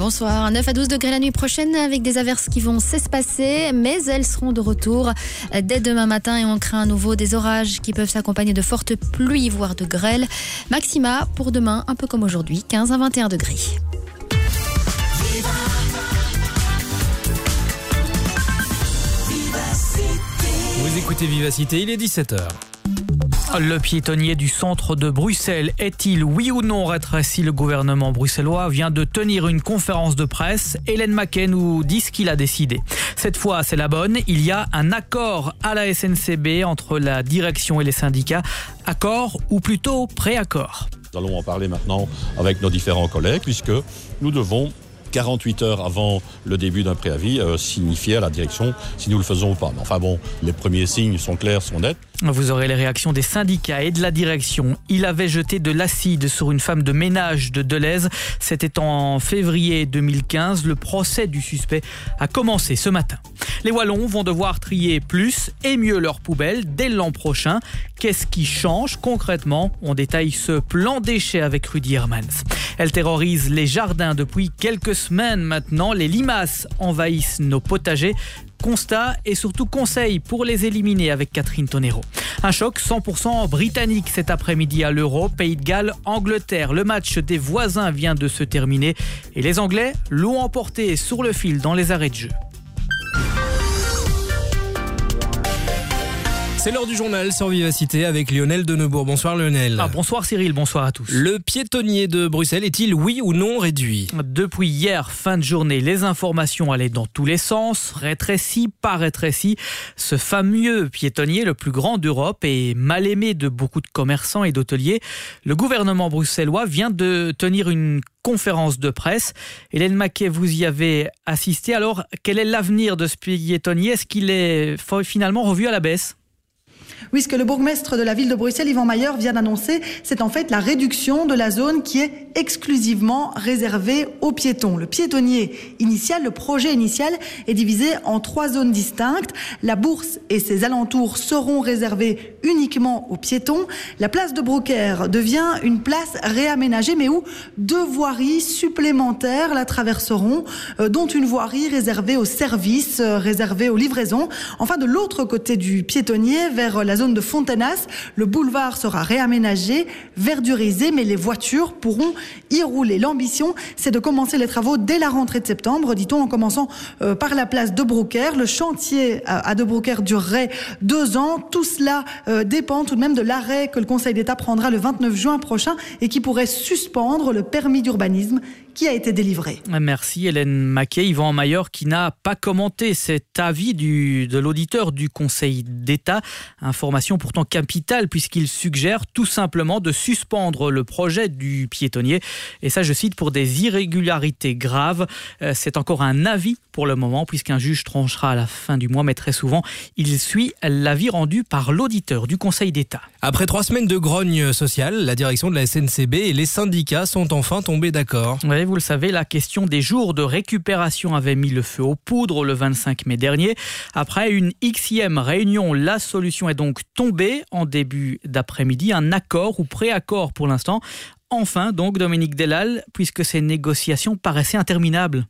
Bonsoir. 9 à 12 degrés la nuit prochaine avec des averses qui vont s'espacer, mais elles seront de retour dès demain matin et on craint à nouveau des orages qui peuvent s'accompagner de fortes pluies, voire de grêle. Maxima pour demain, un peu comme aujourd'hui, 15 à 21 degrés. Vous écoutez Vivacité, il est 17h. Le piétonnier du centre de Bruxelles est-il oui ou non rétréci? Le gouvernement bruxellois vient de tenir une conférence de presse. Hélène Maquet nous dit ce qu'il a décidé. Cette fois, c'est la bonne. Il y a un accord à la SNCB entre la direction et les syndicats. Accord ou plutôt préaccord? Nous allons en parler maintenant avec nos différents collègues puisque nous devons 48 heures avant le début d'un préavis euh, signifier à la direction si nous le faisons ou pas. Enfin bon, les premiers signes sont clairs, sont nets. Vous aurez les réactions des syndicats et de la direction. Il avait jeté de l'acide sur une femme de ménage de Deleuze. C'était en février 2015. Le procès du suspect a commencé ce matin. Les Wallons vont devoir trier plus et mieux leurs poubelles dès l'an prochain. Qu'est-ce qui change concrètement? On détaille ce plan déchets avec Rudy Hermans. Elle terrorise les jardins depuis quelques semaines maintenant. Les limaces envahissent nos potagers. Constat et surtout conseil pour les éliminer avec Catherine Tonero. Un choc 100% britannique cet après-midi à l'Euro, Pays de Galles, Angleterre. Le match des voisins vient de se terminer et les Anglais l'ont emporté sur le fil dans les arrêts de jeu. C'est l'heure du journal sur Vivacité avec Lionel Denebourg. Bonsoir Lionel. Ah, bonsoir Cyril, bonsoir à tous. Le piétonnier de Bruxelles est-il oui ou non réduit Depuis hier, fin de journée, les informations allaient dans tous les sens, rétréci, pas rétréci. Ce fameux piétonnier, le plus grand d'Europe et mal aimé de beaucoup de commerçants et d'hôteliers, le gouvernement bruxellois vient de tenir une conférence de presse. Hélène Maquet, vous y avez assisté. Alors, quel est l'avenir de ce piétonnier? Est-ce qu'il est finalement revu à la baisse? Oui, ce que le bourgmestre de la ville de Bruxelles, Yvan Mayer, vient d'annoncer, c'est en fait la réduction de la zone qui est exclusivement réservée aux piétons. Le piétonnier initial, le projet initial, est divisé en trois zones distinctes. La bourse et ses alentours seront réservés uniquement aux piétons. La place de Brocaire devient une place réaménagée, mais où deux voiries supplémentaires la traverseront, euh, dont une voirie réservée aux services, euh, réservée aux livraisons. Enfin, de l'autre côté du piétonnier, vers la zone de Fontenas. Le boulevard sera réaménagé, verdurisé, mais les voitures pourront y rouler. L'ambition, c'est de commencer les travaux dès la rentrée de septembre, dit-on, en commençant euh, par la place de Brocaire. Le chantier à, de durerait deux ans. Tout cela euh, dépend tout de même de l'arrêt que le Conseil d'État prendra le 29 juin prochain et qui pourrait suspendre le permis d'urbanisme qui a été délivré. Merci Hélène Maquet. Yvan Maillard qui n'a pas commenté cet avis du, de l'auditeur du Conseil d'État. Information pourtant capitale puisqu'il suggère tout simplement de suspendre le projet du piétonnier. Et ça, je cite, pour des irrégularités graves. Euh, c'est encore un avis pour le moment puisqu'un juge tranchera à la fin du mois, mais très souvent, il suit l'avis rendu par l'auditeur du Conseil d'État. Après trois semaines de grogne sociale, la direction de la SNCB et les syndicats sont enfin tombés d'accord vous le savez, la question des jours de récupération avait mis le feu aux poudres le 25 mai dernier. Après une xème réunion, la solution est donc tombée en début d'après-midi. Un accord ou préaccord pour l'instant. Enfin, donc, Dominique Delal, puisque ces négociations paraissaient interminables.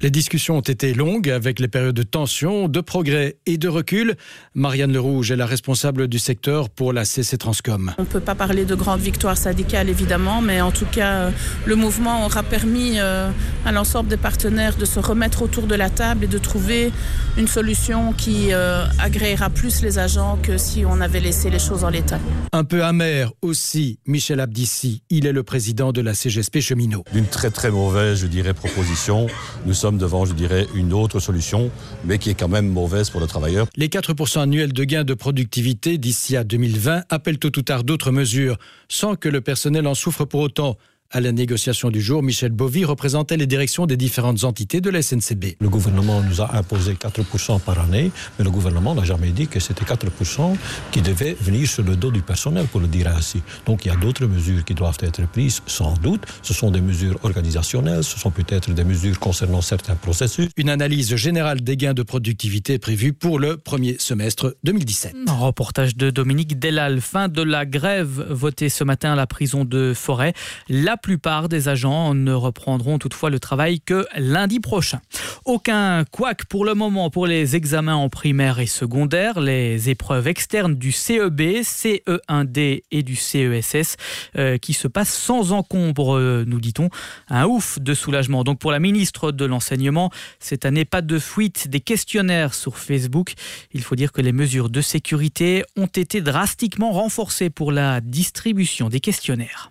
Les discussions ont été longues avec les périodes de tension, de progrès et de recul. Marianne Lerouge est la responsable du secteur pour la CC Transcom. On ne peut pas parler de grande victoire syndicale évidemment, mais en tout cas, le mouvement aura permis euh, à l'ensemble des partenaires de se remettre autour de la table et de trouver une solution qui euh, agréera plus les agents que si on avait laissé les choses en l'état. Un peu amer aussi, Michel Abdissi. Il est le président de la CGSP Cheminot. D'une très très mauvaise, je dirais, proposition. Nous sommes devant, je dirais, une autre solution, mais qui est quand même mauvaise pour le travailleur. Les 4% annuels de gains de productivité d'ici à 2020 appellent tôt ou tard d'autres mesures, sans que le personnel en souffre pour autant. À la négociation du jour, Michel Bovy représentait les directions des différentes entités de la SNCB. Le gouvernement nous a imposé 4% par année, mais le gouvernement n'a jamais dit que c'était 4% qui devait venir sur le dos du personnel, pour le dire ainsi. Donc il y a d'autres mesures qui doivent être prises, sans doute. Ce sont des mesures organisationnelles, ce sont peut-être des mesures concernant certains processus. Une analyse générale des gains de productivité est prévue pour le premier semestre 2017. Un reportage de Dominique Delal. Fin de la grève votée ce matin à la prison de Forêt. La plupart des agents ne reprendront toutefois le travail que lundi prochain. Aucun couac pour le moment pour les examens en primaire et secondaire. Les épreuves externes du CEB, CE1D et du CESS euh, qui se passent sans encombre, euh, nous dit-on. Un ouf de soulagement. Donc pour la ministre de l'Enseignement, cette année, pas de fuite des questionnaires sur Facebook. Il faut dire que les mesures de sécurité ont été drastiquement renforcées pour la distribution des questionnaires.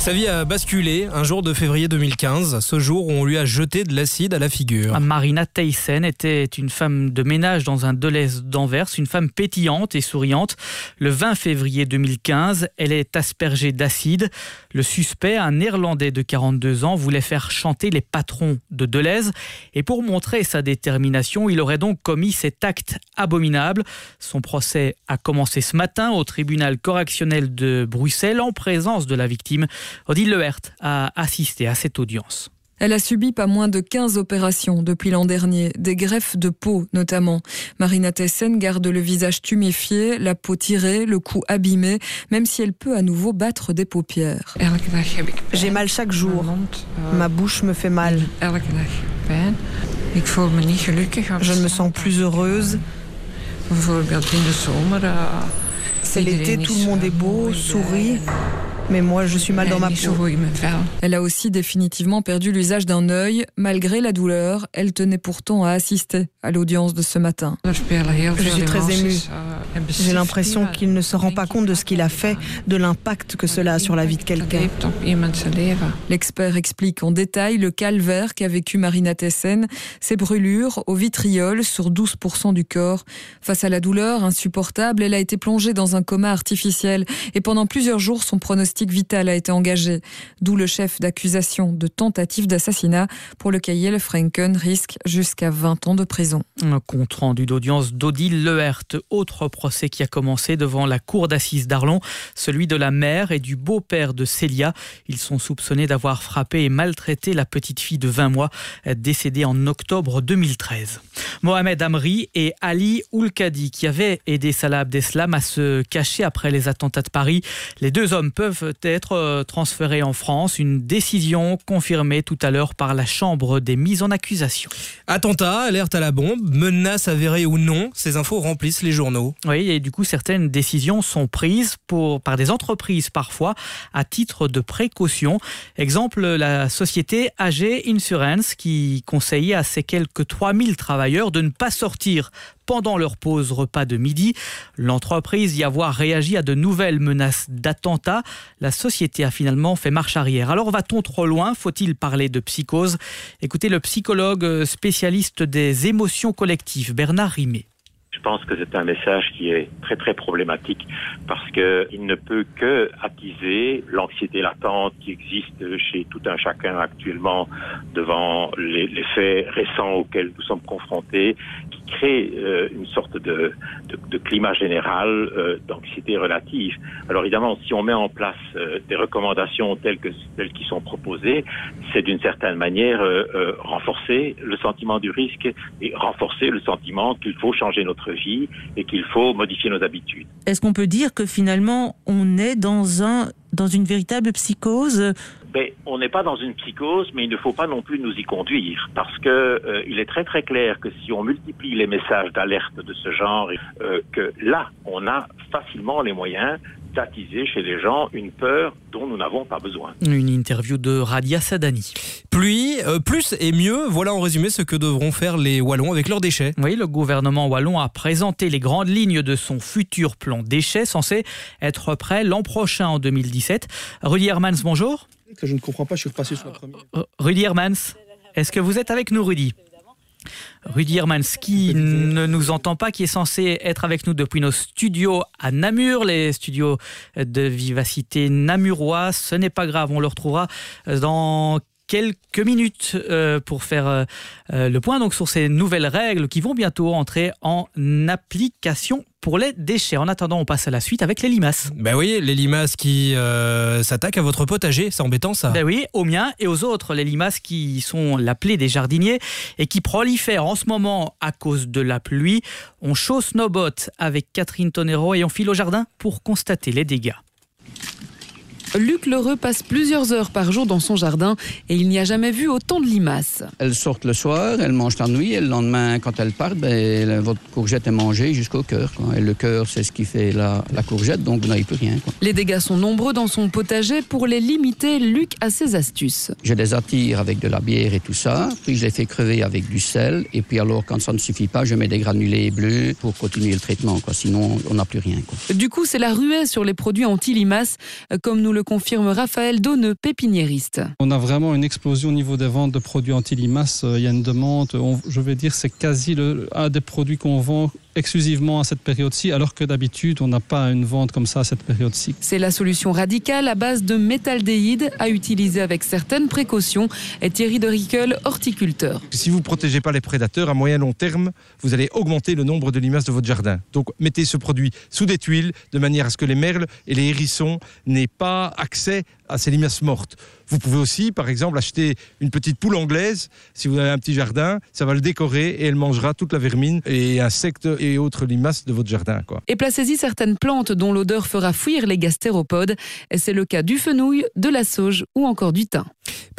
Sa vie a basculé un jour de février 2015, ce jour où on lui a jeté de l'acide à la figure. Marina Theissen était une femme de ménage dans un Deleuze d'Anvers, une femme pétillante et souriante. Le 20 février 2015, elle est aspergée d'acide. Le suspect, un néerlandais de 42 ans, voulait faire chanter les patrons de Deleuze. Et pour montrer sa détermination, il aurait donc commis cet acte abominable. Son procès a commencé ce matin au tribunal correctionnel de Bruxelles en présence de la victime. Odile Lehert a assisté à cette audience. Elle a subi pas moins de 15 opérations depuis l'an dernier, des greffes de peau notamment. Marina Tessen garde le visage tuméfié, la peau tirée, le cou abîmé, même si elle peut à nouveau battre des paupières. J'ai mal chaque jour. Ma bouche me fait mal. Je ne me sens plus heureuse. C'est l'été, tout le monde est beau, sourit mais moi je suis mal dans ma peau. Elle a aussi définitivement perdu l'usage d'un œil. Malgré la douleur, elle tenait pourtant à assister à l'audience de ce matin. Je suis très émue. J'ai l'impression qu'il ne se rend pas compte de ce qu'il a fait, de l'impact que cela a sur la vie de quelqu'un. L'expert explique en détail le calvaire qu'a vécu Marina Tessen, ses brûlures au vitriol sur 12% du corps. Face à la douleur insupportable, elle a été plongée dans un coma artificiel et pendant plusieurs jours, son pronostic vital a été engagé, d'où le chef d'accusation de tentative d'assassinat pour lequel Franken risque jusqu'à 20 ans de prison. Un compte rendu d'audience d'Odile Lehert, autre procès qui a commencé devant la cour d'assises d'Arlon, celui de la mère et du beau-père de Célia. Ils sont soupçonnés d'avoir frappé et maltraité la petite fille de 20 mois, décédée en octobre 2013. Mohamed Amri et Ali Oulkadi, qui avaient aidé Salah Abdeslam à se cacher après les attentats de Paris. Les deux hommes peuvent être euh, transférés en France. Une décision confirmée tout à l'heure par la Chambre des mises en accusation. Attentat, alerte à la bombe, menace avérée ou non, ces infos remplissent les journaux. Oui, et du coup, certaines décisions sont prises par des entreprises parfois à titre de précaution. Exemple, la société AG Insurance qui conseillait à ses quelques 3000 travailleurs de ne pas sortir pendant leur pause repas de midi. L'entreprise y avoir réagi à de nouvelles menaces d'attentats. La société a finalement fait marche arrière. Alors va-t-on trop loin? Faut-il parler de psychose? Écoutez le psychologue spécialiste des émotions collectives, Bernard Rimet. Je pense que c'est un message qui est très très problématique parce que il ne peut que attiser l'anxiété latente qui existe chez tout un chacun actuellement devant les, faits récents auxquels nous sommes confrontés, crée euh, une sorte de, de, climat général euh, d'anxiété relative. Alors évidemment, si on met en place euh, des recommandations telles que celles qui sont proposées, c'est d'une certaine manière renforcer le sentiment du risque et renforcer le sentiment qu'il faut changer notre vie et qu'il faut modifier nos habitudes. Est-ce qu'on peut dire que finalement on est dans un dans une véritable psychose ben, on n'est pas dans une psychose, mais il ne faut pas non plus nous y conduire, parce que euh, il est très très clair que si on multiplie les messages d'alerte de ce genre, euh, que là, on a facilement les moyens d'attiser chez les gens une peur dont nous n'avons pas besoin. Une interview de Radia Sadani. Pluie, euh, plus et mieux, voilà en résumé ce que devront faire les Wallons avec leurs déchets. Oui, le gouvernement wallon a présenté les grandes lignes de son futur plan déchets censé être prêt l'an prochain en 2017. Rudy Hermans, bonjour. Que je ne comprends pas, je suis repassé sur la première. Euh, Rudy Hermans, est-ce que vous êtes avec nous, Rudy? Rudy Hermans, qui ne nous entend pas, qui est censé être avec nous depuis nos studios à Namur, les studios de vivacité namurois. Ce n'est pas grave, on le retrouvera dans quelques minutes euh, pour faire euh, euh, le point donc sur ces nouvelles règles qui vont bientôt entrer en application pour les déchets. En attendant, on passe à la suite avec les limaces. Ben oui, les limaces qui euh, s'attaquent à votre potager, c'est embêtant ça. Ben oui, aux miens et aux autres, les limaces qui sont la plaie des jardiniers et qui prolifèrent en ce moment à cause de la pluie. On chausse nos bottes avec Catherine Tonero et on file au jardin pour constater les dégâts. Luc Lheureux passe plusieurs heures par jour dans son jardin et il n'y a jamais vu autant de limaces. Elles sortent le soir, elles mangent la nuit et le lendemain, quand elles partent, ben, votre courgette est mangée jusqu'au cœur. Et le cœur, c'est ce qui fait la, courgette, donc vous n'avez plus rien. Les dégâts sont nombreux dans son potager. Pour les limiter, Luc a ses astuces. Je les attire avec de la bière et tout ça, puis je les fais crever avec du sel. Et puis alors, quand ça ne suffit pas, je mets des granulés bleus pour continuer le traitement. Quoi. Sinon, on n'a plus rien. Du coup, c'est la ruée sur les produits anti-limaces, comme nous le confirme Raphaël Donneux, pépiniériste. On a vraiment une explosion au niveau des ventes de produits anti-limaces. Il y a une demande, je vais dire, c'est quasi un des produits qu'on vend exclusivement à cette période-ci, alors que d'habitude, on n'a pas une vente comme ça à cette période-ci. C'est la solution radicale à base de métaldéhyde à utiliser avec certaines précautions. Et Thierry de Rickel, horticulteur. Si vous ne protégez pas les prédateurs, à moyen long terme, vous allez augmenter le nombre de limaces de votre jardin. Donc mettez ce produit sous des tuiles de manière à ce que les merles et les hérissons n'aient pas accès à ces limaces mortes. Vous pouvez aussi, par exemple, acheter une petite poule anglaise. Si vous avez un petit jardin, ça va le décorer et elle mangera toute la vermine et insectes et autres limaces de votre jardin. Quoi. Et placez-y certaines plantes dont l'odeur fera fuir les gastéropodes. C'est le cas du fenouil, de la sauge ou encore du thym.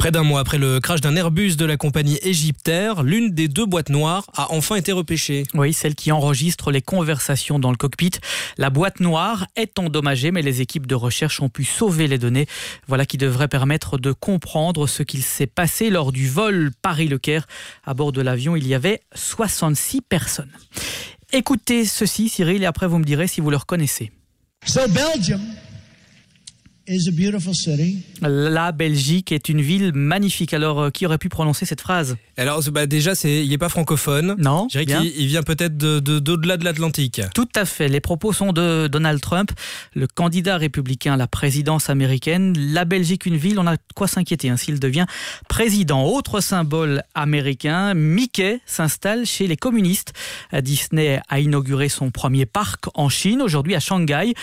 Près d'un mois après le crash d'un Airbus de la compagnie Égyptaire, l'une des deux boîtes noires a enfin été repêchée. Oui, celle qui enregistre les conversations dans le cockpit. La boîte noire est endommagée, mais les équipes de recherche ont pu sauver les données. Voilà qui devrait permettre de comprendre ce qu'il s'est passé lors du vol Paris-Le-Caire. À bord de l'avion, il y avait 66 personnes. Écoutez ceci, Cyril, et après vous me direz si vous le reconnaissez. Belgium la Belgique est une ville magnifique. Alors, euh, qui aurait pu prononcer cette phrase? Alors, bah déjà, c'est, il n'est pas francophone. Non. Je dirais qu'il il vient peut-être de, d'au-delà de l'Atlantique. Tout à fait. Les propos sont de Donald Trump, le candidat républicain à la présidence américaine. La Belgique, une ville, on a quoi s'inquiéter hein, s'il devient président. Autre symbole américain, Mickey s'installe chez les communistes. Disney a inauguré son premier parc en Chine, aujourd'hui à Shanghai.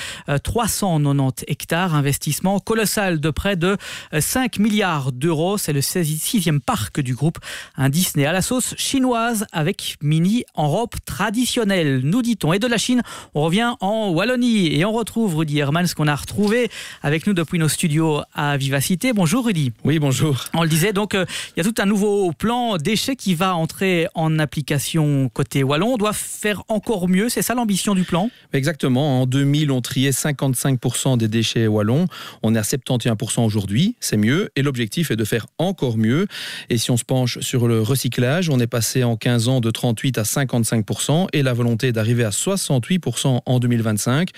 390 euh, hectares investis colossal de près de 5 milliards d'euros. C'est le 6e parc du groupe. Un Disney à la sauce chinoise avec mini en robe traditionnelle, nous dit-on. Et de la Chine, on revient en Wallonie et on retrouve Rudy Hermans qu'on a retrouvé avec nous depuis nos studios à Vivacité. Bonjour Rudy. Oui, bonjour. On le disait, donc euh, il y a tout un nouveau plan déchets qui va entrer en application côté Wallon. On doit faire encore mieux, c'est ça l'ambition du plan? Exactement. En 2000, on triait 55% des déchets wallons. On est à 71% aujourd'hui, c'est mieux. Et l'objectif est de faire encore mieux. Et si on se penche sur le recyclage, on est passé en 15 ans de 38 à 55% et la volonté d'arriver à 68% en 2025.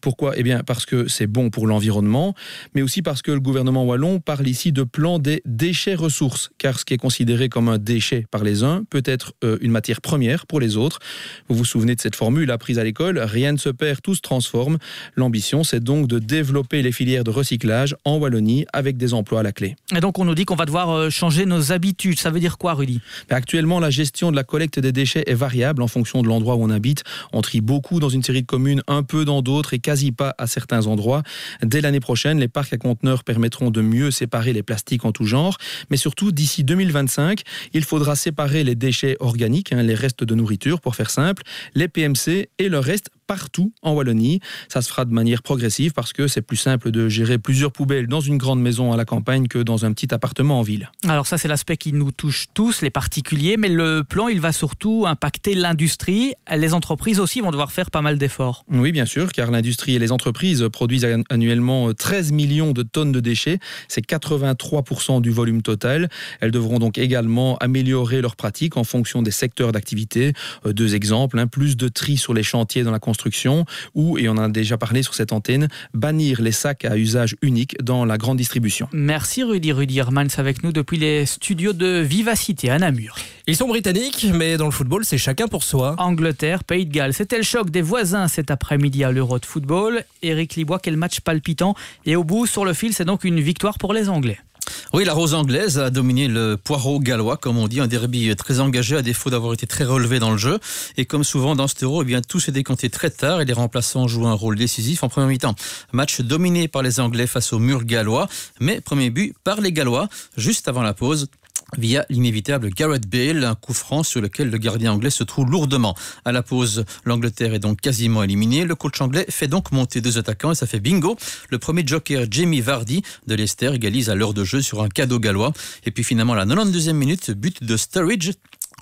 Pourquoi? Eh bien parce que c'est bon pour l'environnement, mais aussi parce que le gouvernement wallon parle ici de plan des déchets ressources, car ce qui est considéré comme un déchet par les uns peut être euh, une matière première pour les autres. Vous vous souvenez de cette formule apprise à l'école, rien ne se perd, tout se transforme. L'ambition, c'est donc de développer les filières de recyclage en Wallonie avec des emplois à la clé. Et donc on nous dit qu'on va devoir euh, changer nos habitudes. Ça veut dire quoi, Rudy? Actuellement, la gestion de la collecte des déchets est variable en fonction de l'endroit où on habite. On trie beaucoup dans une série de communes, un peu dans d'autres et quasi pas à certains endroits. Dès l'année prochaine, les parcs à conteneurs permettront de mieux séparer les plastiques en tout genre. Mais surtout, d'ici 2025, il faudra séparer les déchets organiques, hein, les restes de nourriture pour faire simple, les PMC et le reste partout en Wallonie. Ça se fera de manière progressive parce que c'est plus simple de gérer plusieurs poubelles dans une grande maison à la campagne que dans un petit appartement en ville. Alors ça c'est l'aspect qui nous touche tous, les particuliers, mais le plan il va surtout impacter l'industrie. Les entreprises aussi vont devoir faire pas mal d'efforts. Oui bien sûr, car l'industrie et les entreprises produisent annuellement 13 millions de tonnes de déchets. C'est 83% du volume total. Elles devront donc également améliorer leurs pratiques en fonction des secteurs d'activité. Euh, deux exemples, hein, plus de tri sur les chantiers dans la construction ou, et on en a déjà parlé sur cette antenne, bannir les sacs à usage unique dans la grande distribution. Merci Rudy. Rudy Hermans avec nous depuis les studios de Vivacité à Namur. Ils sont britanniques, mais dans le football, c'est chacun pour soi. Angleterre, Pays de Galles. C'était le choc des voisins cet après-midi à l'Euro de football. Eric Libois, quel match palpitant. Et au bout, sur le fil, c'est donc une victoire pour les Anglais. Oui, la rose anglaise a dominé le poireau gallois, comme on dit, un derby très engagé à défaut d'avoir été très relevé dans le jeu. Et comme souvent dans ce euro, eh bien, tout s'est décanté très tard et les remplaçants jouent un rôle décisif en première mi-temps. Match dominé par les Anglais face au mur gallois, mais premier but par les Gallois, juste avant la pause. Via l'inévitable Garrett Bale, un coup franc sur lequel le gardien anglais se trouve lourdement. À la pause, l'Angleterre est donc quasiment éliminée. Le coach anglais fait donc monter deux attaquants et ça fait bingo. Le premier joker, Jamie Vardy de Leicester, égalise à l'heure de jeu sur un cadeau gallois. Et puis finalement, la 92e minute, but de Sturridge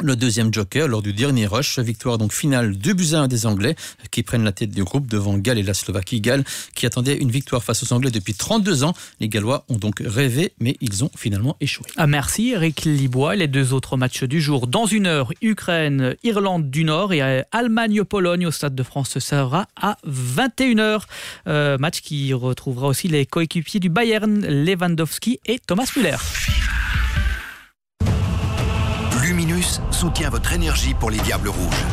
le deuxième joker lors du dernier rush. Victoire donc finale 2 buts à 1 des Anglais qui prennent la tête du groupe devant Galles et la Slovaquie. Galles qui attendait une victoire face aux Anglais depuis 32 ans. Les Gallois ont donc rêvé mais ils ont finalement échoué. Ah, merci Eric Libois. Les deux autres matchs du jour. Dans une heure, Ukraine, Irlande du Nord et Allemagne-Pologne au Stade de France. Ce sera à 21h. Euh, match qui retrouvera aussi les coéquipiers du Bayern, Lewandowski et Thomas Müller. Soutient votre énergie pour les Diables Rouges.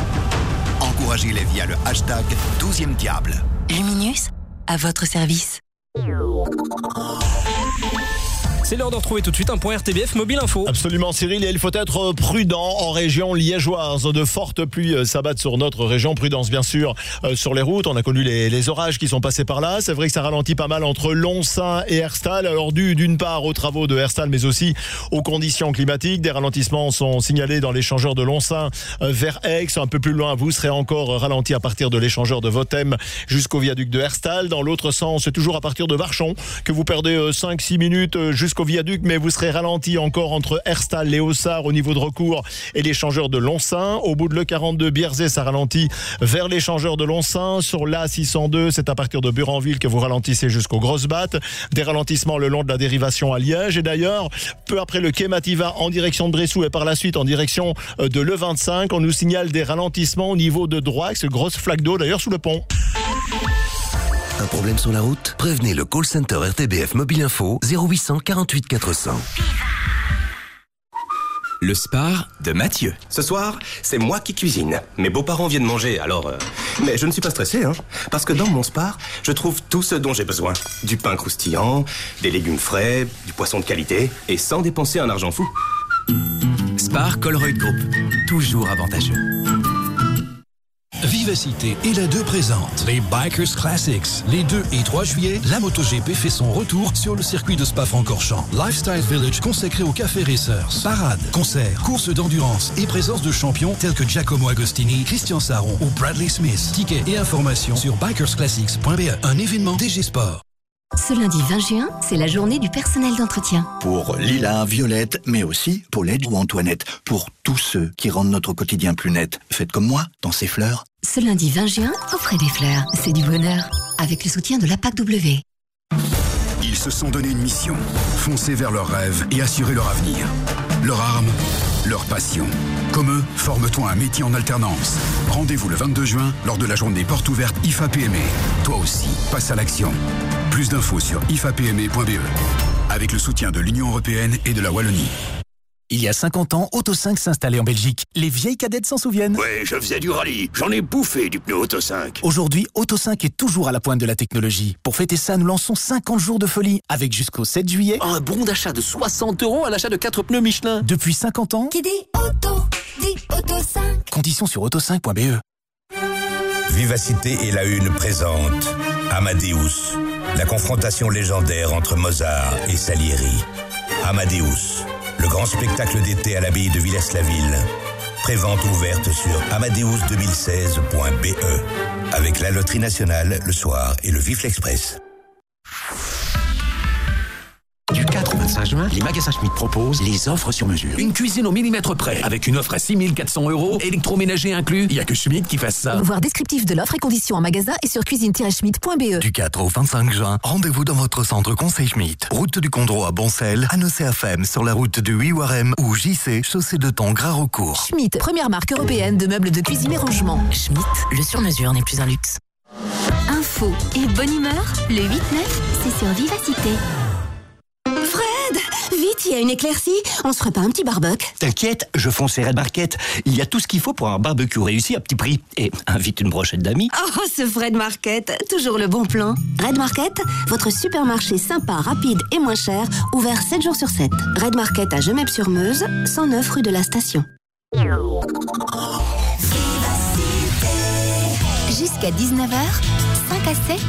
Encouragez-les via le hashtag 12e Diable. Luminus, à votre service. C'est l'heure de retrouver tout de suite un point RTBF Mobile Info. Absolument Cyril, et il faut être prudent en région liégeoise. De fortes pluies euh, s'abattent sur notre région. Prudence bien sûr euh, sur les routes. On a connu les, orages qui sont passés par là. C'est vrai que ça ralentit pas mal entre Lonsin et Herstal. Alors dû d'une part aux travaux de Herstal mais aussi aux conditions climatiques. Des ralentissements sont signalés dans l'échangeur de Lonsin euh, vers Aix. Un peu plus loin, vous serez encore ralenti à partir de l'échangeur de Votem jusqu'au viaduc de Herstal. Dans l'autre sens, c'est toujours à partir de Varchon que vous perdez 5-6 minutes jusqu'au viaduc, mais vous serez ralenti encore entre Herstal, Léossard au niveau de recours et l'échangeur de Lonsin. Au bout de le 42 Bierzé, ça ralentit vers l'échangeur de Lonsin. Sur la 602, c'est à partir de Buranville que vous ralentissez jusqu'au Grosses Battes. Des ralentissements le long de la dérivation à Liège. Et d'ailleurs, peu après le quai Mativa en direction de Bressou et par la suite en direction euh, de l'E25, on nous signale des ralentissements au niveau de Droix, grosse flaque d'eau d'ailleurs sous le pont. Un problème sur la route? Prévenez le call center RTBF Mobile Info 0800 48 400. Le Spar de Mathieu. Ce soir, c'est moi qui cuisine. Mes beaux-parents viennent manger, alors... euh, Mais je ne suis pas stressé, hein. Parce que dans mon Spar, je trouve tout ce dont j'ai besoin. Du pain croustillant, des légumes frais, du poisson de qualité, et sans dépenser un argent fou. Spar Colruyt Group. Toujours avantageux. Vivacité et la 2 présente les Bikers Classics. Les 2 et 3 juillet, la MotoGP fait son retour sur le circuit de Spa-Francorchamps. Lifestyle Village consacré aux café racers. Parades, concerts, courses d'endurance et présence de champions tels que Giacomo Agostini, Christian Saron ou Bradley Smith. Tickets et informations sur bikersclassics.be. Un événement DG Sport. Ce lundi 20 juin, c'est la journée du personnel d'entretien. Pour Lila, Violette, mais aussi Paulette ou Antoinette. Pour tous ceux qui rendent notre quotidien plus net. Faites comme moi, dans ces fleurs. Ce lundi 20 juin, offrez des fleurs. C'est du bonheur. Avec le soutien de la PAC W. Ils se sont donné une mission. Foncer vers leurs rêves et assurer leur avenir. Leur arme, leur passion. Comme eux, forme-toi un métier en alternance. Rendez-vous le 22 juin lors de la journée porte ouverte IFA-PME. Toi aussi, passe à l'action. Plus d'infos sur ifapme.be. Avec le soutien de l'Union Européenne et de la Wallonie. Il y a 50 ans, Auto 5 s'installait en Belgique. Les vieilles cadettes s'en souviennent Ouais, je faisais du rallye. J'en ai bouffé du pneu Auto 5. Aujourd'hui, Auto 5 est toujours à la pointe de la technologie. Pour fêter ça, nous lançons 50 jours de folie avec jusqu'au 7 juillet Un bon d'achat de 60 euros à l'achat de 4 pneus Michelin. Depuis 50 ans, Qui dit auto, dit auto 5. conditions sur auto5.be. Vivacité et la Une présente Amadeus, la confrontation légendaire entre Mozart et Salieri. Amadeus, le grand spectacle d'été à l'abbaye de Villers-la-Ville. Prévente ouverte sur amadeus2016.be E. avec la Loterie Nationale le soir et le Vif juin, les magasins Schmitt proposent les offres sur mesure. Une cuisine au millimètre près, avec une offre à 6400 euros, électroménager inclus. Il n'y a que Schmitt qui fasse ça. Voir descriptif de l'offre et conditions en magasin et sur cuisine-schmidt.be. Du 4 au 25 juin, rendez-vous dans votre centre Conseil Schmitt. Route du Condro à Boncel, à FM sur la route du 8 Warem ou JC, chaussée de Tong, Gras Recourt. Schmidt, première marque européenne de meubles de cuisine et rangement. Schmidt, le sur-mesure n'est plus un luxe. Info et bonne humeur, le 8-9, c'est sur Vivacité. Fred, vite, il y a une éclaircie. On se ferait pas un petit barbecue T'inquiète, je foncerai Red Market. Il y a tout ce qu'il faut pour un barbecue réussi à petit prix. Et invite une brochette d'amis. Oh, ce Fred Market, toujours le bon plan. Red Market, votre supermarché sympa, rapide et moins cher, ouvert 7 jours sur 7. Red Market à Gemep-sur-Meuse, 109 rue de la Station. Jusqu'à 19h, 5 à 7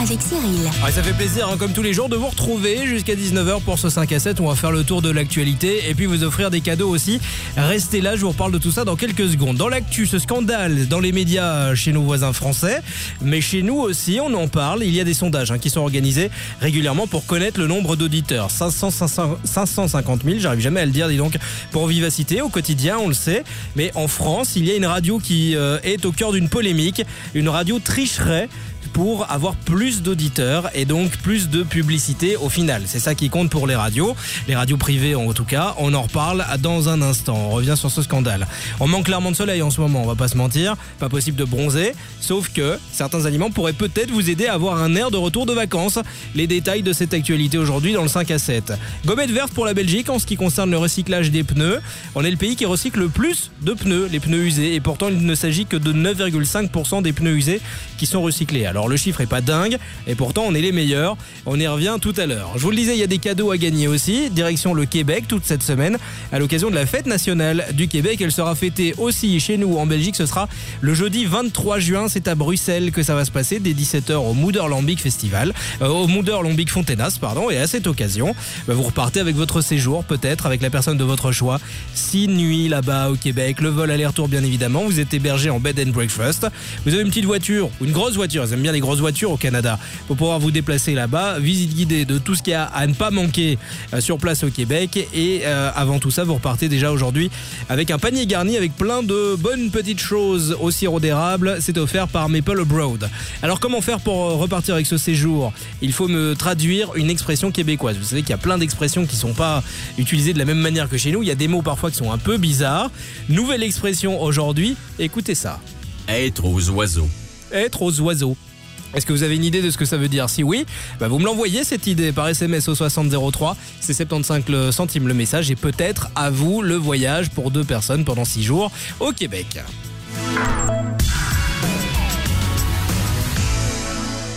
avec Cyril. Ah, ça fait plaisir, hein, comme tous les jours, de vous retrouver jusqu'à 19h pour ce 5 à 7. On va faire le tour de l'actualité et puis vous offrir des cadeaux aussi. Restez là, je vous reparle de tout ça dans quelques secondes. Dans l'actu, ce scandale dans les médias chez nos voisins français, mais chez nous aussi, on en parle. Il y a des sondages hein, qui sont organisés régulièrement pour connaître le nombre d'auditeurs. 500, 500, 550 000, j'arrive jamais à le dire, dis donc, pour Vivacité au quotidien, on le sait. Mais en France, il y a une radio qui euh, est au cœur d'une polémique. Une radio tricherait pour avoir plus d'auditeurs et donc plus de publicité au final. C'est ça qui compte pour les radios, les radios privées en tout cas. On en reparle dans un instant. On revient sur ce scandale. On manque clairement de soleil en ce moment, on va pas se mentir. Pas possible de bronzer, sauf que certains aliments pourraient peut-être vous aider à avoir un air de retour de vacances. Les détails de cette actualité aujourd'hui dans le 5 à 7. Gommette verte pour la Belgique en ce qui concerne le recyclage des pneus. On est le pays qui recycle le plus de pneus, les pneus usés, et pourtant il ne s'agit que de 9,5% des pneus usés qui sont recyclés. Alors le chiffre est pas dingue et pourtant on est les meilleurs. On y revient tout à l'heure. Je vous le disais, il y a des cadeaux à gagner aussi. Direction le Québec toute cette semaine à l'occasion de la fête nationale du Québec. Elle sera fêtée aussi chez nous en Belgique. Ce sera le jeudi 23 juin. C'est à Bruxelles que ça va se passer dès 17h au Lambic Festival, euh, au Lambic Fontenas pardon. Et à cette occasion, bah, vous repartez avec votre séjour peut-être avec la personne de votre choix. Six nuits là-bas au Québec, le vol aller-retour bien évidemment. Vous êtes hébergé en bed and breakfast. Vous avez une petite voiture une grosse voiture. Ils aiment bien les grosses voitures au Canada pour pouvoir vous déplacer là-bas. Visite guidée de tout ce qu'il y a à ne pas manquer euh, sur place au Québec. Et euh, avant tout ça, vous repartez déjà aujourd'hui avec un panier garni avec plein de bonnes petites choses au sirop d'érable. C'est offert par Maple Abroad. Alors comment faire pour euh, repartir avec ce séjour? Il faut me traduire une expression québécoise. Vous savez qu'il y a plein d'expressions qui sont pas utilisées de la même manière que chez nous. Il y a des mots parfois qui sont un peu bizarres. Nouvelle expression aujourd'hui. Écoutez ça. Être aux oiseaux. Être aux oiseaux. Est-ce que vous avez une idée de ce que ça veut dire Si oui, bah vous me l'envoyez cette idée par SMS au 6003. C'est 75 centimes le message et peut-être à vous le voyage pour deux personnes pendant six jours au Québec.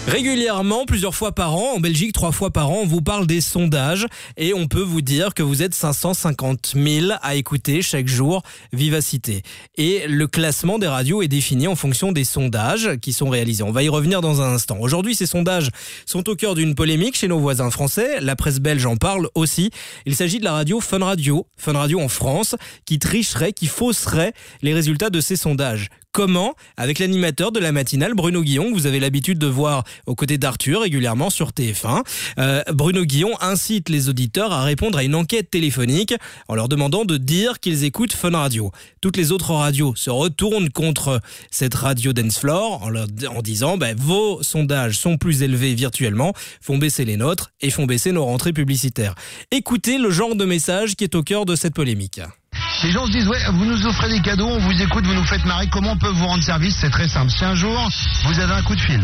Régulièrement, plusieurs fois par an, en Belgique, trois fois par an, on vous parle des sondages et on peut vous dire que vous êtes 550 000 à écouter chaque jour Vivacité. Et le classement des radios est défini en fonction des sondages qui sont réalisés. On va y revenir dans un instant. Aujourd'hui, ces sondages sont au cœur d'une polémique chez nos voisins français. La presse belge en parle aussi. Il s'agit de la radio Fun Radio, Fun Radio en France, qui tricherait, qui fausserait les résultats de ces sondages. Comment Avec l'animateur de la matinale, Bruno Guillon, que vous avez l'habitude de voir aux côtés d'Arthur régulièrement sur TF1. Euh, Bruno Guillon incite les auditeurs à répondre à une enquête téléphonique en leur demandant de dire qu'ils écoutent Fun Radio. Toutes les autres radios se retournent contre cette radio Dance Floor en, disant ben, vos sondages sont plus élevés virtuellement, font baisser les nôtres et font baisser nos rentrées publicitaires. Écoutez le genre de message qui est au cœur de cette polémique. Les gens se disent, ouais, vous nous offrez des cadeaux, on vous écoute, vous nous faites marrer, comment on peut vous rendre service? C'est très simple. Si un jour, vous avez un coup de fil,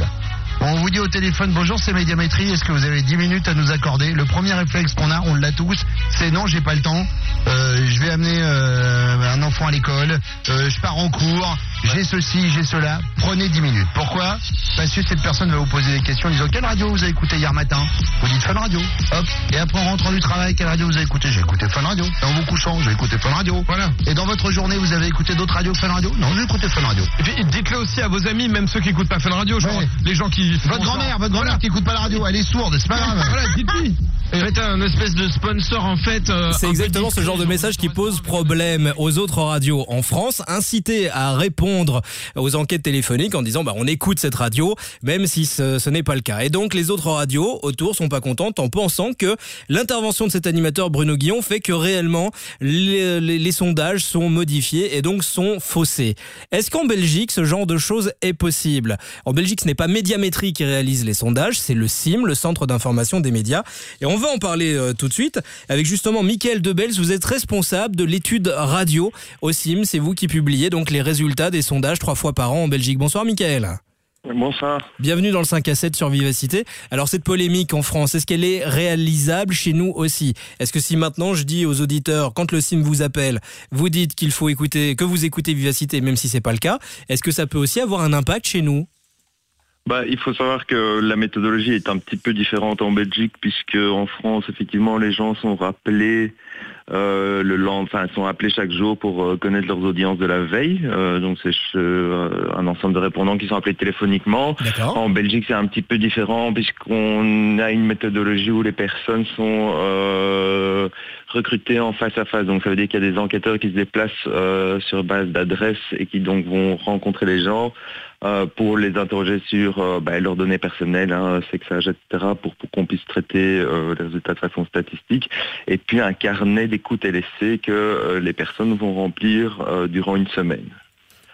on vous dit au téléphone, bonjour, c'est Médiamétrie, est-ce que vous avez 10 minutes à nous accorder? Le premier réflexe qu'on a, on l'a tous, c'est non, j'ai pas le temps, euh, je vais amener euh, un enfant à l'école, euh, je pars en cours, j'ai ceci, j'ai cela, prenez 10 minutes. Pourquoi Parce que cette personne va vous poser des questions en disant, quelle radio vous avez écouté hier matin Vous dites Fun Radio, hop, et après en rentrant du travail, quelle radio vous avez écouté J'ai écouté Fun Radio. Et en vous couchant, j'ai écouté Fun Radio. Voilà. Et dans votre journée, vous avez écouté d'autres radios que Fun Radio Non, j'ai écouté Fun Radio. Et puis dites-le aussi à vos amis, même ceux qui écoutent pas Fun Radio, genre Ouais. les gens qui. Votre grand-mère, votre grand-mère qui écoute pas la radio, elle est sourde, c'est pas grave. Voilà, dites-lui. Un espèce de sponsor en fait. euh, C'est exactement ce genre de message qui pose problème aux autres radios en France. Inciter à répondre aux enquêtes téléphoniques en disant bah on écoute cette radio même si ce, ce n'est pas le cas. Et donc les autres radios autour sont pas contentes en pensant que l'intervention de cet animateur Bruno Guillon fait que réellement les, les- les sondages sont modifiés et donc sont faussés. Est-ce qu'en Belgique ce genre de choses est possible? En Belgique ce n'est pas Médiamétrie qui réalise les sondages, c'est le CIM, le Centre d'information des médias. Et on va en parler euh, tout de suite avec justement Mickaël Debels. Vous êtes responsable de l'étude radio au CIM. C'est vous qui publiez donc les résultats des sondages trois fois par an en Belgique. Bonsoir Mickaël. Bonsoir. Bienvenue dans le 5 à 7 sur Vivacité. Alors cette polémique en France, est-ce qu'elle est réalisable chez nous aussi? Est-ce que si maintenant je dis aux auditeurs, quand le CIM vous appelle, vous dites qu'il faut écouter, que vous écoutez Vivacité, même si c'est pas le cas, est-ce que ça peut aussi avoir un impact chez nous? Bah, il faut savoir que la méthodologie est un petit peu différente en Belgique puisque en France, effectivement, les gens sont rappelés euh, le lend- enfin, sont appelés chaque jour pour euh, connaître leurs audiences de la veille. Euh, donc c'est un ensemble de répondants qui sont appelés téléphoniquement. En Belgique, c'est un petit peu différent puisqu'on a une méthodologie où les personnes sont recrutées en face à face. Donc ça veut dire qu'il y a des enquêteurs qui se déplacent sur base d'adresses et qui donc vont rencontrer les gens euh, pour les interroger sur euh, bah, leurs données personnelles, hein, etc., pour, qu'on puisse traiter euh, les résultats de façon statistique. Et puis un carnet d'écoute l'essai que euh, les personnes vont remplir durant une semaine.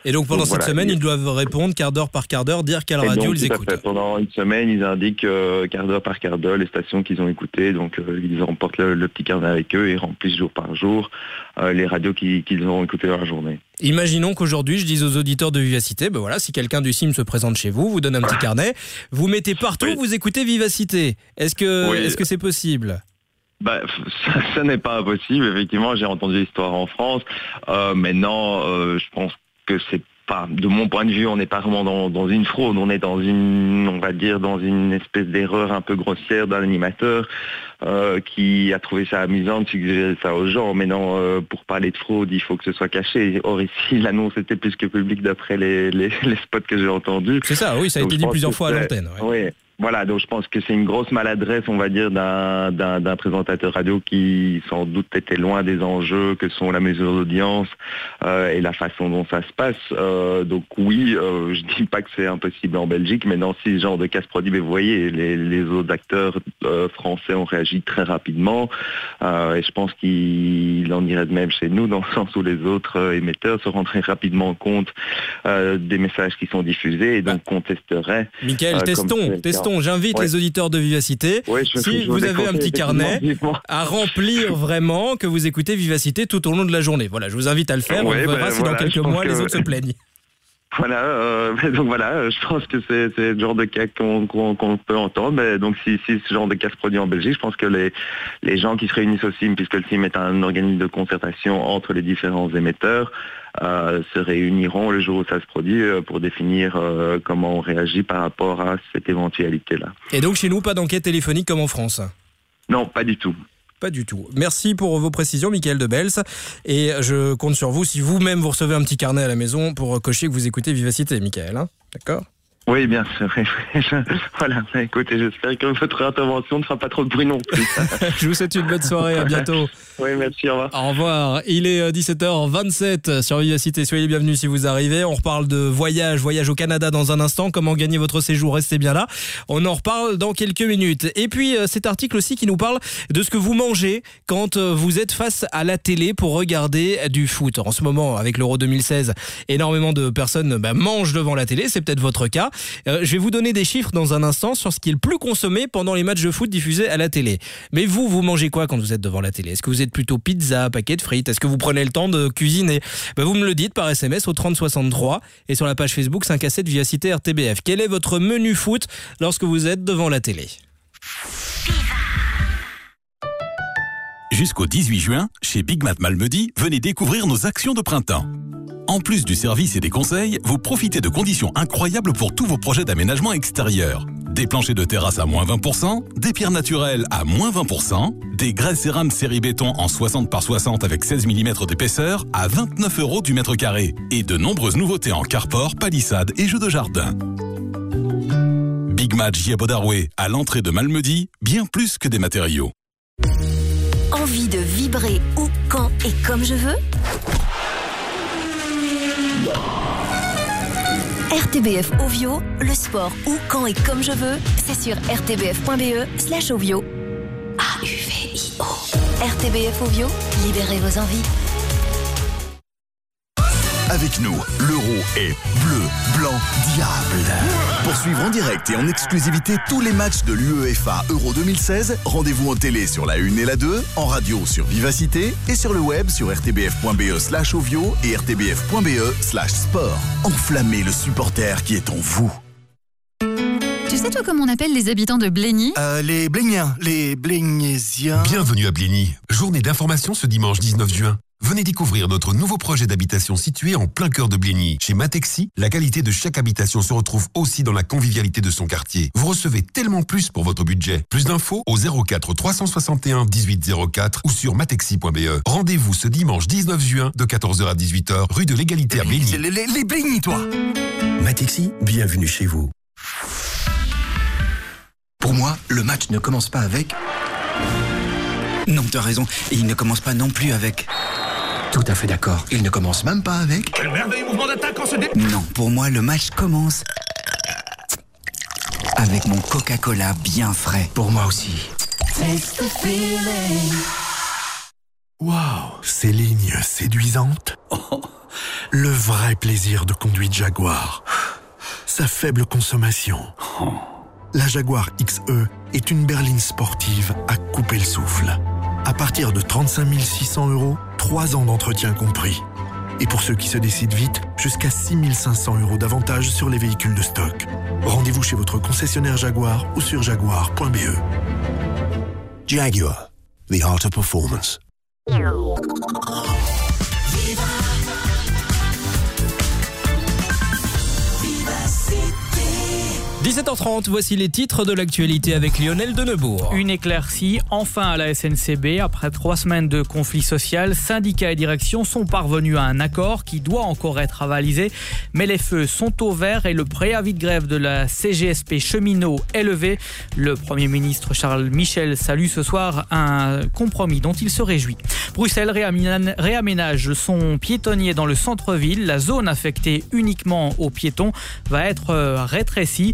Et donc pendant Donc, cette voilà, semaine, il- ils doivent répondre quart d'heure par quart d'heure, dire quelle radio donc, ils écoutent. fait, pendant une semaine, ils indiquent euh, quart d'heure par quart d'heure les stations qu'ils ont écoutées. Donc euh, ils remportent le, le petit carnet avec eux et remplissent jour par jour euh, les radios qui- qu'ils ont écoutées dans la journée. Imaginons qu'aujourd'hui, je dise aux auditeurs de Vivacité, ben voilà, si quelqu'un du CIM se présente chez vous, vous donne un petit carnet, vous mettez partout, vous écoutez Vivacité. Est-ce que Oui. est-ce que c'est possible? Bah, ça, ça n'est pas impossible. Effectivement, j'ai entendu l'histoire en France. Euh, maintenant, euh, je pense que c'est pas, de mon point de vue, on n'est pas vraiment dans, dans une fraude. On est dans une, on va dire, dans une espèce d'erreur un peu grossière d'un animateur euh, qui a trouvé ça amusant de suggérer ça aux gens. Maintenant, euh, pour parler de fraude, il faut que ce soit caché. Or ici, l'annonce était plus que publique d'après les, les, les spots que j'ai entendus. C'est ça, oui, ça a été dit plusieurs fois à l'antenne. Oui, voilà, donc je pense que c'est une grosse maladresse, on va dire, d'un présentateur radio qui sans doute était loin des enjeux que sont la mesure d'audience euh, et la façon dont ça se passe. Euh, donc oui, euh, je dis pas que c'est impossible en Belgique, mais dans ce genre de cas se produit, mais vous voyez, les, les autres acteurs euh, français ont réagi très rapidement et je pense qu'il en irait de même chez nous, dans le sens où les autres émetteurs se rendraient rapidement compte des messages qui sont diffusés et donc contesteraient. Michael, comme testons, J'invite Ouais. les auditeurs de Vivacité, Ouais, je- si je vous avez un petit carnet, à remplir vraiment que vous écoutez Vivacité tout au long de la journée. Voilà, je vous invite à le faire. On verra ben si voilà, dans quelques mois, les autres se plaignent. Voilà, euh, donc voilà, je pense que c'est le genre de cas qu'on peut entendre. Mais donc si, si ce genre de cas se produit en Belgique, je pense que les, les gens qui se réunissent au CIM, puisque le CIM est un organisme de concertation entre les différents émetteurs, se réuniront le jour où ça se produit euh, pour définir euh, comment on réagit par rapport à cette éventualité-là. Et donc chez nous, pas d'enquête téléphonique comme en France? Non, pas du tout. Pas du tout. Merci pour vos précisions, Michael de Bels. Et je compte sur vous si vous-même vous recevez un petit carnet à la maison pour cocher que vous écoutez Vivacité, Michael. hein D'accord? Oui, bien sûr. voilà, écoutez, j'espère que votre intervention ne fera pas trop de bruit non plus. Je vous souhaite une bonne soirée, à bientôt. Oui, merci, au revoir. Au revoir. Il est euh, 17h27 sur Vivacité. Soyez les bienvenus si vous arrivez. On reparle de voyage, voyage au Canada dans un instant. Comment gagner votre séjour? Restez bien là. On en reparle dans quelques minutes. Et puis euh, cet article aussi qui nous parle de ce que vous mangez quand euh, vous êtes face à la télé pour regarder du foot. En ce moment, avec l'Euro 2016, énormément de personnes bah, mangent devant la télé. C'est peut-être votre cas. Euh, je vais vous donner des chiffres dans un instant sur ce qui est le plus consommé pendant les matchs de foot diffusés à la télé. Mais vous, vous mangez quoi quand vous êtes devant la télé? Est-ce que vous êtes plutôt pizza, paquet de frites Est-ce que vous prenez le temps de cuisiner? Ben, Vous me le dites par SMS au 3063 et sur la page Facebook 5 à 7 via Cité RTBF. Quel est votre menu foot lorsque vous êtes devant la télé? Jusqu'au 18 juin, chez Big Mat Malmedy, venez découvrir nos actions de printemps. En plus du service et des conseils, vous profitez de conditions incroyables pour tous vos projets d'aménagement extérieur. Des planchers de terrasse à moins 20%, des pierres naturelles à moins 20%, des grès cérame série béton en 60 par 60 avec 16 mm d'épaisseur à 29 euros du mètre carré et de nombreuses nouveautés en carport, palissade et jeux de jardin. Big Match Giabodaroué à l'entrée de Malmedy, bien plus que des matériaux. Envie de vibrer où, quand et comme je veux? RTBF Ovio, le sport où, quand et comme je veux, c'est sur rtbf.be slash Ovio. A-U-V-I-O. RTBF Ovio, libérez vos envies. Avec nous, l'euro est bleu, blanc, diable. Pour suivre en direct et en exclusivité tous les matchs de l'UEFA Euro 2016, rendez-vous en télé sur la 1 et la 2, en radio sur Vivacité et sur le web sur rtbf.be slash ovio et rtbf.be slash sport. Enflammez le supporter qui est en vous. Tu sais toi comment on appelle les habitants de Blény Euh, les Bléniens, les Blénésiens. Bienvenue à Blény. Journée d'information ce dimanche 19 juin. Venez découvrir notre nouveau projet d'habitation situé en plein cœur de Bligny. Chez Matexi, la qualité de chaque habitation se retrouve aussi dans la convivialité de son quartier. Vous recevez tellement plus pour votre budget. Plus d'infos au 04 361 1804 ou sur matexi.be. Rendez-vous ce dimanche 19 juin de 14h à 18h, rue de l'égalité à Bligny. Les, les, les Bligny, toi Matexi, bienvenue chez vous. Pour moi, le match ne commence pas avec... Non, tu as raison. Il ne commence pas non plus avec... Tout à fait d'accord. Il ne commence même pas avec... Quel merveilleux mouvement d'attaque en ce dé... Non, pour moi, le match commence... Avec mon Coca-Cola bien frais. Pour moi aussi. Waouh, ces lignes séduisantes. Oh, le vrai plaisir de conduite Jaguar. Sa faible consommation. La Jaguar XE est une berline sportive à couper le souffle. À partir de 35 600 euros, 3 ans d'entretien compris. Et pour ceux qui se décident vite, jusqu'à 6 500 euros d'avantages sur les véhicules de stock. Rendez-vous chez votre concessionnaire Jaguar ou sur jaguar.be. Jaguar, the art of performance. 17h30, voici les titres de l'actualité avec Lionel Denebourg. Une éclaircie enfin à la SNCB. Après trois semaines de conflit social, syndicats et direction sont parvenus à un accord qui doit encore être avalisé. Mais les feux sont au vert et le préavis de grève de la CGSP cheminot est levé. Le Premier ministre Charles Michel salue ce soir un compromis dont il se réjouit. Bruxelles réaménage son piétonnier dans le centre-ville. La zone affectée uniquement aux piétons va être euh, rétrécie.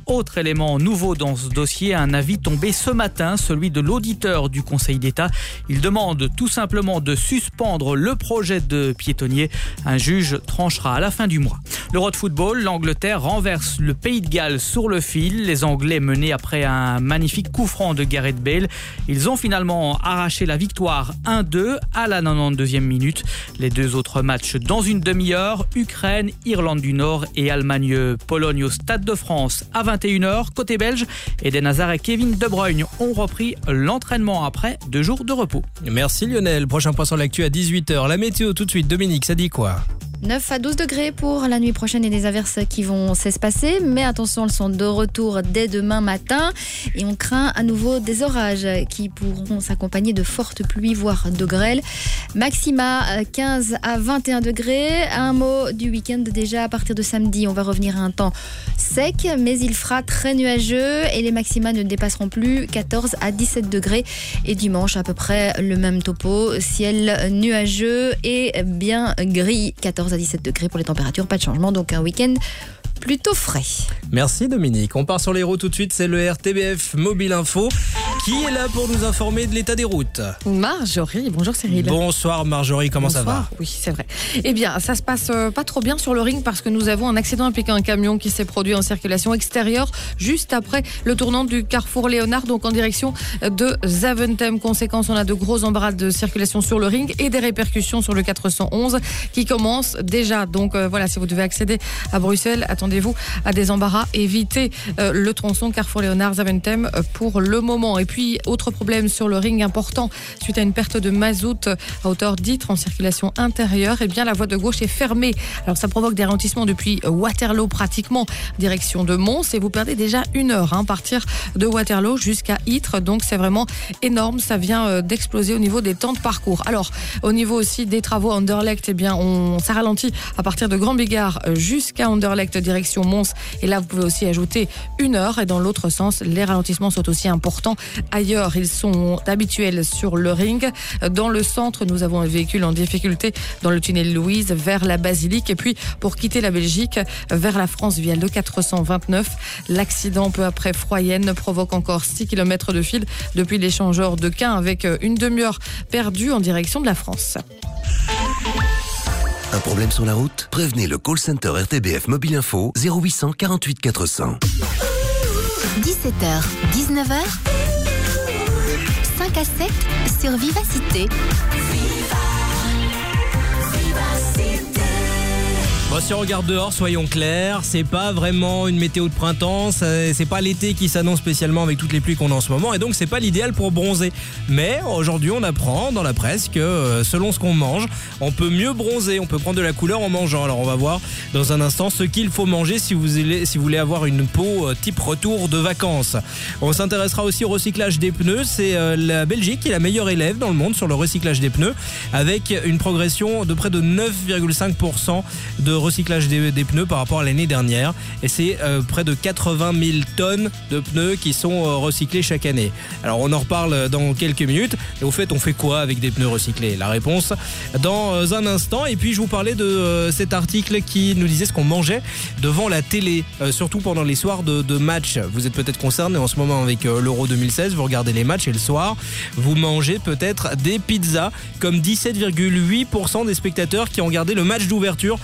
Autre élément nouveau dans ce dossier, un avis tombé ce matin, celui de l'auditeur du Conseil d'État. Il demande tout simplement de suspendre le projet de piétonnier. Un juge tranchera à la fin du mois. L'Euro de football, l'Angleterre renverse le Pays de Galles sur le fil. Les Anglais menés après un magnifique coup franc de Gareth Bale. Ils ont finalement arraché la victoire 1-2 à la 92e minute. Les deux autres matchs dans une demi-heure, Ukraine, Irlande du Nord et Allemagne-Pologne au Stade de France à 21h. Côté belge, Eden Hazard et Kevin De Bruyne ont repris l'entraînement après deux jours de repos. Merci Lionel. Prochain point sur l'actu à 18h. La météo tout de suite. Dominique, ça dit quoi? 9 à 12 degrés pour la nuit prochaine et des averses qui vont s'espacer. Mais attention, elles sont de retour dès demain matin. Et on craint à nouveau des orages qui pourront s'accompagner de fortes pluies, voire de grêle. Maxima 15 à 21 degrés. Un mot du week-end déjà à partir de samedi. On va revenir à un temps sec, mais il fera très nuageux et les maxima ne dépasseront plus 14 à 17 degrés. Et dimanche, à peu près le même topo. Ciel nuageux et bien gris. 14 à 17 degrés pour les températures, pas de changement, donc un week-end plutôt frais. Merci Dominique. On part sur les routes tout de suite, c'est le RTBF Mobile Info. Qui est là pour nous informer de l'état des routes Marjorie, bonjour Cyril. Bonsoir Marjorie, comment ça va? Oui, c'est vrai. Eh bien, ça se passe euh, pas trop bien sur le ring parce que nous avons un accident impliquant un camion qui s'est produit en circulation extérieure juste après le tournant du carrefour Léonard, donc en direction de Zaventem. Conséquence, on a de gros embarras de circulation sur le ring et des répercussions sur le 411 qui commencent déjà. Donc euh, voilà, si vous devez accéder à Bruxelles, attendez-vous à des embarras. Évitez euh, le tronçon carrefour Léonard Zaventem pour le moment. Et puis, autre problème sur le ring important, suite à une perte de mazout à hauteur d'Itre en circulation intérieure, eh bien, la voie de gauche est fermée. Alors, ça provoque des ralentissements depuis Waterloo, pratiquement direction de Mons, et vous perdez déjà une heure, hein, partir de Waterloo jusqu'à Ytre. Donc, c'est vraiment énorme. Ça vient euh, d'exploser au niveau des temps de parcours. Alors, au niveau aussi des travaux Anderlecht, eh bien, on, ça ralentit à partir de Grand Bigard jusqu'à Anderlecht, direction Et là, vous pouvez aussi ajouter une heure. Et dans l'autre sens, les ralentissements sont aussi importants Ailleurs, ils sont habituels sur le ring. Dans le centre, nous avons un véhicule en difficulté dans le tunnel Louise vers la Basilique. Et puis, pour quitter la Belgique, vers la France via le 429. L'accident peu après Froyenne provoque encore 6 km de fil depuis l'échangeur de Quin avec une demi-heure perdue en direction de la France. Un problème sur la route? Prévenez le call center RTBF Mobile Info 0800 48 400. 17h, 19h, 5 à 7 sur Vivacité. Si on regarde dehors, soyons clairs, c'est pas vraiment une météo de printemps, c'est pas l'été qui s'annonce spécialement avec toutes les pluies qu'on a en ce moment, et donc c'est pas l'idéal pour bronzer. Mais aujourd'hui, on apprend dans la presse que euh, selon ce qu'on mange, on peut mieux bronzer, on peut prendre de la couleur en mangeant. Alors on va voir dans un instant ce qu'il faut manger si vous, voulez, si vous voulez avoir une peau euh, type retour de vacances. On s'intéressera aussi au recyclage des pneus. C'est euh, la Belgique qui est la meilleure élève dans le monde sur le recyclage des pneus, avec une progression de près de 9,5% de recyclage des, pneus par rapport à l'année dernière. Et c'est euh, près de 80 000 tonnes de pneus qui sont euh, recyclés chaque année. Alors on en reparle dans quelques minutes. Et au fait, on fait quoi avec des pneus recyclés? La réponse dans euh, un instant. Et puis je vous parlais de cet article qui nous disait ce qu'on mangeait devant la télé, surtout pendant les soirs de, de match. Vous êtes peut-être concerné en ce moment avec l'Euro 2016. Vous regardez les matchs et le soir, vous mangez peut-être des pizzas, comme 17,8% des spectateurs qui ont regardé le match d'ouverture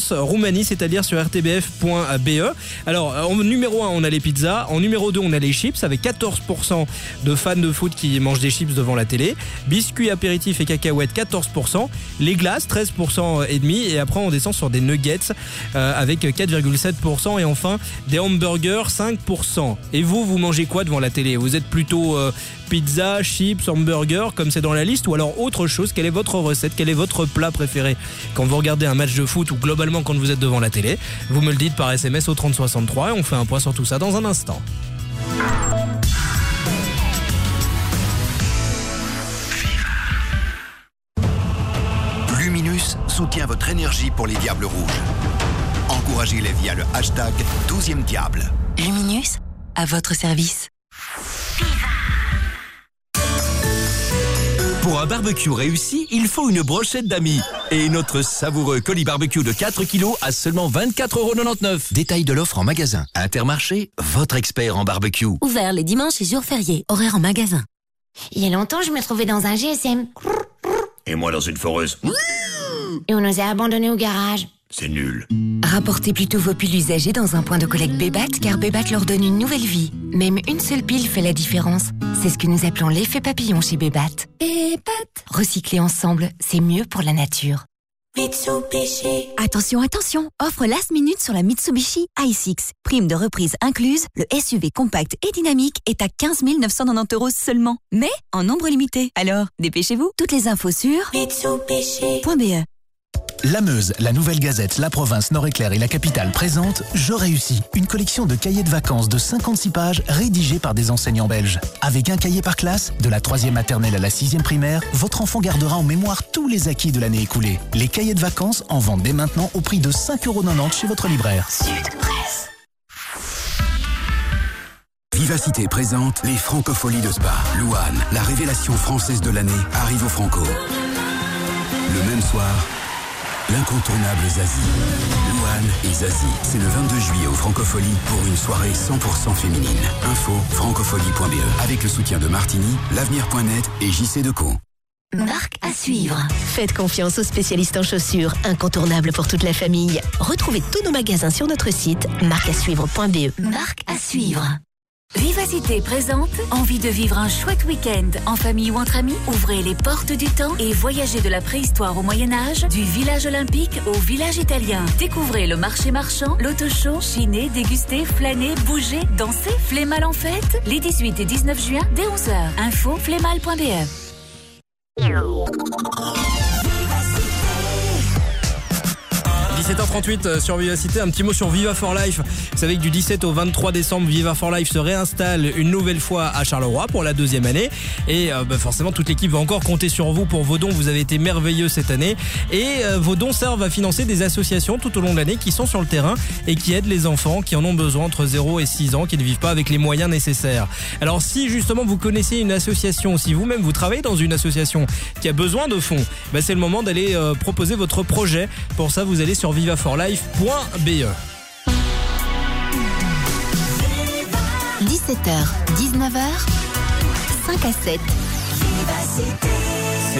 France-Roumanie, c'est-à-dire sur rtbf.be. Alors, en numéro 1, on a les pizzas. En numéro 2, on a les chips, avec 14% de fans de foot qui mangent des chips devant la télé. Biscuits, apéritifs et cacahuètes, 14%. Les glaces, 13% et demi. Et après, on descend sur des nuggets euh, avec 4,7%. Et enfin, des hamburgers, 5%. Et vous, vous mangez quoi devant la télé? Vous êtes plutôt euh, pizza, chips, hamburger, comme c'est dans la liste, ou alors autre chose Quelle est votre recette? Quel est votre plat préféré? Quand vous regardez un match de foot ou globalement quand vous êtes devant la télé Vous me le dites par SMS au 3063 et on fait un point sur tout ça dans un instant. Luminus soutient votre énergie pour les Diables Rouges. Encouragez-les via le hashtag 12e Diable. Luminus, à votre service. Pour un barbecue réussi, il faut une brochette d'amis. Et notre savoureux colis barbecue de 4 kilos à seulement 24,99€. Détail de l'offre en magasin. Intermarché, votre expert en barbecue. Ouvert les dimanches et jours fériés. Horaire en magasin. Il y a longtemps, je me trouvais dans un GSM. Et moi dans une foreuse. Et on nous a abandonnés au garage. C'est nul. Rapportez plutôt vos piles usagées dans un point de collecte Bébat car Bébat leur donne une nouvelle vie. Même une seule pile fait la différence. C'est ce que nous appelons l'effet papillon chez Bébat. Bébat. Recycler ensemble, c'est mieux pour la nature. Mitsubishi. Attention, attention, offre last minute sur la Mitsubishi i6. Prime de reprise incluse, le SUV compact et dynamique est à 15 990 euros seulement. Mais en nombre limité. Alors, dépêchez-vous. Toutes les infos sur Mitsubishi.be. La Meuse, la Nouvelle Gazette, la province Nord-Éclair et la capitale présentent Je réussis, une collection de cahiers de vacances de 56 pages rédigés par des enseignants belges. Avec un cahier par classe, de la 3e maternelle à la 6e primaire, votre enfant gardera en mémoire tous les acquis de l'année écoulée. Les cahiers de vacances en vendent dès maintenant au prix de 5,90€ chez votre libraire. Sud Presse. Vivacité présente les Francopholies de Spa. Louane, la révélation française de l'année, arrive au Franco. Le même soir, L'incontournable Zazie. Louane et Zazie. C'est le 22 juillet au Francophonie pour une soirée 100% féminine. Info francophonie.be avec le soutien de Martini, l'avenir.net et JC Deco. Marque à suivre. Faites confiance aux spécialistes en chaussures, incontournables pour toute la famille. Retrouvez tous nos magasins sur notre site marqueasuivre.be. Marque à suivre. Vivacité présente. Envie de vivre un chouette week-end en famille ou entre amis Ouvrez les portes du temps et voyagez de la préhistoire au Moyen-Âge, du village olympique au village italien. Découvrez le marché marchand, l'auto-show, chiner, déguster, flâner, bouger, danser, Flémal en fête, les 18 et 19 juin dès 11h. Info flémal.be. 17h38 euh, sur Vivacité, un petit mot sur Viva for Life. Vous savez que du 17 au 23 décembre, Viva for Life se réinstalle une nouvelle fois à Charleroi pour la deuxième année. Et euh, bah, forcément, toute l'équipe va encore compter sur vous pour vos dons. Vous avez été merveilleux cette année. Et euh, vos dons servent à financer des associations tout au long de l'année qui sont sur le terrain et qui aident les enfants qui en ont besoin entre 0 et 6 ans, qui ne vivent pas avec les moyens nécessaires. Alors si justement vous connaissez une association, si vous-même vous travaillez dans une association qui a besoin de fonds, bah, c'est le moment d'aller proposer votre projet. Pour ça, vous allez sur vivaforlife.be. 17h, 19h, 5 à 7.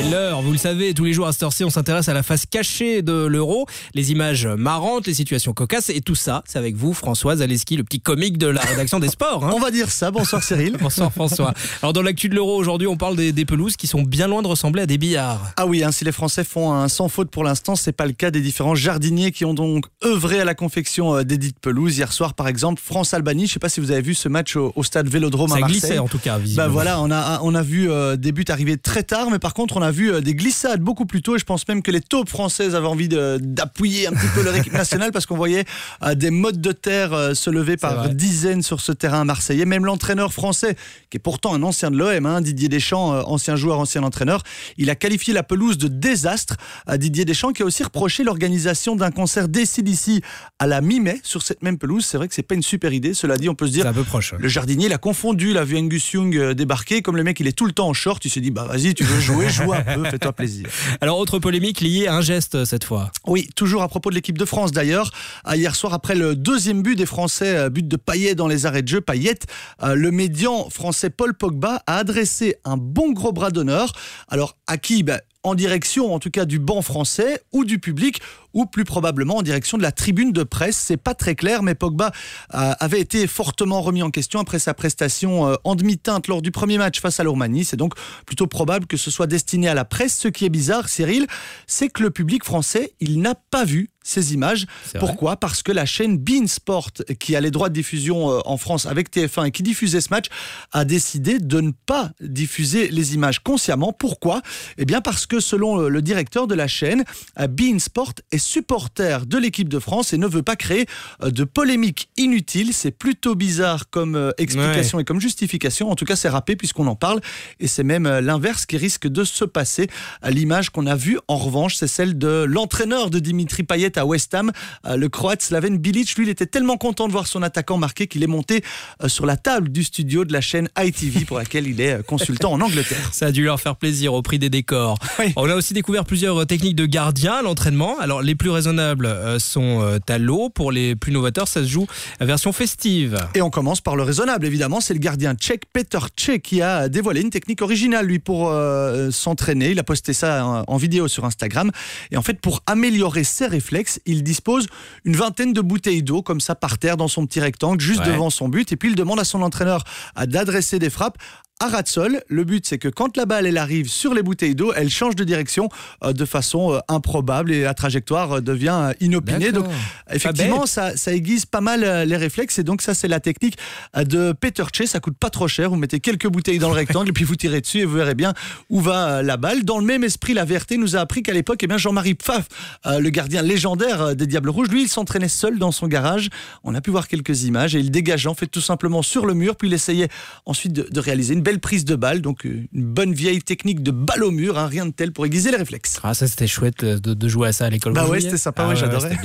C'est l'heure, vous le savez, tous les jours à cette heure-ci, on s'intéresse à la face cachée de l'euro, les images marrantes, les situations cocasses, et tout ça, c'est avec vous, Françoise Aleski, le petit comique de la rédaction des sports. hein. On va dire ça. Bonsoir Cyril. Bonsoir François. Alors dans l'actu de l'euro aujourd'hui, on parle des, des pelouses qui sont bien loin de ressembler à des billards. Ah oui, hein, si les Français font un sans faute pour l'instant, c'est pas le cas des différents jardiniers qui ont donc œuvré à la confection euh, des dites pelouses. Hier soir, par exemple, France-Albanie. Je sais pas si vous avez vu ce match au, au stade Vélodrome à Ça Marseille. glissait en tout cas, visiblement. Bah voilà, on a on a vu euh, des buts arriver très tard, mais par contre, on a vu euh, des glissades beaucoup plus tôt. Et je pense même que les taupes françaises avaient envie d'appuyer un petit peu leur équipe nationale parce qu'on voyait euh, des modes de terre euh, se lever par dizaines sur ce terrain marseillais. Même l'entraîneur français, qui est pourtant un ancien de l'OM, hein, Didier Deschamps, ancien joueur, ancien entraîneur, il a qualifié la pelouse de désastre. à Didier Deschamps qui a aussi reproché l'organisation d'un concert d'ici à la mi-mai sur cette même pelouse. C'est vrai que c'est pas une super idée. Cela dit, on peut se dire un peu proche. le jardinier il a confondu, il a vu Angus Young débarquer. Comme le mec il est tout le temps en short, il s'est dit bah vas-y, tu veux jouer, joue un peu, fais-toi plaisir. Alors autre polémique liée à un geste cette fois. Oui, toujours à propos de l'équipe de France d'ailleurs. Hier soir, après le deuxième but des Français, euh, but de Payet dans les arrêts de jeu, Payet, euh, le médian français Paul Pogba a adressé un bon gros bras d'honneur. Alors à qui? Ben, en direction en tout cas du banc français ou du public ou plus probablement en direction de la tribune de presse. C'est pas très clair, mais Pogba euh, avait été fortement remis en question après sa prestation euh, en demi-teinte lors du premier match face à la Roumanie. C'est donc plutôt probable que ce soit destiné à la presse. Ce qui est bizarre, Cyril, c'est que le public français, il n'a pas vu ces images. Pourquoi? Parce que la chaîne Bein Sport, qui a les droits de diffusion euh, en France avec TF1 et qui diffusait ce match, a décidé de ne pas diffuser les images consciemment. Pourquoi? Eh bien parce que selon le, directeur de la chaîne, euh, Bein Sport est supporter de l'équipe de France et ne veut pas créer euh, de polémique inutile. C'est plutôt bizarre comme euh, explication et comme justification. En tout cas, c'est râpé puisqu'on en parle et c'est même euh, l'inverse qui risque de se passer. L'image qu'on a vue, en revanche, c'est celle de l'entraîneur de Dimitri Payet à West Ham, le Croate Slaven Bilic. Lui, il était tellement content de voir son attaquant marqué qu'il est monté sur la table du studio de la chaîne ITV pour laquelle il est consultant en Angleterre. Ça a dû leur faire plaisir au prix des décors. On a aussi découvert plusieurs techniques de gardien à l'entraînement. Alors les plus raisonnables euh, sont euh, à l'eau. Pour les plus novateurs, ça se joue à version festive. Et on commence par le raisonnable, évidemment. C'est le gardien tchèque Peter Cech qui a dévoilé une technique originale, lui, pour euh, s'entraîner. Il a posté ça en, en vidéo sur Instagram. Et en fait, pour améliorer ses réflexes, il dispose une vingtaine de bouteilles d'eau, comme ça, par terre, dans son petit rectangle, juste Ouais. devant son but. Et puis, il demande à son entraîneur d'adresser des frappes à ras de sol. Le but, c'est que quand la balle elle arrive sur les bouteilles d'eau, elle change de direction euh, de façon euh, improbable et la trajectoire euh, devient inopinée. Donc, D'accord. effectivement, ça, ça aiguise pas mal les réflexes. Et donc, ça, c'est la technique de Peter Che. Ça coûte pas trop cher. Vous mettez quelques bouteilles dans le rectangle et puis vous tirez dessus et vous verrez bien où va la balle. Dans le même esprit, la VRT nous a appris qu'à l'époque, eh bien, Jean-Marie Pfaff, le gardien légendaire des Diables Rouges, lui, il s'entraînait seul dans son garage. On a pu voir quelques images et il dégageait en fait tout simplement sur le mur. Puis il essayait ensuite de, de réaliser une belle prise de balle. Donc, euh, une bonne vieille technique de balle au mur. hein, rien de tel pour aiguiser les réflexes. Ah ça c'était chouette euh, de, de jouer à ça à l'école. Bah ouais, jouiez c'était sympa, Ah ouais, j'adorais.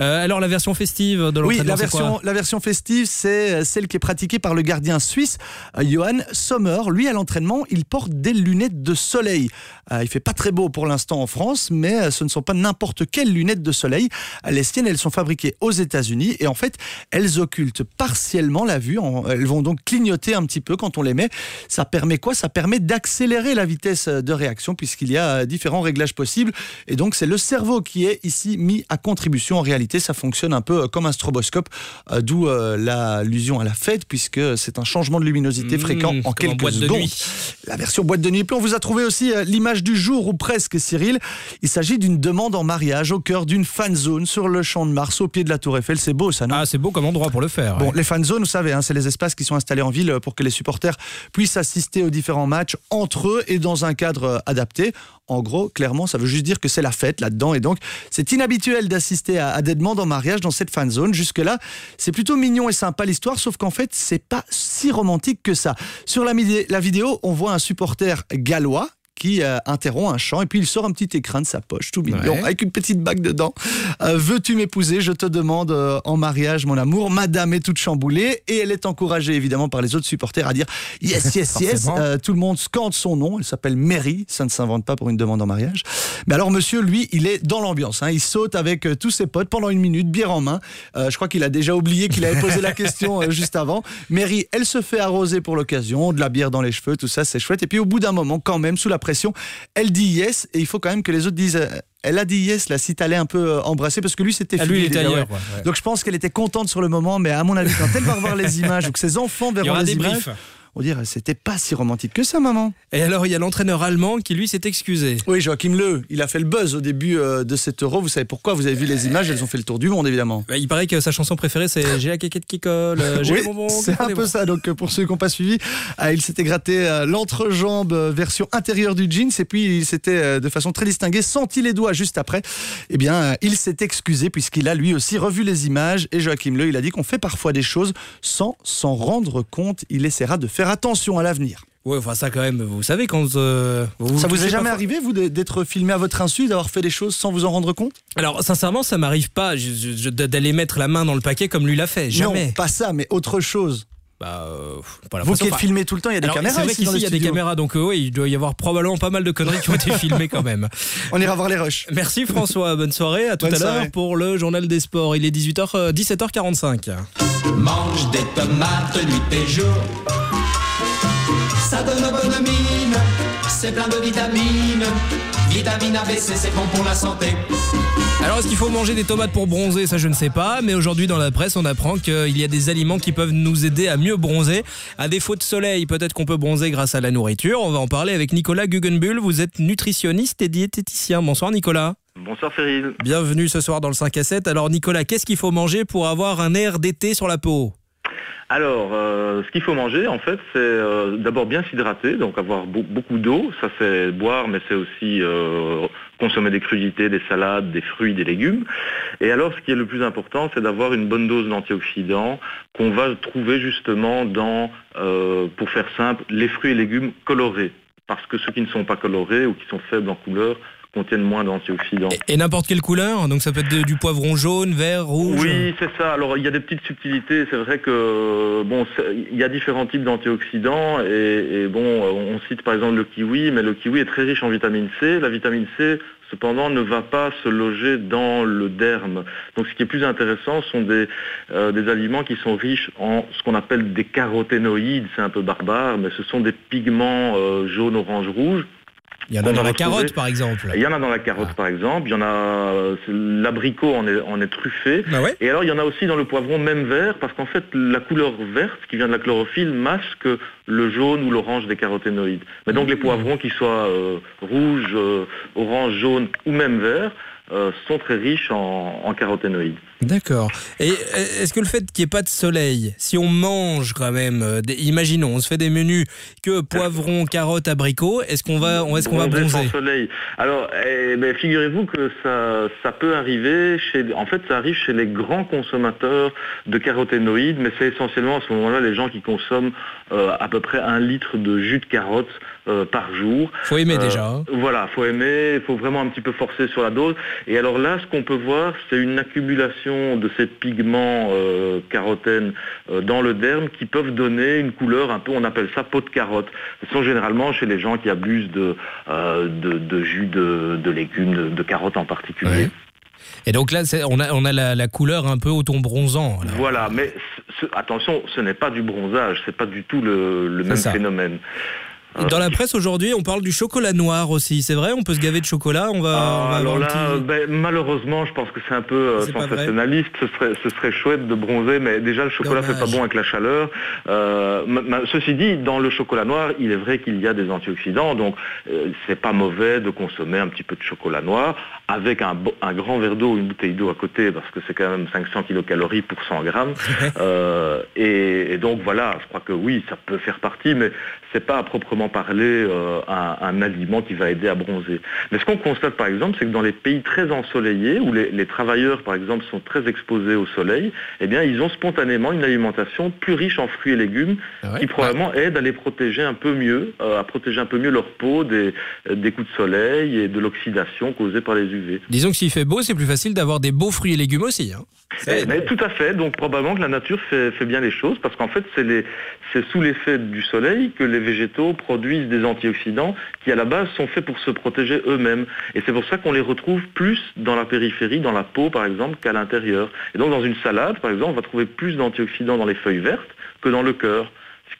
Euh, alors la version festive de Oui, l'entraînement, la c'est quoi version, la version festive, c'est celle qui est pratiquée par le gardien suisse, Johan Sommer. Lui, à l'entraînement, il porte des lunettes de soleil. Euh, il fait pas très beau pour l'instant en France, mais ce ne sont pas n'importe quelles lunettes de soleil. Les siennes, elles sont fabriquées aux États-Unis et en fait, elles occultent partiellement la vue. Elles vont donc clignoter un petit peu quand on les met. Ça permet quoi? Ça permet d'accélérer la vitesse de réaction puisqu'il y a euh, différents réglages possibles. Et donc, c'est le cerveau qui est ici mis à contribution. En réalité, ça fonctionne un peu euh, comme un stroboscope, euh, d'où l'allusion à la fête puisque c'est un changement de luminosité Mmh, fréquent en quelques de secondes. nuit. La version boîte de nuit. Puis on vous a trouvé aussi l'image du jour ou presque, Cyril. Il s'agit d'une demande en mariage au cœur d'une fan zone sur le champ de Mars au pied de la Tour Eiffel. C'est beau ça, non? Ah c'est beau comme endroit pour le faire. Bon, ouais. les fan zones, vous savez, hein, c'est les espaces qui sont installés en ville pour que les supporters puissent assister aux différents matchs entre eux et dans un cadre euh, adapté. En gros, clairement, ça veut juste dire que c'est la fête là-dedans. Et donc, c'est inhabituel d'assister à, des demandes en mariage dans cette fan zone. Jusque-là, c'est plutôt mignon et sympa l'histoire, sauf qu'en fait, c'est pas si romantique que ça. Sur la vidéo, on voit un supporter gallois qui euh, interrompt un chant et puis il sort un petit écrin de sa poche, tout mignon, Ouais. avec une petite bague dedans. Euh, Veux-tu m'épouser? Je te demande euh, en mariage, mon amour. Madame est toute chamboulée et elle est encouragée évidemment par les autres supporters à dire yes, yes, yes. Tout le monde scande son nom. Elle s'appelle Mary. Ça ne s'invente pas pour une demande en mariage. Mais alors, monsieur, lui, il est dans l'ambiance. hein. Il saute avec tous ses potes pendant une minute, bière en main. Je crois qu'il a déjà oublié qu'il avait posé la question juste avant. Mary, elle se fait arroser pour l'occasion, de la bière dans les cheveux, tout ça, c'est chouette. Et puis, au bout d'un moment, quand même, sous la pression, Elle dit yes et il faut quand même que les autres disent. euh, Elle a dit yes, là, si t'allais un peu euh, embrasser, parce que lui, c'était Ah, lui, fini il était déjà, ailleurs, ouais. quoi, ouais. Donc, je pense qu'elle était contente sur le moment, mais à mon avis, quand elle va revoir les images ou que ses enfants verront les images, briefs. On dirait c'était pas si romantique que ça, maman. Et alors, il y a l'entraîneur allemand qui, lui, s'est excusé. Oui, Joachim Le, il a fait le buzz au début euh, de cet euro. Vous savez pourquoi? Vous avez vu les images, elles ont fait le tour du monde, évidemment. Bah, il paraît que sa chanson préférée, c'est J'ai la quéquette qui colle, euh, j'ai Oui, c'est un peu ça. Donc euh, pour ceux qui n'ont pas suivi, il s'était gratté l'entrejambe version intérieure du jeans et puis il s'était de façon très distinguée senti les doigts juste après. Eh bien, il s'est excusé puisqu'il a lui aussi revu les images et Joachim Le, il a dit qu'on fait parfois des choses sans s'en rendre compte. Il essaiera de faire attention à l'avenir. Ouais, enfin, ça, quand même, vous savez, quand. euh, vous Ça vous est jamais arrivé, vous, d'être filmé à votre insu, d'avoir fait des choses sans vous en rendre compte? Alors, sincèrement, ça m'arrive pas d'aller mettre la main dans le paquet comme lui l'a fait. Jamais. Non, pas ça, mais autre chose. Bah, euh, Vous qui êtes Enfin, filmé tout le temps, il y a des alors, caméras C'est vrai qu'ici, il y a des caméras, donc euh, oui, il doit y avoir probablement pas mal de conneries qui ont été filmées quand même. On ira voir les rushs. Merci François, bonne soirée, à tout Bonne à l'heure pour le journal des sports. Il est 18h, euh, 17h45. Mange des tomates nuit et jour. Ça donne bonne mine, c'est plein de vitamines. Vitamine A, B, C, c'est bon pour la santé. Alors, est-ce qu'il faut manger des tomates pour bronzer? Ça, je ne sais pas. Mais aujourd'hui, dans la presse, on apprend qu'il y a des aliments qui peuvent nous aider à mieux bronzer. À défaut de soleil, peut-être qu'on peut bronzer grâce à la nourriture. On va en parler avec Nicolas Guggenbull. Vous êtes nutritionniste et diététicien. Bonsoir, Nicolas. Bonsoir Cyril. Bienvenue ce soir dans le 5 à 7. Alors, Nicolas, qu'est-ce qu'il faut manger pour avoir un air d'été sur la peau? Alors, euh, ce qu'il faut manger, en fait, c'est euh, d'abord bien s'hydrater, donc avoir beau- beaucoup d'eau. Ça, c'est boire, mais c'est aussi euh, consommer des crudités, des salades, des fruits, des légumes. Et alors, ce qui est le plus important, c'est d'avoir une bonne dose d'antioxydants qu'on va trouver justement dans, pour faire simple, les fruits et légumes colorés. Parce que ceux qui ne sont pas colorés ou qui sont faibles en couleur contiennent moins d'antioxydants. Et n'importe quelle couleur Donc, ça peut être de- du poivron jaune, vert, rouge Oui, c'est ça. Alors il y a des petites subtilités. C'est vrai que bon, il y a différents types d'antioxydants et, et bon, on cite par exemple le kiwi, mais le kiwi est très riche en vitamine C. La vitamine C, cependant, ne va pas se loger dans le derme. Donc ce qui est plus intéressant sont des, euh, des aliments qui sont riches en ce qu'on appelle des caroténoïdes. C'est un peu barbare, mais ce sont des pigments euh, jaune, orange, rouge. Il y en a dans la carotte, par exemple. il y en a dans la carotte par exemple, il y en a l'abricot en est, en est truffé. Ah Et alors il y en a aussi dans le poivron même vert parce qu'en fait la couleur verte qui vient de la chlorophylle masque le jaune ou l'orange des caroténoïdes. Mais donc les Mmh. poivrons qui soient euh, rouges, euh, orange, jaune ou même vert euh, sont très riches en, en caroténoïdes. D'accord. Et euh, est-ce que le fait qu'il n'y ait pas de soleil, si on mange quand même, euh, des- imaginons, on se fait des menus que poivron, carotte, abricot, est-ce qu'on va, est-ce qu'on va Bronzer soleil. Alors, eh ben, figurez-vous que ça, ça peut arriver chez, en fait, ça arrive chez les grands consommateurs de caroténoïdes, mais c'est essentiellement à ce moment-là les gens qui consomment euh, à peu près un litre de jus de carotte euh, par jour. Faut aimer déjà, hein. Voilà, faut aimer, il faut vraiment un petit peu forcer sur la dose. Et alors là, ce qu'on peut voir, c'est une accumulation de ces pigments euh, carotènes euh, dans le derme qui peuvent donner une couleur un peu, on appelle ça peau de carotte. Ce sont généralement chez les gens qui abusent de, euh, de, de jus de, de légumes, de, de carottes en particulier. Et donc là, on a, on a la, la couleur un peu au ton bronzant. là. Voilà, mais ce- attention, ce n'est pas du bronzage, c'est pas du tout le, même ça. phénomène. Euh, Dans la presse aujourd'hui, on parle du chocolat noir aussi. C'est vrai, on peut se gaver de chocolat. On va, on Ah, va alors là, petit- ben, malheureusement, je pense que c'est un peu euh, C'est sensationnaliste. Ce serait, ce serait chouette de bronzer, mais déjà le chocolat fait pas Dommage. bon avec la chaleur. Euh, ma- ma- ceci dit, dans le chocolat noir, il est vrai qu'il y a des antioxydants, donc euh, c'est pas mauvais de consommer un petit peu de chocolat noir avec un, grand verre d'eau, une bouteille d'eau à côté, parce que c'est quand même 500 kilocalories pour 100 grammes. Euh, et, et donc voilà, je crois que oui, ça peut faire partie, mais c'est pas à proprement parler euh, un, un aliment qui va aider à bronzer. Mais ce qu'on constate par exemple, c'est que dans les pays très ensoleillés, où les, les travailleurs par exemple sont très exposés au soleil, eh bien ils ont spontanément une alimentation plus riche en fruits et légumes, qui probablement aide à les protéger un peu mieux, euh, à protéger un peu mieux leur peau des, des coups de soleil et de l'oxydation causée par les UV. Disons que s'il fait beau, c'est plus facile d'avoir des beaux fruits et légumes aussi. hein. Eh, mais tout à fait, donc probablement que la nature fait, fait bien les choses, parce qu'en fait c'est sous l'effet du soleil que les végétaux produisent des antioxydants qui à la base sont faits pour se protéger eux-mêmes. Et c'est pour ça qu'on les retrouve plus dans la périphérie, dans la peau par exemple, qu'à l'intérieur. Et donc dans une salade par exemple, on va trouver plus d'antioxydants dans les feuilles vertes que dans le cœur.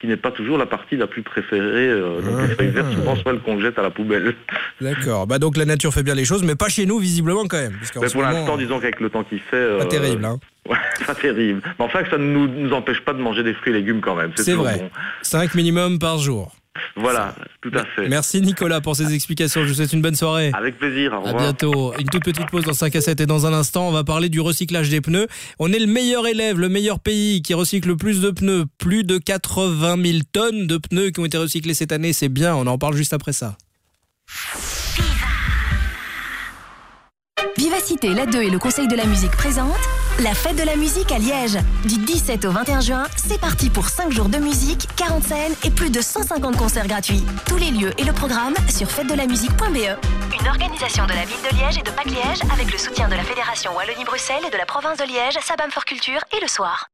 Qui n'est pas toujours la partie la plus préférée. Euh, donc les feuilles vertes, souvent, soit elles qu'on jette à la poubelle. D'accord. Bah donc la nature fait bien les choses, mais pas chez nous visiblement quand même. Mais pour l'instant, disons qu'avec le temps qu'il fait... euh, Pas terrible, hein. Ouais, pas terrible. Mais enfin, que ça ne nous, nous empêche pas de manger des fruits et légumes quand même. C'est vrai. bon. 5 minimum par jour. Voilà, tout à fait. Merci Nicolas pour ces explications. Je vous souhaite une bonne soirée. Avec plaisir, au À revoir. bientôt. Une toute petite pause dans 5 à 7 et dans un instant, on va parler du recyclage des pneus. On est le meilleur élève, le meilleur pays qui recycle le plus de pneus. Plus de 80 000 tonnes de pneus qui ont été recyclés cette année. C'est bien. On en parle juste après ça. Vivacité, la 2 et le Conseil de la musique présentent la fête de la musique à Liège. Du 17 au 21 juin, c'est parti pour 5 jours de musique, 40 scènes et plus de 150 concerts gratuits. Tous les lieux et le programme sur fêtedelamamusique.be. Une organisation de la ville de Liège et de PAC Liège avec le soutien de la Fédération Wallonie-Bruxelles et de la province de Liège, Sabam for Culture et le soir.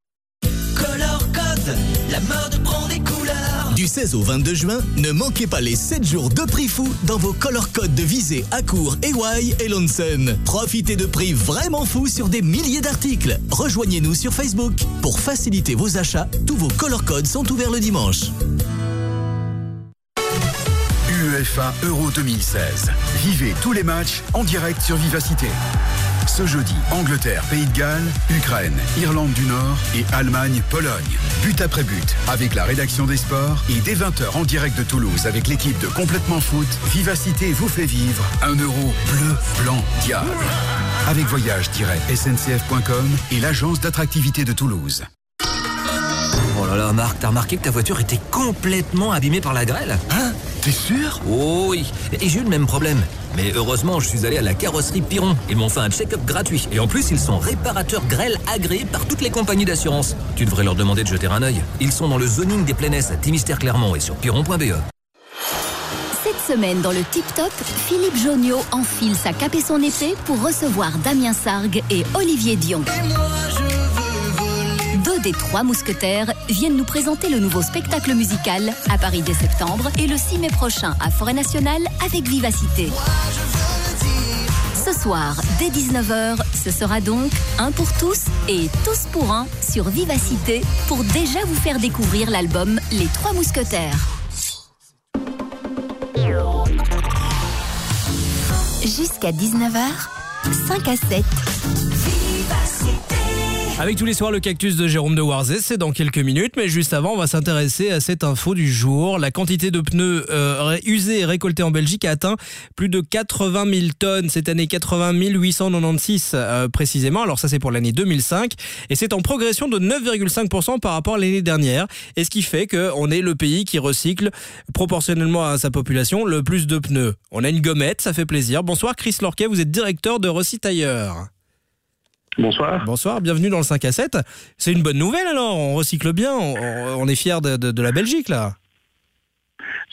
Color Code, la mode prend des couleurs. Du 16 au 22 juin, ne manquez pas les 7 jours de prix fou dans vos color codes de visée Accourt, EY et Lonson. Profitez de prix vraiment fous sur des milliers d'articles. Rejoignez-nous sur Facebook. Pour faciliter vos achats, tous vos color codes sont ouverts le dimanche. UEFA Euro 2016. Vivez tous les matchs en direct sur Vivacité. Ce jeudi, Angleterre, Pays de Galles, Ukraine, Irlande du Nord et Allemagne, Pologne. But après but, avec la rédaction des sports et dès 20h en direct de Toulouse avec l'équipe de Complètement Foot, Vivacité vous fait vivre un euro bleu, blanc, diable. Avec voyage-sncf.com et l'agence d'attractivité de Toulouse. Oh là là, Marc, t'as remarqué que ta voiture était complètement abîmée par la grêle? Hein? T'es sûr? Oh oui, et j'ai eu le même problème. Mais heureusement, je suis allé à la carrosserie Piron. Ils m'ont fait un check-up gratuit. Et en plus, ils sont réparateurs grêle agréés par toutes les compagnies d'assurance. Tu devrais leur demander de jeter un œil. Ils sont dans le zoning des Plaines à Timistère Clermont et sur piron.be. Cette semaine, dans le Tip Top, Philippe Jonio enfile sa cape et son épée pour recevoir Damien Sargue et Olivier Dion. Deux des trois mousquetaires viennent nous présenter le nouveau spectacle musical à Paris dès septembre et le 6 mai prochain à Forêt Nationale avec Vivacité. Ce soir, dès 19h, ce sera donc un pour tous et tous pour un sur Vivacité pour déjà vous faire découvrir l'album Les Trois Mousquetaires. Jusqu'à 19h, 5 à 7. Avec tous les soirs le cactus de Jérôme de Warzé, c'est dans quelques minutes, mais juste avant, on va s'intéresser à cette info du jour. La quantité de pneus euh, usés et récoltés en Belgique a atteint plus de 80 000 tonnes cette année, 80 896 euh, précisément. Alors ça c'est pour l'année 2005 et c'est en progression de 9,5% par rapport à l'année dernière. Et ce qui fait qu'on est le pays qui recycle proportionnellement à sa population le plus de pneus. On a une gommette, ça fait plaisir. Bonsoir Chris Lorquet, vous êtes directeur de Recitailleur. Bonsoir. Bonsoir, bienvenue dans le 5 à 7. C'est une bonne nouvelle alors, on recycle bien, on, on est fiers de, de- de la Belgique là.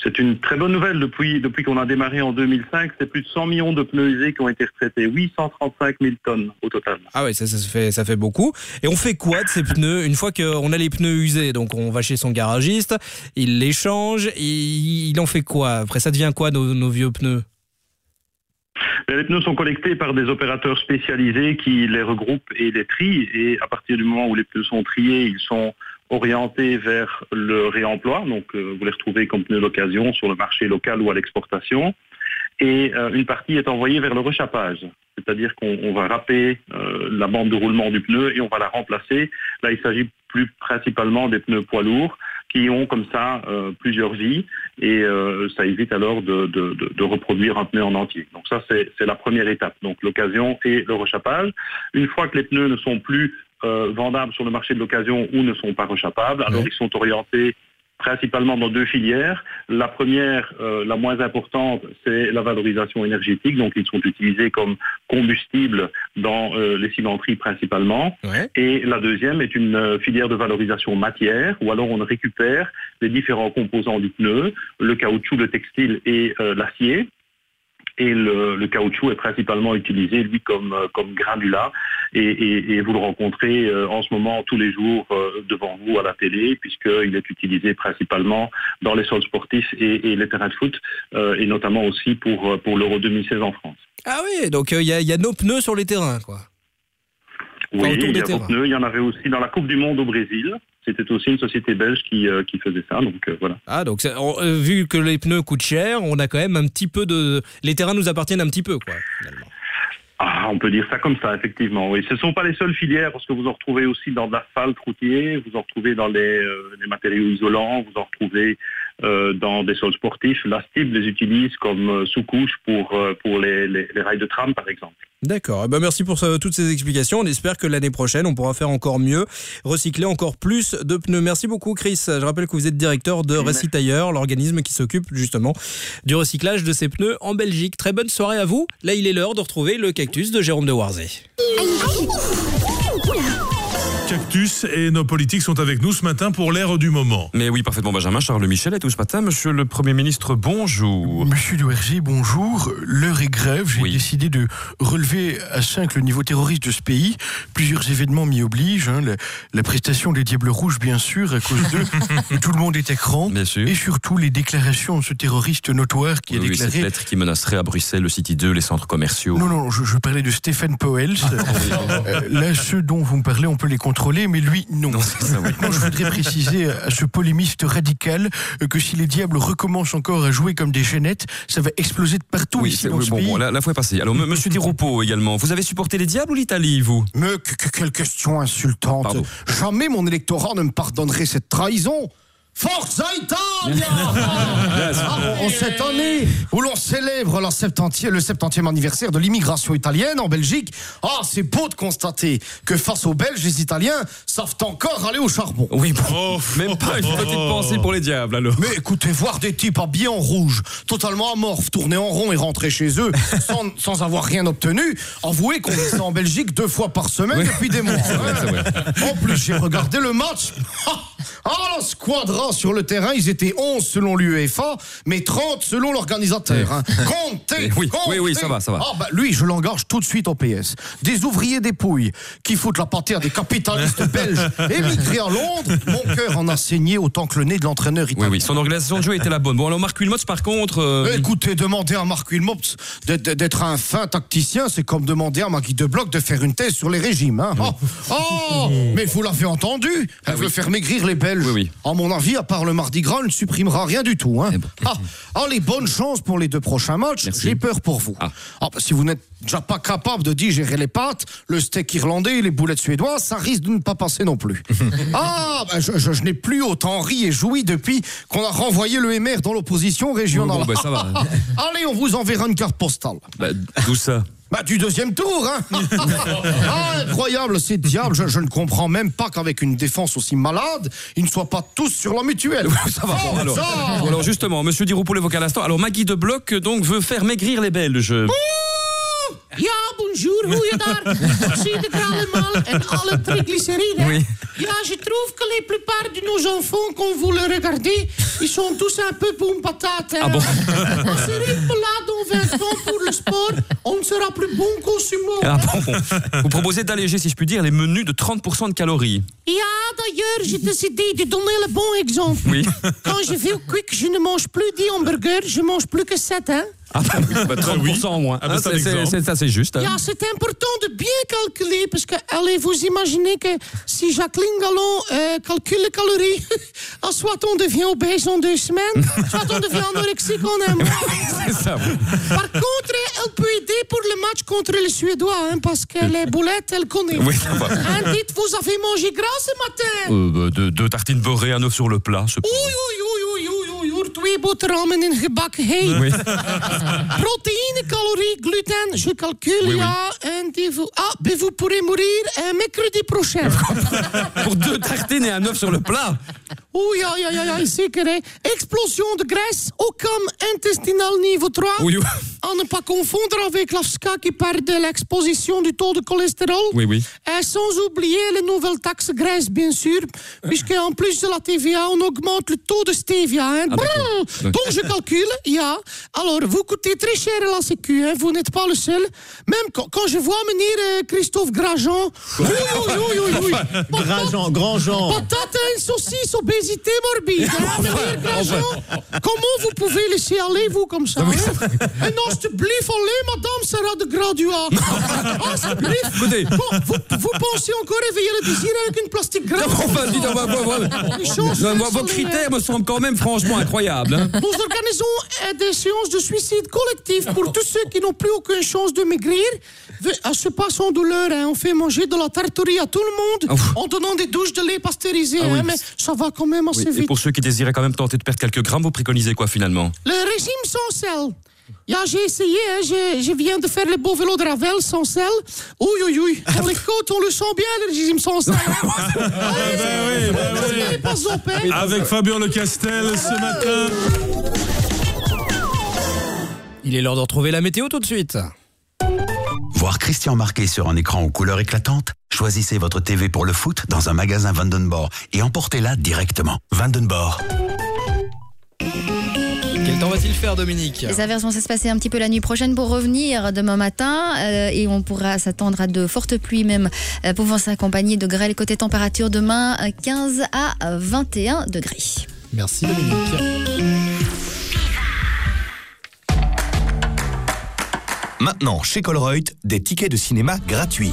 C'est une très bonne nouvelle. Depuis, depuis qu'on a démarré en 2005, c'est plus de 100 millions de pneus usés qui ont été retraités. 835 000 tonnes au total. Ah ouais, ça, ça fait, ça fait beaucoup. Et on fait quoi de ces pneus une fois qu'on a les pneus usés? Donc on va chez son garagiste, il les change, et il en fait quoi? Après ça devient quoi nos, nos vieux pneus? Les pneus sont collectés par des opérateurs spécialisés qui les regroupent et les trient. Et à partir du moment où les pneus sont triés, ils sont orientés vers le réemploi. Donc euh, vous les retrouvez comme pneus d'occasion sur le marché local ou à l'exportation. Et euh, une partie est envoyée vers le rechappage. C'est-à-dire qu'on on va râper euh, la bande de roulement du pneu et on va la remplacer. Là, il s'agit plus principalement des pneus poids lourds qui ont comme ça euh, plusieurs vies et euh, ça évite alors de, de- de- de reproduire un pneu en entier. Donc ça, c'est c'est la première étape, donc l'occasion et le rechappage. Une fois que les pneus ne sont plus euh, vendables sur le marché de l'occasion ou ne sont pas rechappables, alors ils sont orientés principalement dans deux filières. La première, euh, la moins importante, c'est la valorisation énergétique. Donc, ils sont utilisés comme combustible dans euh, les cimenteries principalement. Et la deuxième est une euh, filière de valorisation matière, où alors on récupère les différents composants du pneu, le caoutchouc, le textile et l'acier. Et le, le caoutchouc est principalement utilisé, lui, comme, euh, comme granulat. Et, et- et vous le rencontrez euh, en ce moment tous les jours euh, devant vous à la télé, puisqu'il est utilisé principalement dans les sols sportifs et, et les terrains de foot, et notamment aussi pour, pour l'Euro 2016 en France. Ah oui, donc il y, a- y a nos pneus sur les terrains quoi. Oui, il y a. Il y en avait aussi dans la Coupe du Monde au Brésil. C'était aussi une société belge qui, euh, qui faisait ça. Donc euh, voilà. Ah, donc on- euh, vu que les pneus coûtent cher, on a quand même un petit peu de. Les terrains nous appartiennent un petit peu, quoi. finalement. Ah, on peut dire ça comme ça, effectivement. Oui, ce ne sont pas les seules filières, parce que vous en retrouvez aussi dans l'asphalte routier, vous en retrouvez dans les, euh, les matériaux isolants, vous en retrouvez dans des sols sportifs. L'Astib les utilise comme euh, sous-couche pour, euh, pour les, les- les rails de tram, par exemple. D'accord. Eh ben, merci pour ça- toutes ces explications. On espère que l'année prochaine, on pourra faire encore mieux, recycler encore plus de pneus. Merci beaucoup, Chris. Je rappelle que vous êtes directeur de Recytailleur, l'organisme qui s'occupe justement du recyclage de ces pneus en Belgique. Très bonne soirée à vous. Là, il est l'heure de retrouver le cactus de Jérôme de Warzé. Cactus et nos politiques sont avec nous ce matin pour l'ère du moment. Mais oui, parfaitement, Benjamin. Charles Michel est tout ce matin. Monsieur le Premier ministre, bonjour. Monsieur Douergy, bonjour. L'heure est grève. J'ai décidé de relever à 5 le niveau terroriste de ce pays. Plusieurs événements m'y obligent. hein. La, la prestation des Diables Rouges, bien sûr, à cause d'eux. Tout le monde est à cran. Et surtout les déclarations de ce terroriste notoire qui Oui, a oui, déclaré... cette lettre qui menacerait à Bruxelles le City 2, les centres commerciaux. Non, non, je, je parlais de Stéphane Poels. Euh, là, ceux dont vous me parlez, on peut les contrôler, mais lui, non. Maintenant, je voudrais préciser à ce polémiste radical que si les diables recommencent encore à jouer comme des génettes, ça va exploser de partout Oui, ici dans oui, ce bon, pays. bon, la, la fois est passée. Alors, monsieur Di Rupo également, vous avez supporté les diables ou l'Italie, vous? Mais que- que- quelle question insultante. Jamais mon électorat ne me pardonnerait cette trahison. Forza Italia En cette année où l'on célèbre la 70e le 70e anniversaire de l'immigration italienne en Belgique, ah, c'est beau de constater que face aux Belges, les Italiens savent encore aller au charbon. Oui, bon, même pas une petite pensée pour les diables, alors. Mais écoutez, voir des types habillés en rouge, totalement amorphes, tourner en rond et rentrer chez eux sans, sans avoir rien obtenu, avouez qu'on est en Belgique deux fois par semaine depuis des mois. hein. En plus, j'ai regardé le match. Ah, la squadra sur le terrain, ils étaient 11 selon l'UEFA, mais 30 selon l'organisateur. hein. Comptez, Oui, comptez. oui, oui, ça va, ça va. Ah, bah, lui, je l'engage tout de suite au PS. Des ouvriers des pouilles qui foutent la à des capitalistes belges émigrés à Londres. Mon cœur en a saigné autant que le nez de l'entraîneur Oui, italien. oui, son organisation de jeu était la bonne. Bon, alors Marc Wilmots, par contre. euh, Écoutez, demander à Marc Wilmots d'être- un fin tacticien, c'est comme demander à Maggie de Bloch de faire une thèse sur les régimes. Hein. Oh, oh, mais vous l'avez entendu Elle veut faire maigrir les Belges. À mon avis, à part le Mardi Gras, elle ne supprimera rien du tout. Hein. Ah, allez, bonne chance pour les deux prochains matchs. J'ai peur pour vous. Ah, bah, si vous n'êtes déjà pas capable de digérer les pâtes, le steak irlandais et les boulettes suédoises, ça risque de ne pas passer non plus. ah, bah, je, je- je n'ai plus autant ri et joui depuis qu'on a renvoyé le MR dans l'opposition régionale. Bon, bah, ça va. Allez, on vous enverra une carte postale. bah, D'où ça? Bah, du deuxième tour, hein Ah, incroyable, ces diables, je, je ne comprends même pas qu'avec une défense aussi malade, ils ne soient pas tous sur la mutuelle. Ça va, bon, Oh, alors, alors justement, monsieur Di Rupo l'évoquait à l'instant. Alors Maggie de Bloch, donc, veut faire maigrir les Belges. Ja, bonjour, goeiedag. Ik zie het er allemaal en alle triglycérines. Oui. Ja, je trouve que la plupart de nos enfants, quand vous les regardez, ils sont tous un peu boum patate. Ah bon? On se rythme là dans 20 ans pour le sport, on sera plus bon qu'au sumo. Ah bon, bon? Vous proposez d'alléger, si je puis dire, les menus de 30% de calories. Ja, d'ailleurs, j'ai décidé de donner le bon exemple. Oui. Quand je vais au quick, je ne mange plus 10 hamburgers, je mange plus que 7, hein. Ah bah, oui, bah, 30% en moins. Ah bah, Hein, c'est assez juste. hein. C'est important de bien calculer parce que, allez, vous imaginez que si Jacqueline Gallon euh, calcule les calories, ah, soit on devient obèse en deux semaines, soit on devient anorexique en un mois. C'est ça. oui. Par contre, elle peut aider pour le match contre les Suédois, hein, parce que les boulettes, elle connaît. Oui, ça va. Hein, dites, vous avez mangé gras ce matin? Euh, bah, deux, deux tartines beurrées, un œuf sur le plat. c'est- Oei, oei, oei, twee boterhammen in gebakken hey. Oui. Protéines, calories, gluten, je calcule, ja. En die vous... Ah, ben vous pourrez mourir euh, mercredi prochain. Pour deux tartines et un œuf sur le plat. Oei, ja, ja, ja, zeker hè. Explosion de graisse, au comme intestinal niveau 3. Oui, oui. À ne pas confondre avec la FSCA qui part de l'exposition du taux de cholestérol. Oui, oui. Et sans oublier les nouvelles taxes graisse, bien sûr, puisque en plus de la TVA, on augmente le taux de stevia. Hein. Ah. Brrr. Donc je calcule, ja. Alors, vous coûtez très cher à la Sécu, hein. vous n'êtes pas le seul. Même quand, quand je vois meneer euh, Christophe Grandjean... Oui, oui, oui, oui, oui. Grandjean, Grandjean. Patate, hein, saucisse, obésité, obésité morbide. hein. Comment vous pouvez laisser aller, vous, comme ça hein? En alsjeblieft, alleen, madame Sarah de Gradua. Alsjeblieft. Écoutez. Bon, vous, vous pensez encore éveiller le désir avec une plastique Enfin, choses vos- critères me semblent quand même franchement incroyables. hein. Nous organisons des séances de suicide collectif pour tous ceux qui n'ont plus aucune chance de maigrir. À ce pas sans douleur, hein, on fait manger de la tartarie à tout le monde en donnant des douches de lait pasteurisé. Ah oui. hein, mais ça va quand même assez Oui, Et pour ceux qui désiraient quand même tenter de perdre quelques grammes, vous préconisez quoi finalement? Le régime sans sel. Ja, j'ai essayé, hein, je, viens de faire le beau vélo de Ravel sans sel. Oei, oei, oei. Dans les côtes, on le sent bien, le régime sans sel. Avec Fabien Le Castel ce matin. Il est l'heure de retrouver la météo tout de suite. Voir Christian marqué sur un écran aux couleurs éclatantes Choisissez votre TV pour le foot dans un magasin Vandenborg et emportez-la directement. Vandenborg. Quel temps va-t-il faire, Dominique? Les averses vont se passer un petit peu la nuit prochaine pour revenir demain matin euh, et on pourra s'attendre à de fortes pluies même euh, pouvant s'accompagner de grêle côté température demain euh, 15 à 21 degrés. Merci Dominique. Maintenant, chez Colruyt, des tickets de cinéma gratuits.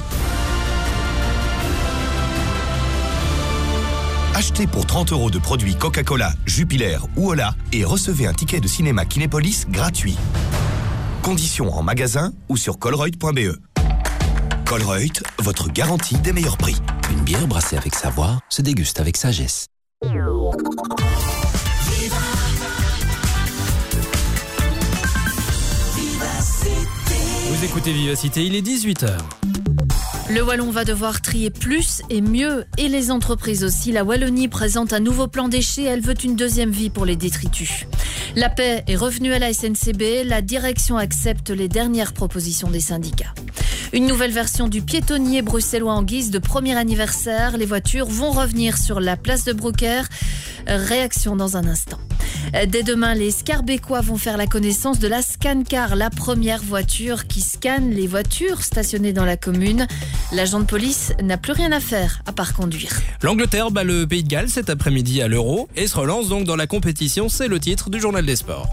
Achetez pour 30 euros de produits Coca-Cola, Jupiler ou Ola et recevez un ticket de cinéma Kinépolis gratuit. Conditions en magasin ou sur colruyt.be. Colruyt, votre garantie des meilleurs prix. Une bière brassée avec savoir se déguste avec sagesse. Vous écoutez Vivacité, il est 18h. Le Wallon va devoir trier plus et mieux, et les entreprises aussi. La Wallonie présente un nouveau plan déchets, elle veut une deuxième vie pour les détritus. La paix est revenue à la SNCB, la direction accepte les dernières propositions des syndicats. Une nouvelle version du piétonnier bruxellois en guise de premier anniversaire. Les voitures vont revenir sur la place de Brooker. Réaction dans un instant. Dès demain, les Scarbécois vont faire la connaissance de la Scancar, la première voiture qui scanne les voitures stationnées dans la commune. L'agent de police n'a plus rien à faire à part conduire. L'Angleterre bat le Pays de Galles cet après-midi à l'Euro et se relance donc dans la compétition, c'est le titre du journal des sports.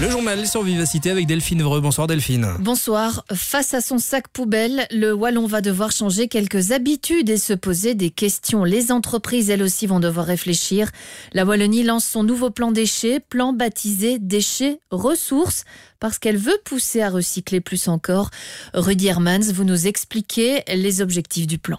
Le journal sur Vivacité avec Delphine Vreux. Bonsoir Delphine. Bonsoir. Face à son sac poubelle, le Wallon va devoir changer quelques habitudes et se poser des questions. Les entreprises, elles aussi, vont devoir réfléchir. La Wallonie lance son nouveau plan déchets, plan baptisé déchets ressources, parce qu'elle veut pousser à recycler plus encore. Rudy Hermans, vous nous expliquez les objectifs du plan.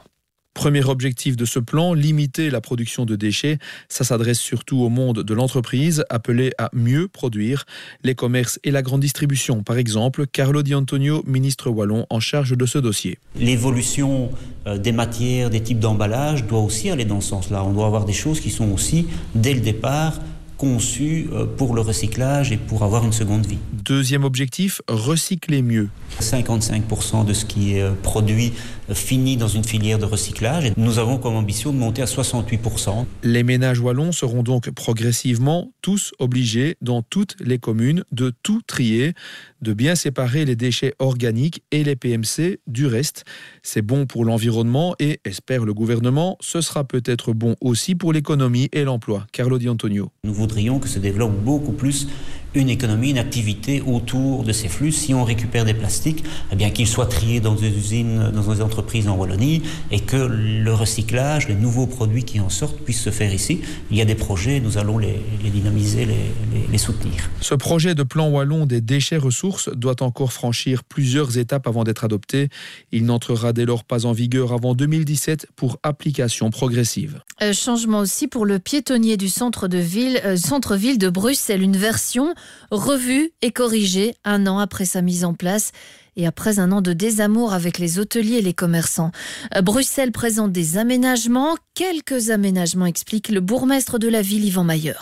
Premier objectif de ce plan, limiter la production de déchets. Ça s'adresse surtout au monde de l'entreprise, appelé à mieux produire. Les commerces et la grande distribution, par exemple. Carlo Di Antonio, ministre wallon en charge de ce dossier. L'évolution euh, des matières, des types d'emballage doit aussi aller dans ce sens-là. On doit avoir des choses qui sont aussi, dès le départ, conçues euh, pour le recyclage et pour avoir une seconde vie. Deuxième objectif, recycler mieux. 55% de ce qui est euh, produit euh, finit dans une filière de recyclage et nous avons comme ambition de monter à 68%. Les ménages wallons seront donc progressivement tous obligés, dans toutes les communes, de tout trier, de bien séparer les déchets organiques et les PMC du reste. C'est bon pour l'environnement et, espère le gouvernement, ce sera peut-être bon aussi pour l'économie et l'emploi. Carlo Di Antonio. Nous voudrions que se développe beaucoup plus une économie, une activité autour de ces flux. Si on récupère des plastiques, eh bien qu'ils soient triés dans des usines, dans des entreprises en Wallonie et que le recyclage, les nouveaux produits qui en sortent puissent se faire ici. Il y a des projets, nous allons les, les dynamiser, les, les, les soutenir. Ce projet de plan wallon des déchets ressources doit encore franchir plusieurs étapes avant d'être adopté. Il n'entrera dès lors pas en vigueur avant 2017 pour application progressive. Euh, changement aussi pour le piétonnier du centre de ville, euh, centre-ville de Bruxelles, une version revue et corrigée un an après sa mise en place et après un an de désamour avec les hôteliers et les commerçants. Euh, Bruxelles présente des aménagements. Quelques aménagements explique le bourgmestre de la ville, Yvan Mayer.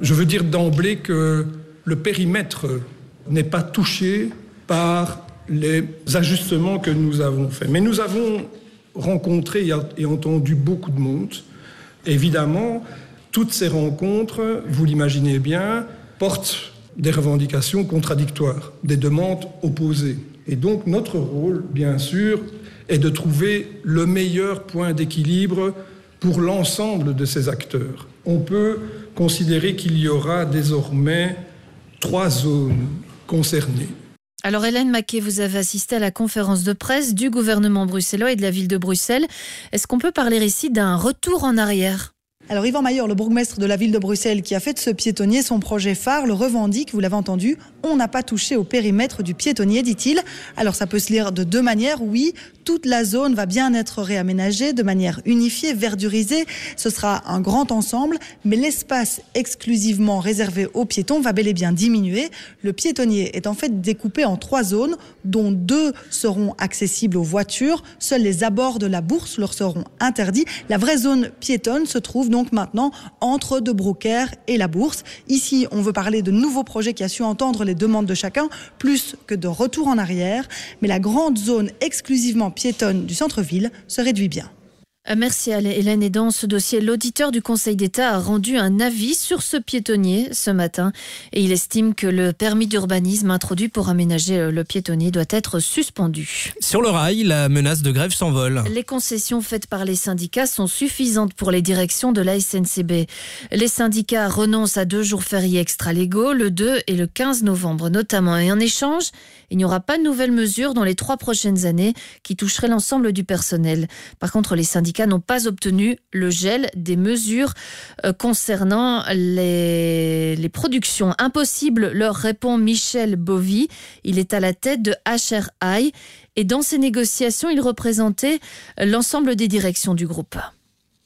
Je veux dire d'emblée que le périmètre n'est pas touché par les ajustements que nous avons faits. Mais nous avons rencontré et entendu beaucoup de monde. Évidemment, toutes ces rencontres, vous l'imaginez bien, portent des revendications contradictoires, des demandes opposées. Et donc notre rôle, bien sûr, est de trouver le meilleur point d'équilibre pour l'ensemble de ces acteurs. On peut considérer qu'il y aura désormais trois zones concernées. Alors Hélène Maquet, vous avez assisté à la conférence de presse du gouvernement bruxellois et de la ville de Bruxelles. Est-ce qu'on peut parler ici d'un retour en arrière? Alors Yvan Maillard, le bourgmestre de la ville de Bruxelles, qui a fait de ce piétonnier son projet phare, le revendique, vous l'avez entendu, on n'a pas touché au périmètre du piétonnier, dit-il. Alors ça peut se lire de deux manières, oui, toute la zone va bien être réaménagée de manière unifiée, verdurisée. Ce sera un grand ensemble, mais l'espace exclusivement réservé aux piétons va bel et bien diminuer. Le piétonnier est en fait découpé en trois zones, dont deux seront accessibles aux voitures. Seuls les abords de la bourse leur seront interdits. La vraie zone piétonne se trouve donc maintenant entre De Brocaire et la bourse. Ici, on veut parler de nouveaux projets qui a su entendre les demandes de chacun, plus que de retour en arrière. Mais la grande zone exclusivement piétonne du centre-ville se réduit bien. Euh, Merci à Hélène. Et dans ce dossier, l'auditeur du Conseil d'État a rendu un avis sur ce piétonnier ce matin et il estime que le permis d'urbanisme introduit pour aménager euh, le piétonnier doit être suspendu. Sur le rail, la menace de grève s'envole. Les concessions faites par les syndicats sont suffisantes pour les directions de la SNCB. Les syndicats renoncent à deux jours fériés extra-légaux, le 2 et le 15 novembre notamment. Et en échange, il n'y aura pas de nouvelles mesures dans les trois prochaines années qui toucheraient l'ensemble du personnel. Par contre, les syndicats n'ont pas obtenu le gel des mesures euh, concernant les, les productions. Impossible, leur répond Michel Bovy. Il est à la tête de HRI et dans ces négociations, il représentait l'ensemble des directions du groupe.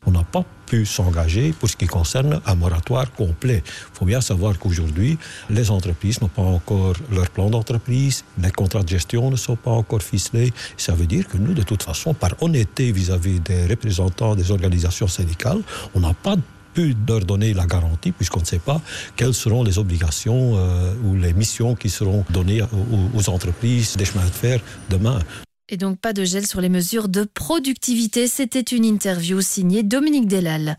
On n'a pas pu s'engager pour ce qui concerne un moratoire complet. Il faut bien savoir qu'aujourd'hui, les entreprises n'ont pas encore leur plan d'entreprise, les contrats de gestion ne sont pas encore ficelés. Ça veut dire que nous, de toute façon, par honnêteté vis-à-vis des représentants des organisations syndicales, on n'a pas pu leur donner la garantie puisqu'on ne sait pas quelles seront les obligations euh, ou les missions qui seront données aux, aux entreprises des chemins de fer demain. Et donc pas de gel sur les mesures de productivité. C'était une interview signée Dominique Delal.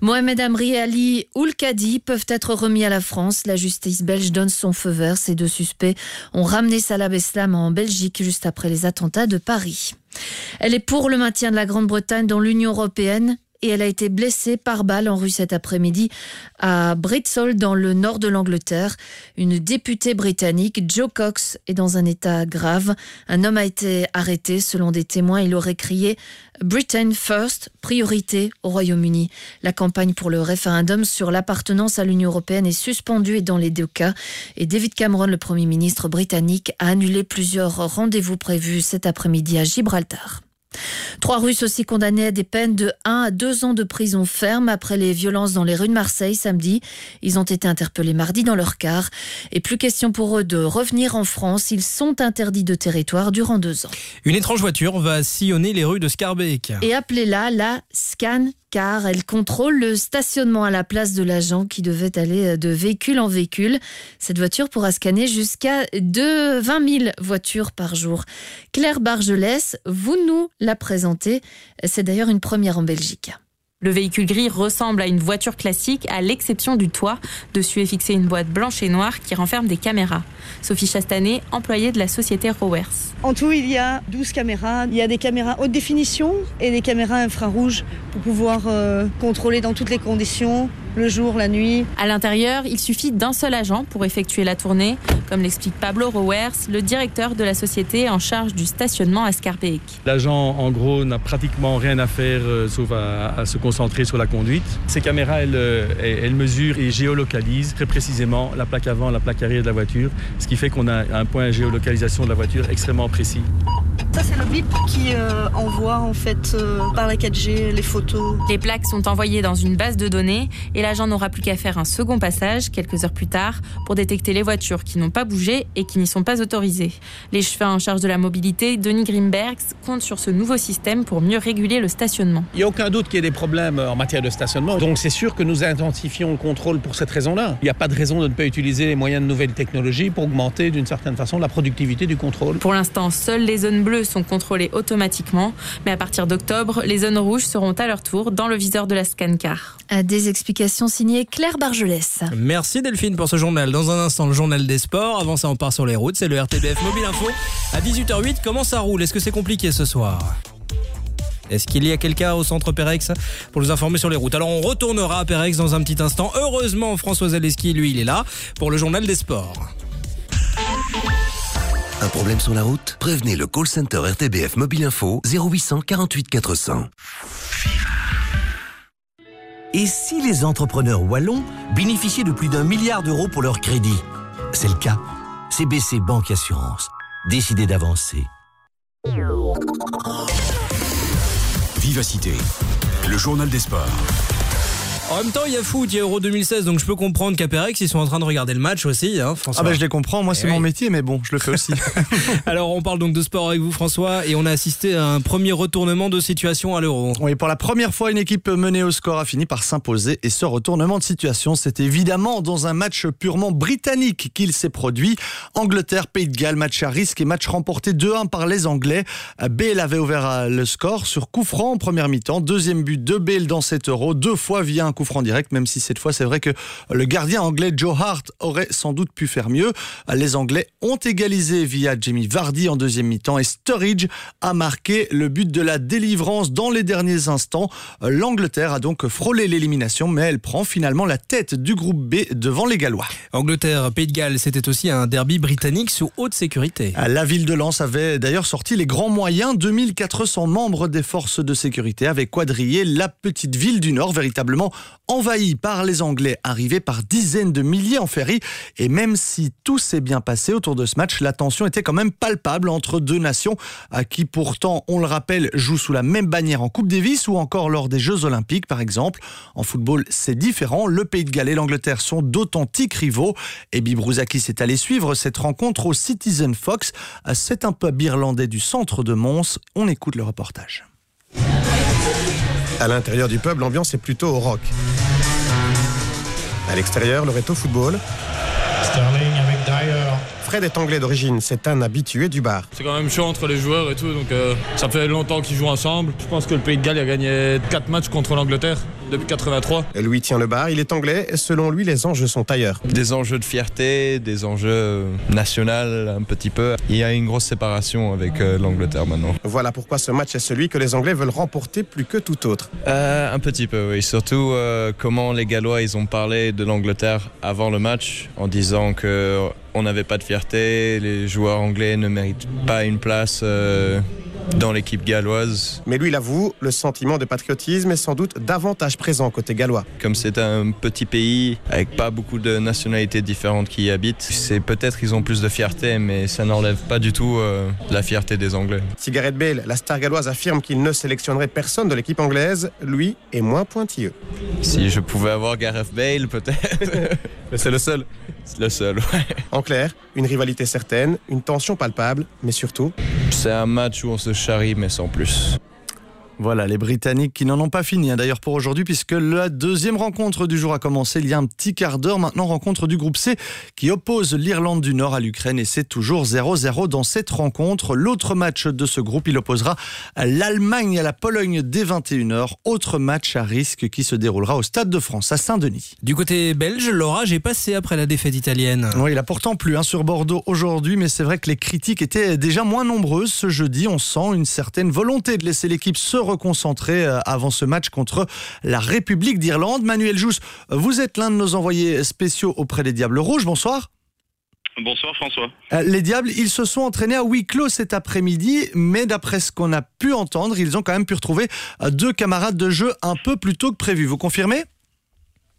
Mohamed Amri et Ali Oulkadi peuvent être remis à la France. La justice belge donne son feu vert. Ces deux suspects ont ramené Salah Beslam en Belgique juste après les attentats de Paris. Elle est pour le maintien de la Grande-Bretagne dans l'Union européenne et elle a été blessée par balle en rue cet après-midi à Bristol dans le nord de l'Angleterre. Une députée britannique, Joe Cox, est dans un état grave. Un homme a été arrêté. Selon des témoins, il aurait crié Britain First, priorité au Royaume-Uni. La campagne pour le référendum sur l'appartenance à l'Union européenne est suspendue dans les deux cas. Et David Cameron, le Premier ministre britannique, a annulé plusieurs rendez-vous prévus cet après-midi à Gibraltar. Trois Russes aussi condamnés à des peines de 1 à 2 ans de prison ferme après les violences dans les rues de Marseille samedi. Ils ont été interpellés mardi dans leur car. Et plus question pour eux de revenir en France. Ils sont interdits de territoire durant deux ans. Une étrange voiture va sillonner les rues de Scarbeck. Et appelez-la la Scan car elle contrôle le stationnement à la place de l'agent qui devait aller de véhicule en véhicule. Cette voiture pourra scanner jusqu'à 20 000 voitures par jour. Claire Bargelès, vous nous la présentez. C'est d'ailleurs une première en Belgique. Le véhicule gris ressemble à une voiture classique, à l'exception du toit. Dessus est fixée une boîte blanche et noire qui renferme des caméras. Sophie Chastanet, employée de la société Rowers. En tout, il y a 12 caméras. Il y a des caméras haute définition et des caméras infrarouges pour pouvoir euh, contrôler dans toutes les conditions, le jour, la nuit. À l'intérieur, il suffit d'un seul agent pour effectuer la tournée, comme l'explique Pablo Rowers, le directeur de la société en charge du stationnement à Scarbeck. L'agent, en gros, n'a pratiquement rien à faire euh, sauf à, à, se concentrer sur la conduite. Ces caméras, elles, elles, elles, mesurent et géolocalisent très précisément la plaque avant, la plaque arrière de la voiture, ce qui fait qu'on a un point de géolocalisation de la voiture extrêmement précis. Ça, c'est le bip qui euh, envoie en fait euh, par la 4G les photos. Les plaques sont envoyées dans une base de données et l'agent n'aura plus qu'à faire un second passage quelques heures plus tard pour détecter les voitures qui n'ont pas bougé et qui n'y sont pas autorisées. Les chefs en charge de la mobilité, Denis Grimbergs, comptent sur ce nouveau système pour mieux réguler le stationnement. Il n'y a aucun doute qu'il y ait des problèmes en matière de stationnement, donc c'est sûr que nous intensifions le contrôle pour cette raison-là. Il n'y a pas de raison de ne pas utiliser les moyens de nouvelles technologies pour augmenter d'une certaine façon la productivité du contrôle. Pour l'instant, seules les zones bleues bleues sont contrôlées automatiquement. Mais à partir d'octobre, les zones rouges seront à leur tour dans le viseur de la Scancar. Des explications signées Claire Bargelès. Merci Delphine pour ce journal. Dans un instant, le journal des sports. Avant ça, on part sur les routes. C'est le RTBF Mobile Info. À 18h08, comment ça roule? Est-ce que c'est compliqué ce soir? Est-ce qu'il y a quelqu'un au centre Pérex pour nous informer sur les routes? Alors on retournera à Pérex dans un petit instant. Heureusement, François Zaleski, lui, il est là pour le journal des sports. Un problème sur la route? Prévenez le call center RTBF Mobile Info 0800 48 400. Et si les entrepreneurs wallons bénéficiaient de plus d'un milliard d'euros pour leur crédit? C'est le cas. CBC Banque Assurance. Décidez d'avancer. Vivacité, le journal des. En même temps, il y a foot, il y a Euro 2016, donc je peux comprendre qu'à Pérex, ils sont en train de regarder le match aussi, hein, François. Ah bah je les comprends, moi c'est Eh mon métier, mais bon, je le fais aussi. Alors on parle donc de sport avec vous François, et on a assisté à un premier retournement de situation à l'Euro. Oui, pour la première fois, une équipe menée au score a fini par s'imposer. Et ce retournement de situation, c'est évidemment dans un match purement britannique qu'il s'est produit. Angleterre, Pays de Galles, match à risque et match remporté 2-1 par les Anglais. Bale avait ouvert euh, le score sur coup franc en première mi-temps. Deuxième but de Bale dans cet Euro, deux fois via un coup franc direct, même si cette fois, c'est vrai que le gardien anglais Joe Hart aurait sans doute pu faire mieux. Les Anglais ont égalisé via Jamie Vardy en deuxième mi-temps et Sturridge a marqué le but de la délivrance dans les derniers instants. L'Angleterre a donc frôlé l'élimination, mais elle prend finalement la tête du groupe B devant les Gallois. Angleterre, Pays de Galles, c'était aussi un derby britannique sous haute sécurité. La ville de Lens avait d'ailleurs sorti les grands moyens. 2400 membres des forces de sécurité avaient quadrillé la petite ville du Nord, véritablement envahie par les Anglais, arrivés par dizaines de milliers en ferry. Et même si tout s'est bien passé autour de ce match, la tension était quand même palpable entre deux nations à qui pourtant, on le rappelle, jouent sous la même bannière en Coupe Davis ou encore lors des Jeux Olympiques par exemple. En football, c'est différent. Le Pays de Galles et l'Angleterre sont d'authentiques rivaux. Et Bibrouzakis est allé suivre cette rencontre au Citizen Fox. C'est un pub irlandais du centre de Mons. On écoute le reportage. À l'intérieur du pub, l'ambiance est plutôt au rock. À l'extérieur, le réto football. Sterling avec Dyer. Fred est anglais d'origine, c'est un habitué du bar. C'est quand même chaud entre les joueurs et tout, donc euh, ça fait longtemps qu'ils jouent ensemble. Je pense que le Pays de Galles a gagné 4 matchs contre l'Angleterre depuis 83. Louis tient le bar, il est anglais, selon lui, les enjeux sont ailleurs. Des enjeux de fierté, des enjeux nationaux un petit peu. Il y a une grosse séparation avec euh, l'Angleterre maintenant. Voilà pourquoi ce match est celui que les Anglais veulent remporter plus que tout autre. Euh, un petit peu, oui. Surtout euh, comment les Gallois ils ont parlé de l'Angleterre avant le match en disant que on n'avait pas de fierté, les joueurs anglais ne méritent pas une place euh, dans l'équipe galloise. Mais lui, il avoue, le sentiment de patriotisme est sans doute davantage présent côté gallois. Comme c'est un petit pays avec pas beaucoup de nationalités différentes qui y habitent, c'est peut-être qu'ils ont plus de fierté, mais ça n'enlève pas du tout euh, la fierté des Anglais. Si Gareth Bale, la star galloise, affirme qu'il ne sélectionnerait personne de l'équipe anglaise, lui est moins pointilleux. Si je pouvais avoir Gareth Bale, peut-être. c'est le seul. C'est le seul, ouais. En clair, une rivalité certaine, une tension palpable, mais surtout... C'est un match où on se charrie, mais sans plus. Voilà, les Britanniques qui n'en ont pas fini hein, d'ailleurs pour aujourd'hui puisque la deuxième rencontre du jour a commencé il y a un petit quart d'heure. Maintenant, rencontre du groupe C qui oppose l'Irlande du Nord à l'Ukraine et c'est toujours 0-0 dans cette rencontre. L'autre match de ce groupe, il opposera l'Allemagne à la Pologne dès 21h. Autre match à risque qui se déroulera au Stade de France à Saint-Denis. Du côté belge, l'orage est passé après la défaite italienne. Oui, il a pourtant plu hein, sur Bordeaux aujourd'hui, mais c'est vrai que les critiques étaient déjà moins nombreuses ce jeudi. On sent une certaine volonté de laisser l'équipe se reconcentrer euh, avant ce match contre la République d'Irlande. Manuel Jousse, vous êtes l'un de nos envoyés spéciaux auprès des Diables Rouges. Bonsoir. Bonsoir François. Euh, Les Diables, ils se sont entraînés à huis clos cet après-midi, mais d'après ce qu'on a pu entendre, ils ont quand même pu retrouver euh, deux camarades de jeu un peu plus tôt que prévu. Vous confirmez?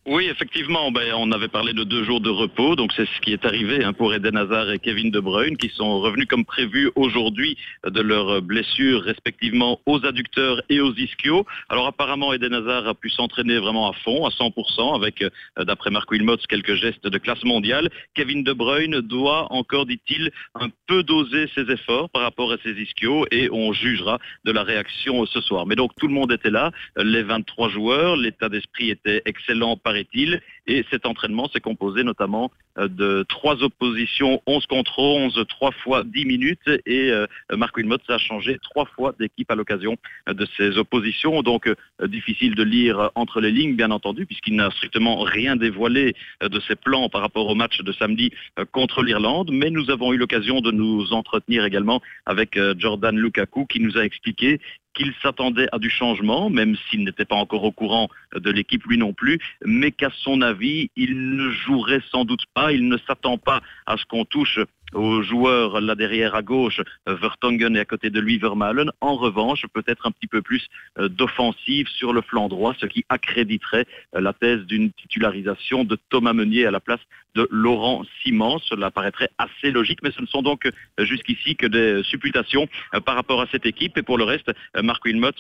Oui, effectivement, ben, on avait parlé de deux jours de repos, donc c'est ce qui est arrivé hein, pour Eden Hazard et Kevin De Bruyne, qui sont revenus comme prévu aujourd'hui de leurs blessures respectivement aux adducteurs et aux ischios. Alors apparemment, Eden Hazard a pu s'entraîner vraiment à fond, à 100%, avec, euh, d'après Marc Wilmots, quelques gestes de classe mondiale. Kevin De Bruyne doit encore, dit-il, un peu doser ses efforts par rapport à ses ischios, et on jugera de la réaction ce soir. Mais donc tout le monde était là, les 23 joueurs, l'état d'esprit était excellent, paraît-il. Et cet entraînement s'est composé notamment euh, de trois oppositions, 11 contre 11, trois fois 10 minutes. Et euh, Marc Wilmot a changé trois fois d'équipe à l'occasion de ces oppositions. Donc difficile de lire entre les lignes, bien entendu, puisqu'il n'a strictement rien dévoilé de ses plans par rapport au match de samedi contre l'Irlande. Mais nous avons eu l'occasion de nous entretenir également avec Jordan Lukaku qui nous a expliqué qu'il s'attendait à du changement, même s'il n'était pas encore au courant de l'équipe lui non plus, mais qu'à son avis, il ne jouerait sans doute pas, il ne s'attend pas à ce qu'on touche aux joueurs là derrière à gauche, Vertonghen et à côté de lui Vermalen. En revanche, peut-être un petit peu plus euh, d'offensive sur le flanc droit, ce qui accréditerait euh, la thèse d'une titularisation de Thomas Meunier à la place de Laurent Simon. Cela paraîtrait assez logique, mais ce ne sont donc euh, jusqu'ici que des supputations par rapport à cette équipe. Et pour le reste, Marc Wilmots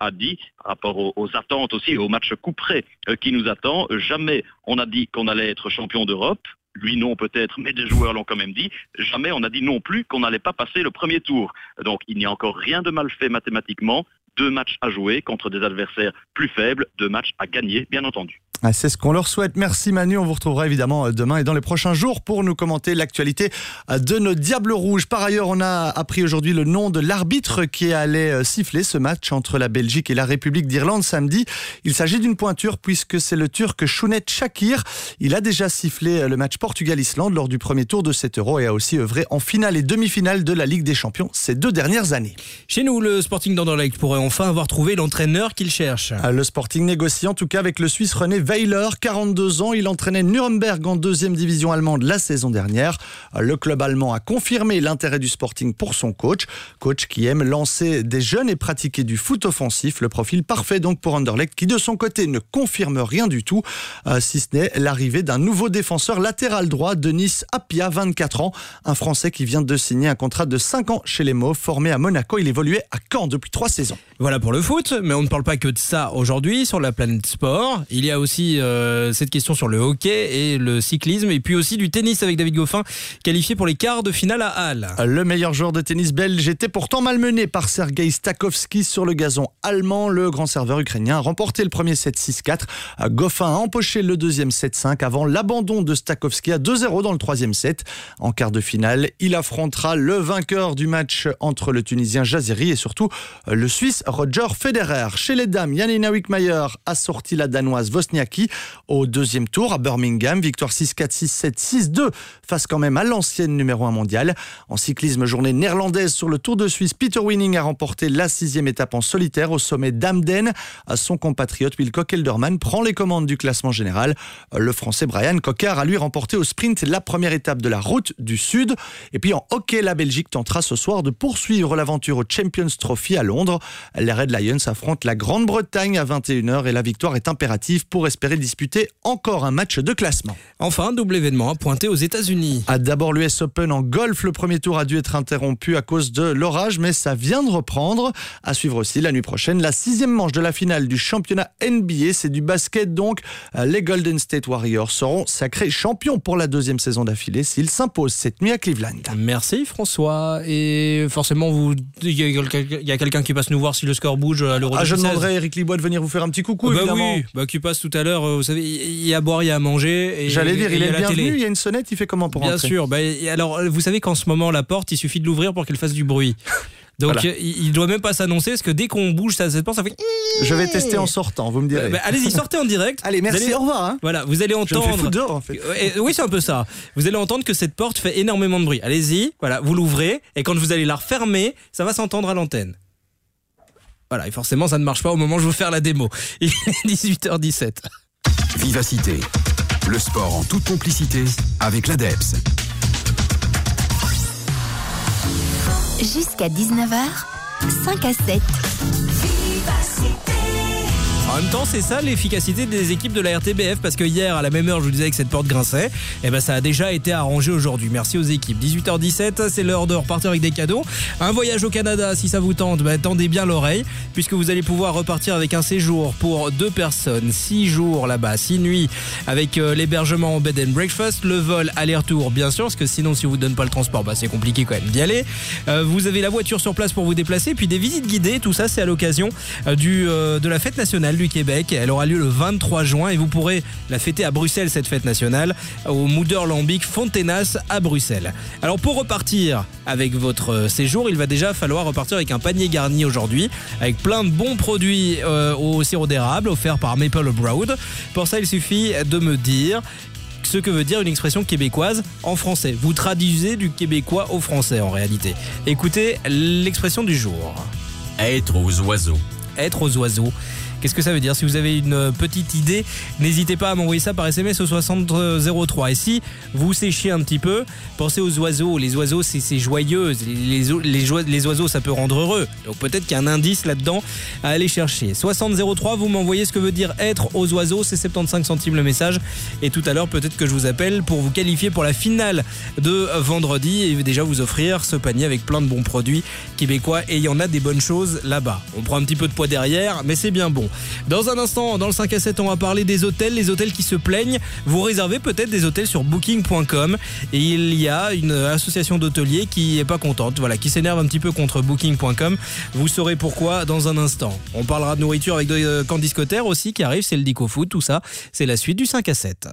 a dit, par rapport aux, attentes aussi, au match couperé qui nous attend, jamais on a dit qu'on allait être champion d'Europe. Lui non peut-être, mais des joueurs l'ont quand même dit. Jamais on a dit non plus qu'on n'allait pas passer le premier tour. Donc il n'y a encore rien de mal fait mathématiquement. Deux matchs à jouer contre des adversaires plus faibles, deux matchs à gagner, bien entendu. Ah, c'est ce qu'on leur souhaite. Merci Manu. On vous retrouvera évidemment euh, demain et dans les prochains jours pour nous commenter l'actualité euh, de nos Diables Rouges. Par ailleurs, on a appris aujourd'hui le nom de l'arbitre qui allait euh, siffler ce match entre la Belgique et la République d'Irlande samedi. Il s'agit d'une pointure puisque c'est le Turc Chounet Shakir. Il a déjà sifflé le match Portugal-Islande lors du premier tour de cet euro et a aussi œuvré en finale et demi-finale de la Ligue des Champions ces deux dernières années. Chez nous, le Sporting d'Anderlecht pourrait enfin avoir trouvé l'entraîneur qu'il cherche. Le Sporting négocie en tout cas avec le Suisse René Weiler, 42 ans. Il entraînait Nuremberg en deuxième division allemande la saison dernière. Le club allemand a confirmé l'intérêt du Sporting pour son coach. Coach qui aime lancer des jeunes et pratiquer du foot offensif. Le profil parfait donc pour Anderlecht qui de son côté ne confirme rien du tout, euh, si ce n'est l'arrivée d'un nouveau défenseur latéral droit, Denis Appia, 24 ans. Un Français qui vient de signer un contrat de 5 ans chez les Mauves, formé à Monaco. Il évoluait à Caen depuis 3 saisons. Voilà pour le foot, mais on ne parle pas que de ça aujourd'hui sur la planète sport. Il y a aussi euh, euh, cette question sur le hockey et le cyclisme, et puis aussi du tennis avec David Goffin, qualifié pour les quarts de finale à Halle. Le meilleur joueur de tennis belge était pourtant malmené par Sergei Stakowski sur le gazon allemand. Le grand serveur ukrainien a remporté le premier 7-6-4. Goffin a empoché le deuxième 7-5 avant l'abandon de Stakowski à 2-0 dans le troisième set. En quart de finale, il affrontera le vainqueur du match entre le Tunisien Jaziri et surtout le Suisse Roger Federer. Chez les dames, Janina Wickmayer a sorti la Danoise Au deuxième tour à Birmingham. Victoire 6-4, 6-7, 6-2 face quand même à l'ancienne numéro 1 mondiale. En cyclisme, journée néerlandaise sur le Tour de Suisse, Peter Winning a remporté la sixième étape en solitaire au sommet d'Amden. Son compatriote Wilco Kelderman prend les commandes du classement général. Le français Brian Coquard a lui remporté au sprint la première étape de la route du Sud. Et puis en hockey, la Belgique tentera ce soir de poursuivre l'aventure au Champions Trophy à Londres. Les Red Lions affrontent la Grande-Bretagne à 21h et la victoire est impérative pour espérer disputer encore un match de classement. Enfin, double événement à pointer aux États-Unis. À d'abord l'US Open en golf, le premier tour a dû être interrompu à cause de l'orage, mais ça vient de reprendre. À suivre aussi la nuit prochaine la sixième manche de la finale du championnat NBA, c'est du basket donc. Les Golden State Warriors seront sacrés champions pour la deuxième saison d'affilée s'ils s'imposent cette nuit à Cleveland. Merci François. Et forcément, vous, il y a quelqu'un qui passe nous voir si le score bouge à l'Euro. Ah, je demanderai Eric Libois de venir vous faire un petit coucou. bah évidemment. oui, bah, qui passe tout à l'heure. Vous savez, il y a à boire, il y a à manger. J'allais dire, il est bienvenu, télé. il y a une sonnette, il fait comment pour Bien sûr. Bah, alors, vous savez qu'en ce moment, la porte, il suffit de l'ouvrir pour qu'elle fasse du bruit. Donc, Voilà. il doit même pas s'annoncer parce que dès qu'on bouge ça- cette porte, ça fait. Je vais tester en sortant, vous me direz. Euh, bah, Allez-y, sortez en direct. Allez, merci, allez- au revoir. hein. Voilà, vous allez Je me fais entendre. foutre dehors, en fait. Euh, oui, c'est un peu ça. Vous allez entendre que cette porte fait énormément de bruit. Allez-y, voilà, vous l'ouvrez et quand vous allez la refermer, ça va s'entendre à l'antenne. Voilà, et forcément, ça ne marche pas au moment où je vous faire la démo. Il est 18h17. Vivacité. Le sport en toute complicité avec l'ADEPS. Jusqu'à 19h, 5 à 7. En même temps, c'est ça l'efficacité des équipes de la RTBF parce que hier, à la même heure, je vous disais que cette porte grinçait. Et ben, ça a déjà été arrangé aujourd'hui. Merci aux équipes. 18h17, c'est l'heure de repartir avec des cadeaux. Un voyage au Canada, si ça vous tente, ben, tendez bien l'oreille puisque vous allez pouvoir repartir avec un séjour pour deux personnes, six jours là-bas, six nuits avec euh, l'hébergement en bed and breakfast, le vol aller-retour, bien sûr, parce que sinon, si vous donne pas le transport, bah, c'est compliqué quand même d'y aller. Euh, vous avez la voiture sur place pour vous déplacer, puis des visites guidées. Tout ça, c'est à l'occasion euh, du de la fête nationale du Québec. Elle aura lieu le 23 juin et vous pourrez la fêter à Bruxelles, cette fête nationale, au Moederlambic Fontenas à Bruxelles. Alors pour repartir avec votre séjour, il va déjà falloir repartir avec un panier garni aujourd'hui, avec plein de bons produits euh, au sirop d'érable offerts par Maple Broad. Pour ça, il suffit de me dire ce que veut dire une expression québécoise en français. Vous traduisez du québécois au français en réalité. Écoutez l'expression du jour. Être aux oiseaux. Être aux oiseaux. Qu'est-ce que ça veut dire Si vous avez une petite idée, n'hésitez pas à m'envoyer ça par SMS au 6003. Et si vous séchez un petit peu, pensez aux oiseaux. Les oiseaux, c'est joyeux. Les, les, les, oiseaux, ça peut rendre heureux. Donc peut-être qu'il y a un indice là-dedans à aller chercher. 6003, vous m'envoyez ce que veut dire être aux oiseaux. C'est 75 centimes le message. Et tout à l'heure, peut-être que je vous appelle pour vous qualifier pour la finale de vendredi et déjà vous offrir ce panier avec plein de bons produits québécois. Et il y en a des bonnes choses là-bas. On prend un petit peu de poids derrière, mais c'est bien bon. Dans un instant, dans le 5 à 7, on va parler des hôtels, les hôtels qui se plaignent. Vous réservez peut-être des hôtels sur booking.com et il y a une association d'hôteliers qui est pas contente, voilà, qui s'énerve un petit peu contre booking.com. Vous saurez pourquoi dans un instant. On parlera de nourriture avec euh, camps discotaires aussi qui arrivent, c'est le Dico Food, tout ça. C'est la suite du 5 à 7.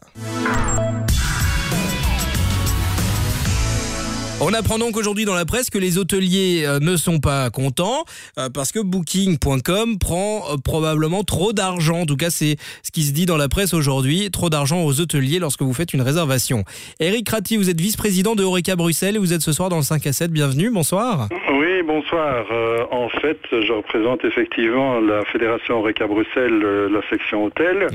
On apprend donc aujourd'hui dans la presse que les hôteliers euh, ne sont pas contents euh, parce que Booking.com prend euh, probablement trop d'argent. En tout cas, c'est ce qui se dit dans la presse aujourd'hui. Trop d'argent aux hôteliers lorsque vous faites une réservation. Eric Ratti, vous êtes vice-président de Horeca Bruxelles et vous êtes ce soir dans le 5 à 7. Bienvenue, bonsoir. Oui, bonsoir. en fait, je représente effectivement la Fédération Horeca Bruxelles, la section hôtel.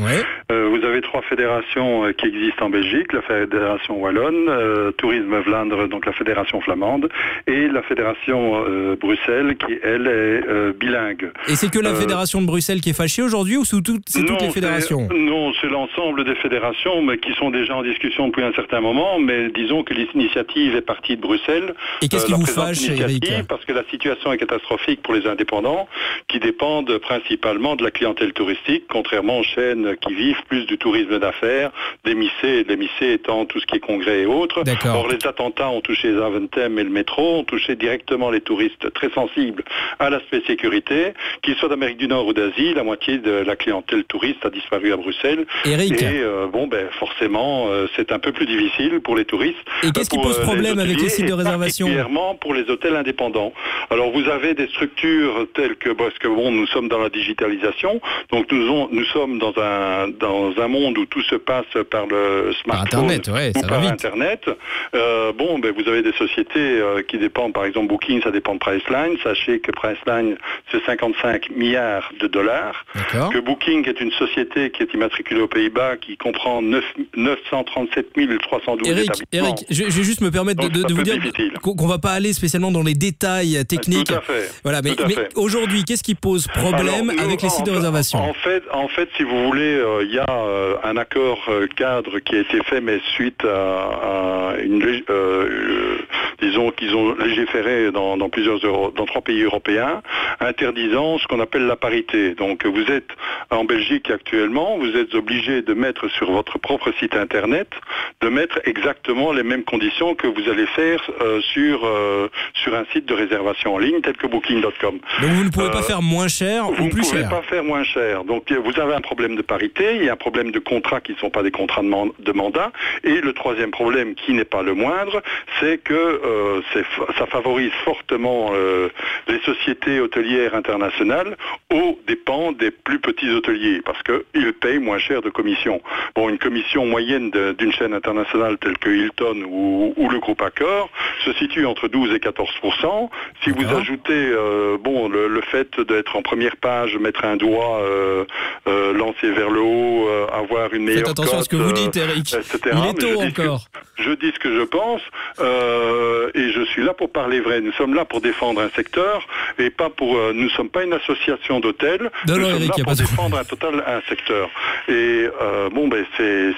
vous avez trois fédérations qui existent en Belgique. La Fédération Wallonne, Tourisme Vlandre, donc la Fédération fédération flamande, et la fédération euh, Bruxelles, qui elle est euh, bilingue. Et c'est que la Euh, fédération de Bruxelles qui est fâchée aujourd'hui ou c'est toutes non, les fédérations? Non, c'est l'ensemble des fédérations, mais qui sont déjà en discussion depuis un certain moment. Mais disons que l'initiative est partie de Bruxelles. Et qu'est-ce qui vous fâche, Eric? Parce que la situation est catastrophique pour les indépendants, qui dépendent principalement de la clientèle touristique, contrairement aux chaînes qui vivent plus du tourisme d'affaires, des missés, les étant tout ce qui est congrès et autres. D'accord. Or, les attentats ont touché les Aventem et le métro, ont touché directement les touristes très sensibles à l'aspect sécurité, qu'ils soient d'Amérique du Nord ou d'Asie, la moitié de la clientèle touriste a disparu à Bruxelles. Eric. Et euh, bon, ben forcément, euh, c'est un peu plus difficile pour les touristes. Et qu'est-ce qui pose euh, problème les avec les sites de réservation Particulièrement pour les hôtels indépendants. Alors vous avez des structures telles que, parce que bon, nous sommes dans la digitalisation, donc nous, on- nous sommes dans un, dans un monde où tout se passe par le smartphone Internet, ouais, ou ça va par vite. Internet. Euh, bon, ben, vous avez des sociétés euh, qui dépendent, par exemple Booking, ça dépend de Priceline. Sachez que Priceline, c'est 55 milliards de dollars. Que Booking est une société qui est immatriculée aux Pays-Bas, qui comprend 9 937 312 Eric, établissements. Eric, je, je vais juste me permettre de, Donc, de- c'est de un vous dire qu'on qu'on va pas aller spécialement dans les détails techniques. Tout à fait. Voilà, mais, aujourd'hui, qu'est-ce qui pose problème Alors, nous, avec les sites de réservation En fait, en fait, si vous voulez, euh, il y a euh, un accord euh, cadre qui a été fait, mais suite à, à une, euh, euh, disons qu'ils ont légiféré dans, dans plusieurs euro- dans trois pays européens, interdisant ce qu'on appelle la parité. Donc, vous êtes en Belgique actuellement, vous êtes obligé de mettre sur votre propre site internet, de mettre exactement les mêmes conditions que vous allez faire euh, sur euh, sur un site de réservation en ligne tel que Booking.com. Donc vous ne pouvez pas Euh, faire moins cher vous ou ne pouvez cher pas faire moins cher. Donc vous avez un problème de parité, il y a un problème de contrats qui ne sont pas des contrats de mandat. Et le troisième problème, qui n'est pas le moindre, c'est que euh, c'est f- ça favorise fortement euh, les sociétés hôtelières internationales aux dépens des plus petits hôteliers, parce qu'ils payent moins cher de commission. Bon, une commission moyenne d'une chaîne internationale telle que Hilton ou, ou le groupe Accor se situe entre 12 et 14% Si vous ajoutez euh, bon le, le fait d'être en première page, mettre un doigt euh, euh, lancé vers le haut, euh, avoir une meilleure Faites attention à ce que vous dites, euh, Eric. etc. Il est Mais je tôt dis ce que- encore. je dis ce que je pense euh, et je suis là pour parler vrai. Nous sommes là pour défendre un secteur et pas pour. euh, nous ne sommes pas une association d'hôtels. Nous non, sommes Eric, là pour défendre un total un secteur. Et euh, bon, ben c'est,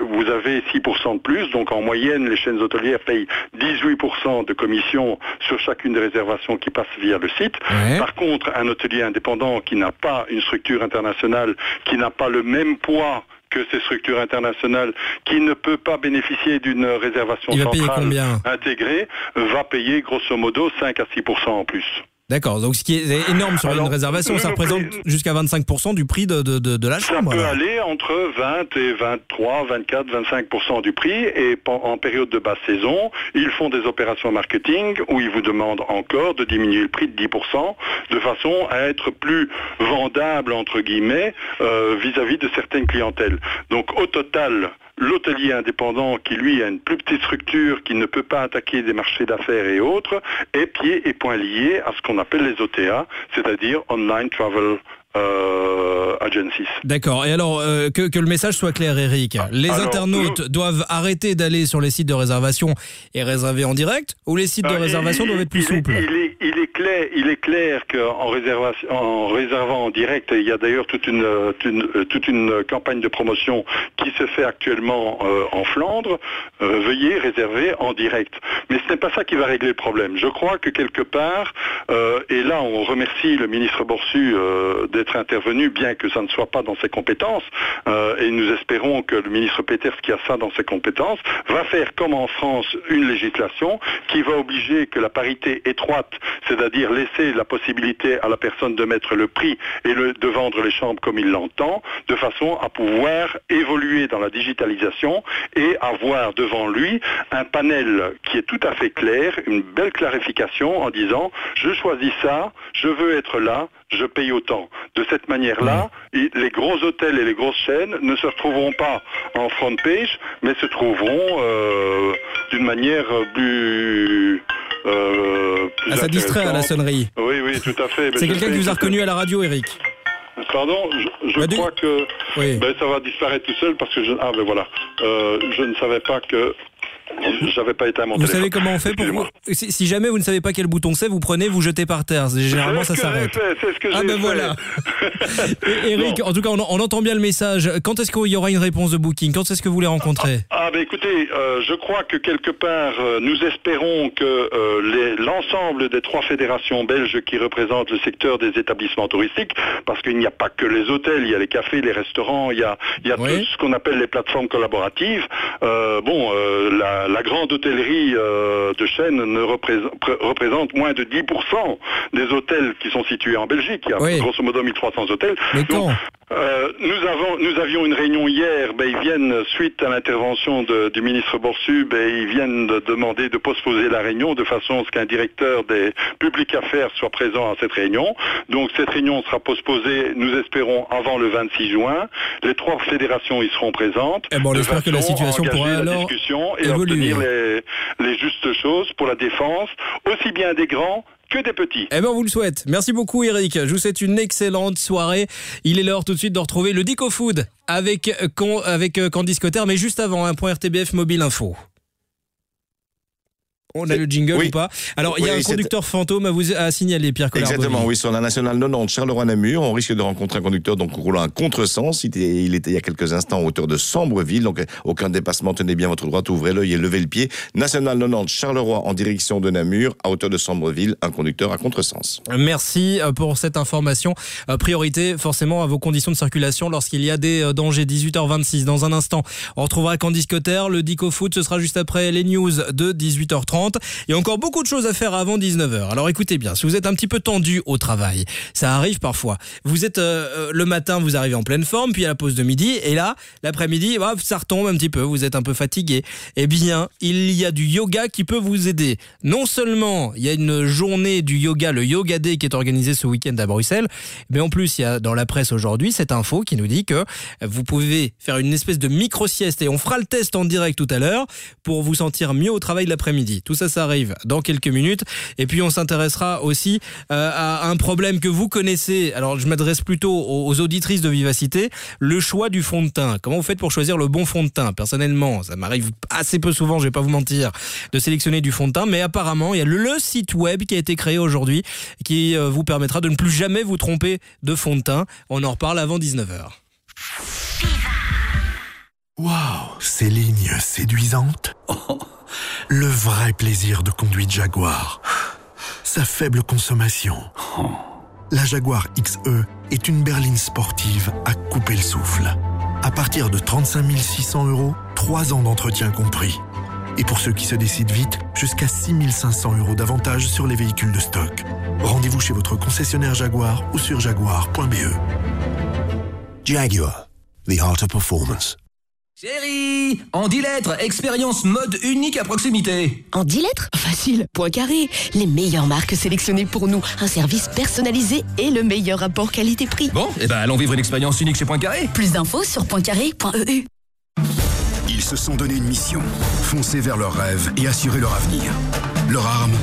vous avez 6% de plus, donc en moyenne, les chaînes hôtelières payent 18% de commission sur chacune des réservations qui passent via le site. Par contre, un hôtelier indépendant qui n'a pas une structure internationale, qui n'a pas le même poids que ces structures internationales, qui ne peut pas bénéficier d'une réservation centrale intégrée, va payer grosso modo 5 à 6% en plus. D'accord, donc ce qui est énorme sur une réservation, ça représente jusqu'à 25% du prix de, de, de, la chambre. Ça peut aller entre 20 et 23, 24, 25% du prix et en période de basse saison, ils font des opérations marketing où ils vous demandent encore de diminuer le prix de 10% de façon à être plus vendable entre guillemets euh, vis-à-vis -vis de certaines clientèles. Donc au total, l'hôtelier indépendant qui lui a une plus petite structure, qui ne peut pas attaquer des marchés d'affaires et autres, est pied et poings liés à ce qu'on appelle les OTA, c'est-à-dire Online Travel euh, agencies. D'accord. Et alors, euh, que, le message soit clair, Eric. Les internautes doivent arrêter d'aller sur les sites de réservation et réserver en direct ou les sites de bah, réservation doivent être plus souples? il, est, clair, il est clair qu'en réservation, en réservant en direct, il y a d'ailleurs toute une, toute une campagne de promotion qui se fait actuellement euh, en Flandre. veuillez réserver en direct. Mais ce n'est pas ça qui va régler le problème. Je crois que quelque part, et là on remercie le ministre Borsu d'être intervenu, bien que ça ne soit pas dans ses compétences, euh, et nous espérons que le ministre Peters, qui a ça dans ses compétences, va faire comme en France une législation qui va obliger que la parité étroite, c'est-à-dire laisser la possibilité à la personne de mettre le prix et de vendre les chambres comme il l'entend, de façon à pouvoir évoluer dans la digitalisation et avoir devant lui un panel qui est tout à fait clair, une belle clarification en disant je choisis ça, je veux être là, je paye autant. De cette manière-là, les gros hôtels et les grosses chaînes ne se retrouveront pas en front page, mais se trouveront euh, d'une manière plus... Euh, ah, ça distrait à la sonnerie. Oui, oui, tout à fait. C'est quelqu'un qui vous a reconnu à la radio, Eric Pardon, je, crois que ben, ça va disparaître tout seul parce que je... Ah ben voilà, euh, je ne savais pas que j'avais pas été à mon Vous savez comment on fait pour vous si, jamais vous ne savez pas quel bouton c'est, vous prenez, vous jetez par terre. Généralement, ça s'arrête. C'est ce que Ah ben voilà. Eric, en tout cas, on, entend bien le message. Quand est-ce qu'il y aura une réponse de Booking Quand est-ce que vous les rencontrez Ah ben écoutez, euh, je crois que quelque part, euh, nous espérons que euh, l'ensemble des trois fédérations belges qui représentent le secteur des établissements touristiques, parce qu'il n'y a pas que les hôtels, il y a les cafés, les restaurants, il y a, il y a tout ce qu'on appelle les plateformes collaboratives. bon, la la, grande hôtellerie euh, de chaîne ne représente, moins de 10% des hôtels qui sont situés en Belgique. Il y a grosso modo 1300 hôtels. Euh, nous, avons, nous avions une réunion hier, ben, ils viennent, suite à l'intervention du ministre Borsu, ben, ils viennent de demander de postposer la réunion de façon à ce qu'un directeur des publics affaires soit présent à cette réunion. Donc cette réunion sera postposée, nous espérons, avant le 26 juin. Les trois fédérations y seront présentes. Et eh bon, on espère que la situation pourra alors discussion et obtenir les, les justes choses pour la défense, aussi bien des grands que des petits. Eh ben, on vous le souhaite. Merci beaucoup, Eric. Je vous souhaite une excellente soirée. Il est l'heure tout de suite de retrouver le Dico Food avec, euh, avec euh, Candice mais juste avant, un point RTBF Mobile Info. On a le jingle ou pas Alors, il y a un conducteur fantôme à vous à signaler, Pierre Collard. Exactement, oui, sur la nationale 90 Charleroi-Namur, on risque de rencontrer un conducteur donc roulant à contresens. Il était, il était il y a quelques instants en hauteur de Sambreville, donc aucun dépassement. Tenez bien votre droite, ouvrez l'œil et levez le pied. Nationale 90 Charleroi en direction de Namur, à hauteur de Sambreville, un conducteur à contresens. Merci euh, pour cette information. Euh, priorité forcément à vos conditions de circulation lorsqu'il y a des euh, dangers. 18h26 dans un instant. On retrouvera Candice Cotter, le Dico Foot, ce sera juste après les news de 18h30. Il y a encore beaucoup de choses à faire avant 19h. Alors écoutez bien, si vous êtes un petit peu tendu au travail, ça arrive parfois. Vous êtes euh, euh, le matin, vous arrivez en pleine forme, puis à la pause de midi, et là, l'après-midi, ça retombe un petit peu, vous êtes un peu fatigué. Eh bien, il y a du yoga qui peut vous aider. Non seulement il y a une journée du yoga, le Yoga Day, qui est organisé ce week-end à Bruxelles, mais en plus, il y a dans la presse aujourd'hui cette info qui nous dit que vous pouvez faire une espèce de micro-sieste, et on fera le test en direct tout à l'heure, pour vous sentir mieux au travail de l'après-midi. Tout ça, ça arrive dans quelques minutes. Et puis on s'intéressera aussi euh, à un problème que vous connaissez. Alors je m'adresse plutôt aux auditrices de Vivacité. Le choix du fond de teint. Comment vous faites pour choisir le bon fond de teint? Personnellement, ça m'arrive assez peu souvent, je vais pas vous mentir, de sélectionner du fond de teint. Mais apparemment, il y a le site web qui a été créé aujourd'hui qui euh, vous permettra de ne plus jamais vous tromper de fond de teint. On en reparle avant 19h. Waouh, ces lignes séduisantes. Oh. Le vrai plaisir de conduite Jaguar. Sa faible consommation. La Jaguar XE est une berline sportive à couper le souffle. À partir de 35 600 euros, 3 ans d'entretien compris. Et pour ceux qui se décident vite, jusqu'à 6 500 euros d'avantage sur les véhicules de stock. Rendez-vous chez votre concessionnaire Jaguar ou sur jaguar.be. Jaguar, the art of performance. Chérie, en 10 lettres, expérience mode unique à proximité. En 10 lettres Facile, point carré. Les meilleures marques sélectionnées pour nous, un service personnalisé et le meilleur rapport qualité-prix. Bon, eh ben allons vivre une expérience unique chez Point Carré. Plus d'infos sur pointcarré.eu. Ils se sont donné une mission. Foncer vers leurs rêves et assurer leur avenir. Leur arme,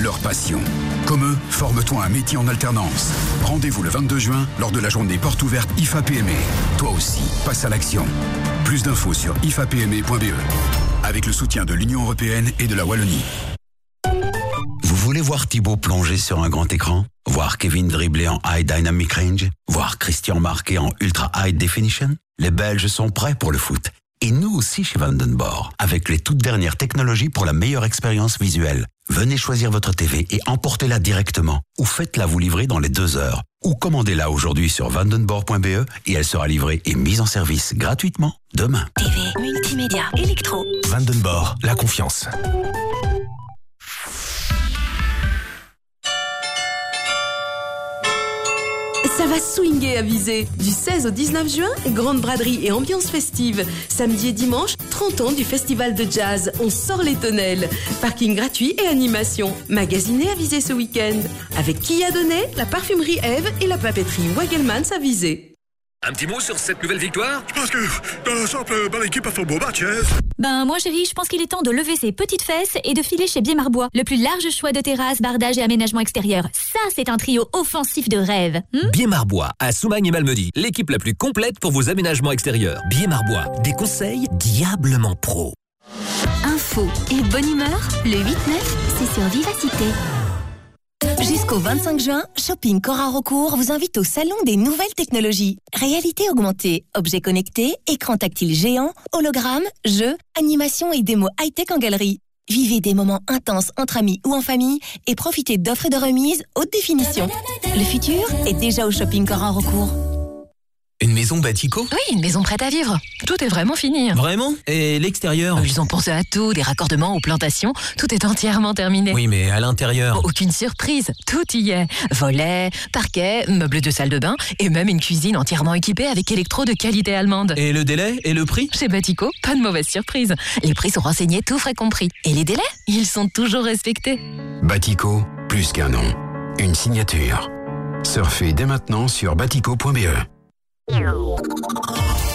leur passion. Comme eux, forme-toi un métier en alternance. Rendez-vous le 22 juin lors de la journée porte ouverte IFA PME. Toi aussi, passe à l'action. Plus d'infos sur ifapme.be. Avec le soutien de l'Union Européenne et de la Wallonie. Vous voulez voir Thibaut plonger sur un grand écran? Voir Kevin dribbler en High Dynamic Range? Voir Christian marquer en Ultra High Definition? Les Belges sont prêts pour le foot. Et nous aussi chez Vandenborg, avec les toutes dernières technologies pour la meilleure expérience visuelle. Venez choisir votre TV et emportez-la directement. Ou faites-la vous livrer dans les deux heures. Ou commandez-la aujourd'hui sur vandenborg.be et elle sera livrée et mise en service gratuitement demain. TV, multimédia, électro. Vandenborg, la confiance. Va swinguer à viser. Du 16 au 19 juin, grande braderie et ambiance festive. Samedi et dimanche, 30 ans du festival de jazz. On sort les tonnelles. Parking gratuit et animation. Magasiné à viser ce week-end. Avec qui a donné la parfumerie Eve et la papeterie Wagelmans à viser. Un petit mot sur cette nouvelle victoire? Je pense que dans l'ensemble, belle équipe a fait un beau match. hein. Ben moi chérie, je pense qu'il est temps de lever ses petites fesses et de filer chez Biémarbois. Le plus large choix de terrasses, bardage et aménagement extérieur. Ça, c'est un trio offensif de rêve. Hmm? Biémarbois, à Soumagne et Malmedy, l'équipe la plus complète pour vos aménagements extérieurs. Biémarbois, des conseils diablement pro. Info et bonne humeur, le 8-9, c'est sur Vivacité. Jusqu'au 25 juin, Shopping Cora Recours vous invite au Salon des Nouvelles Technologies. Réalité augmentée, objets connectés, écran tactile géant, hologrammes, jeux, animations et démos high-tech en galerie. Vivez des moments intenses entre amis ou en famille et profitez d'offres de remises haute définition. Le futur est déjà au Shopping Cora Recours. Une maison Batico? Oui, une maison prête à vivre. Tout est vraiment fini. Vraiment? Et l'extérieur? Ils ont pensé à tout, des raccordements aux plantations. Tout est entièrement terminé. Oui, mais à l'intérieur. Aucune surprise, tout y est. Volets, parquet, meubles de salle de bain et même une cuisine entièrement équipée avec électro de qualité allemande. Et le délai Et le prix? Chez Batico, pas de mauvaise surprise. Les prix sont renseignés, tout frais compris. Et les délais? Ils sont toujours respectés. Batico, plus qu'un nom. Une signature. Surfez dès maintenant sur batico.be. you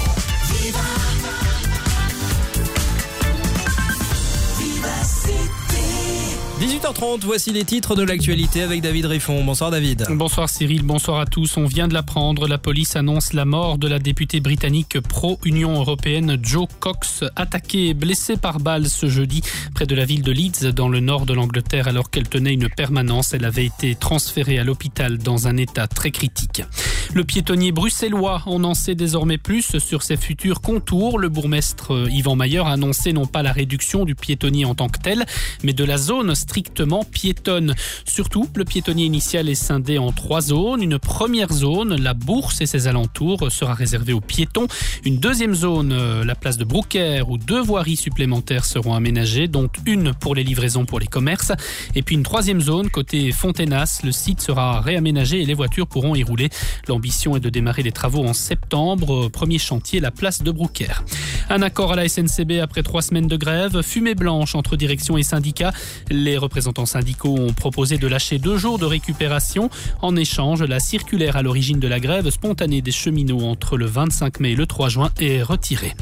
18h30, voici les titres de l'actualité avec David Riffon. Bonsoir David. Bonsoir Cyril, bonsoir à tous. On vient de l'apprendre, la police annonce la mort de la députée britannique pro-Union européenne Joe Cox, attaquée et blessée par balle ce jeudi près de la ville de Leeds dans le nord de l'Angleterre alors qu'elle tenait une permanence. Elle avait été transférée à l'hôpital dans un état très critique. Le piétonnier bruxellois, on en sait désormais plus sur ses futurs contours. Le bourgmestre euh, Yvan Mayer a annoncé non pas la réduction du piétonnier en tant que tel, mais de la zone strictement piétonne. Surtout, le piétonnier initial est scindé en trois zones. Une première zone, la bourse et ses alentours, sera réservée aux piétons. Une deuxième zone, euh, la place de Brouckère, où deux voiries supplémentaires seront aménagées, dont une pour les livraisons pour les commerces. Et puis une troisième zone, côté Fontenas, le site sera réaménagé et les voitures pourront y rouler. L'ambition est de démarrer les travaux en septembre. Premier chantier, la place de Brouckère. Un accord à la SNCB après trois semaines de grève. Fumée blanche entre direction et syndicats. Les représentants syndicaux ont proposé de lâcher deux jours de récupération. En échange, la circulaire à l'origine de la grève spontanée des cheminots entre le 25 mai et le 3 juin est retirée.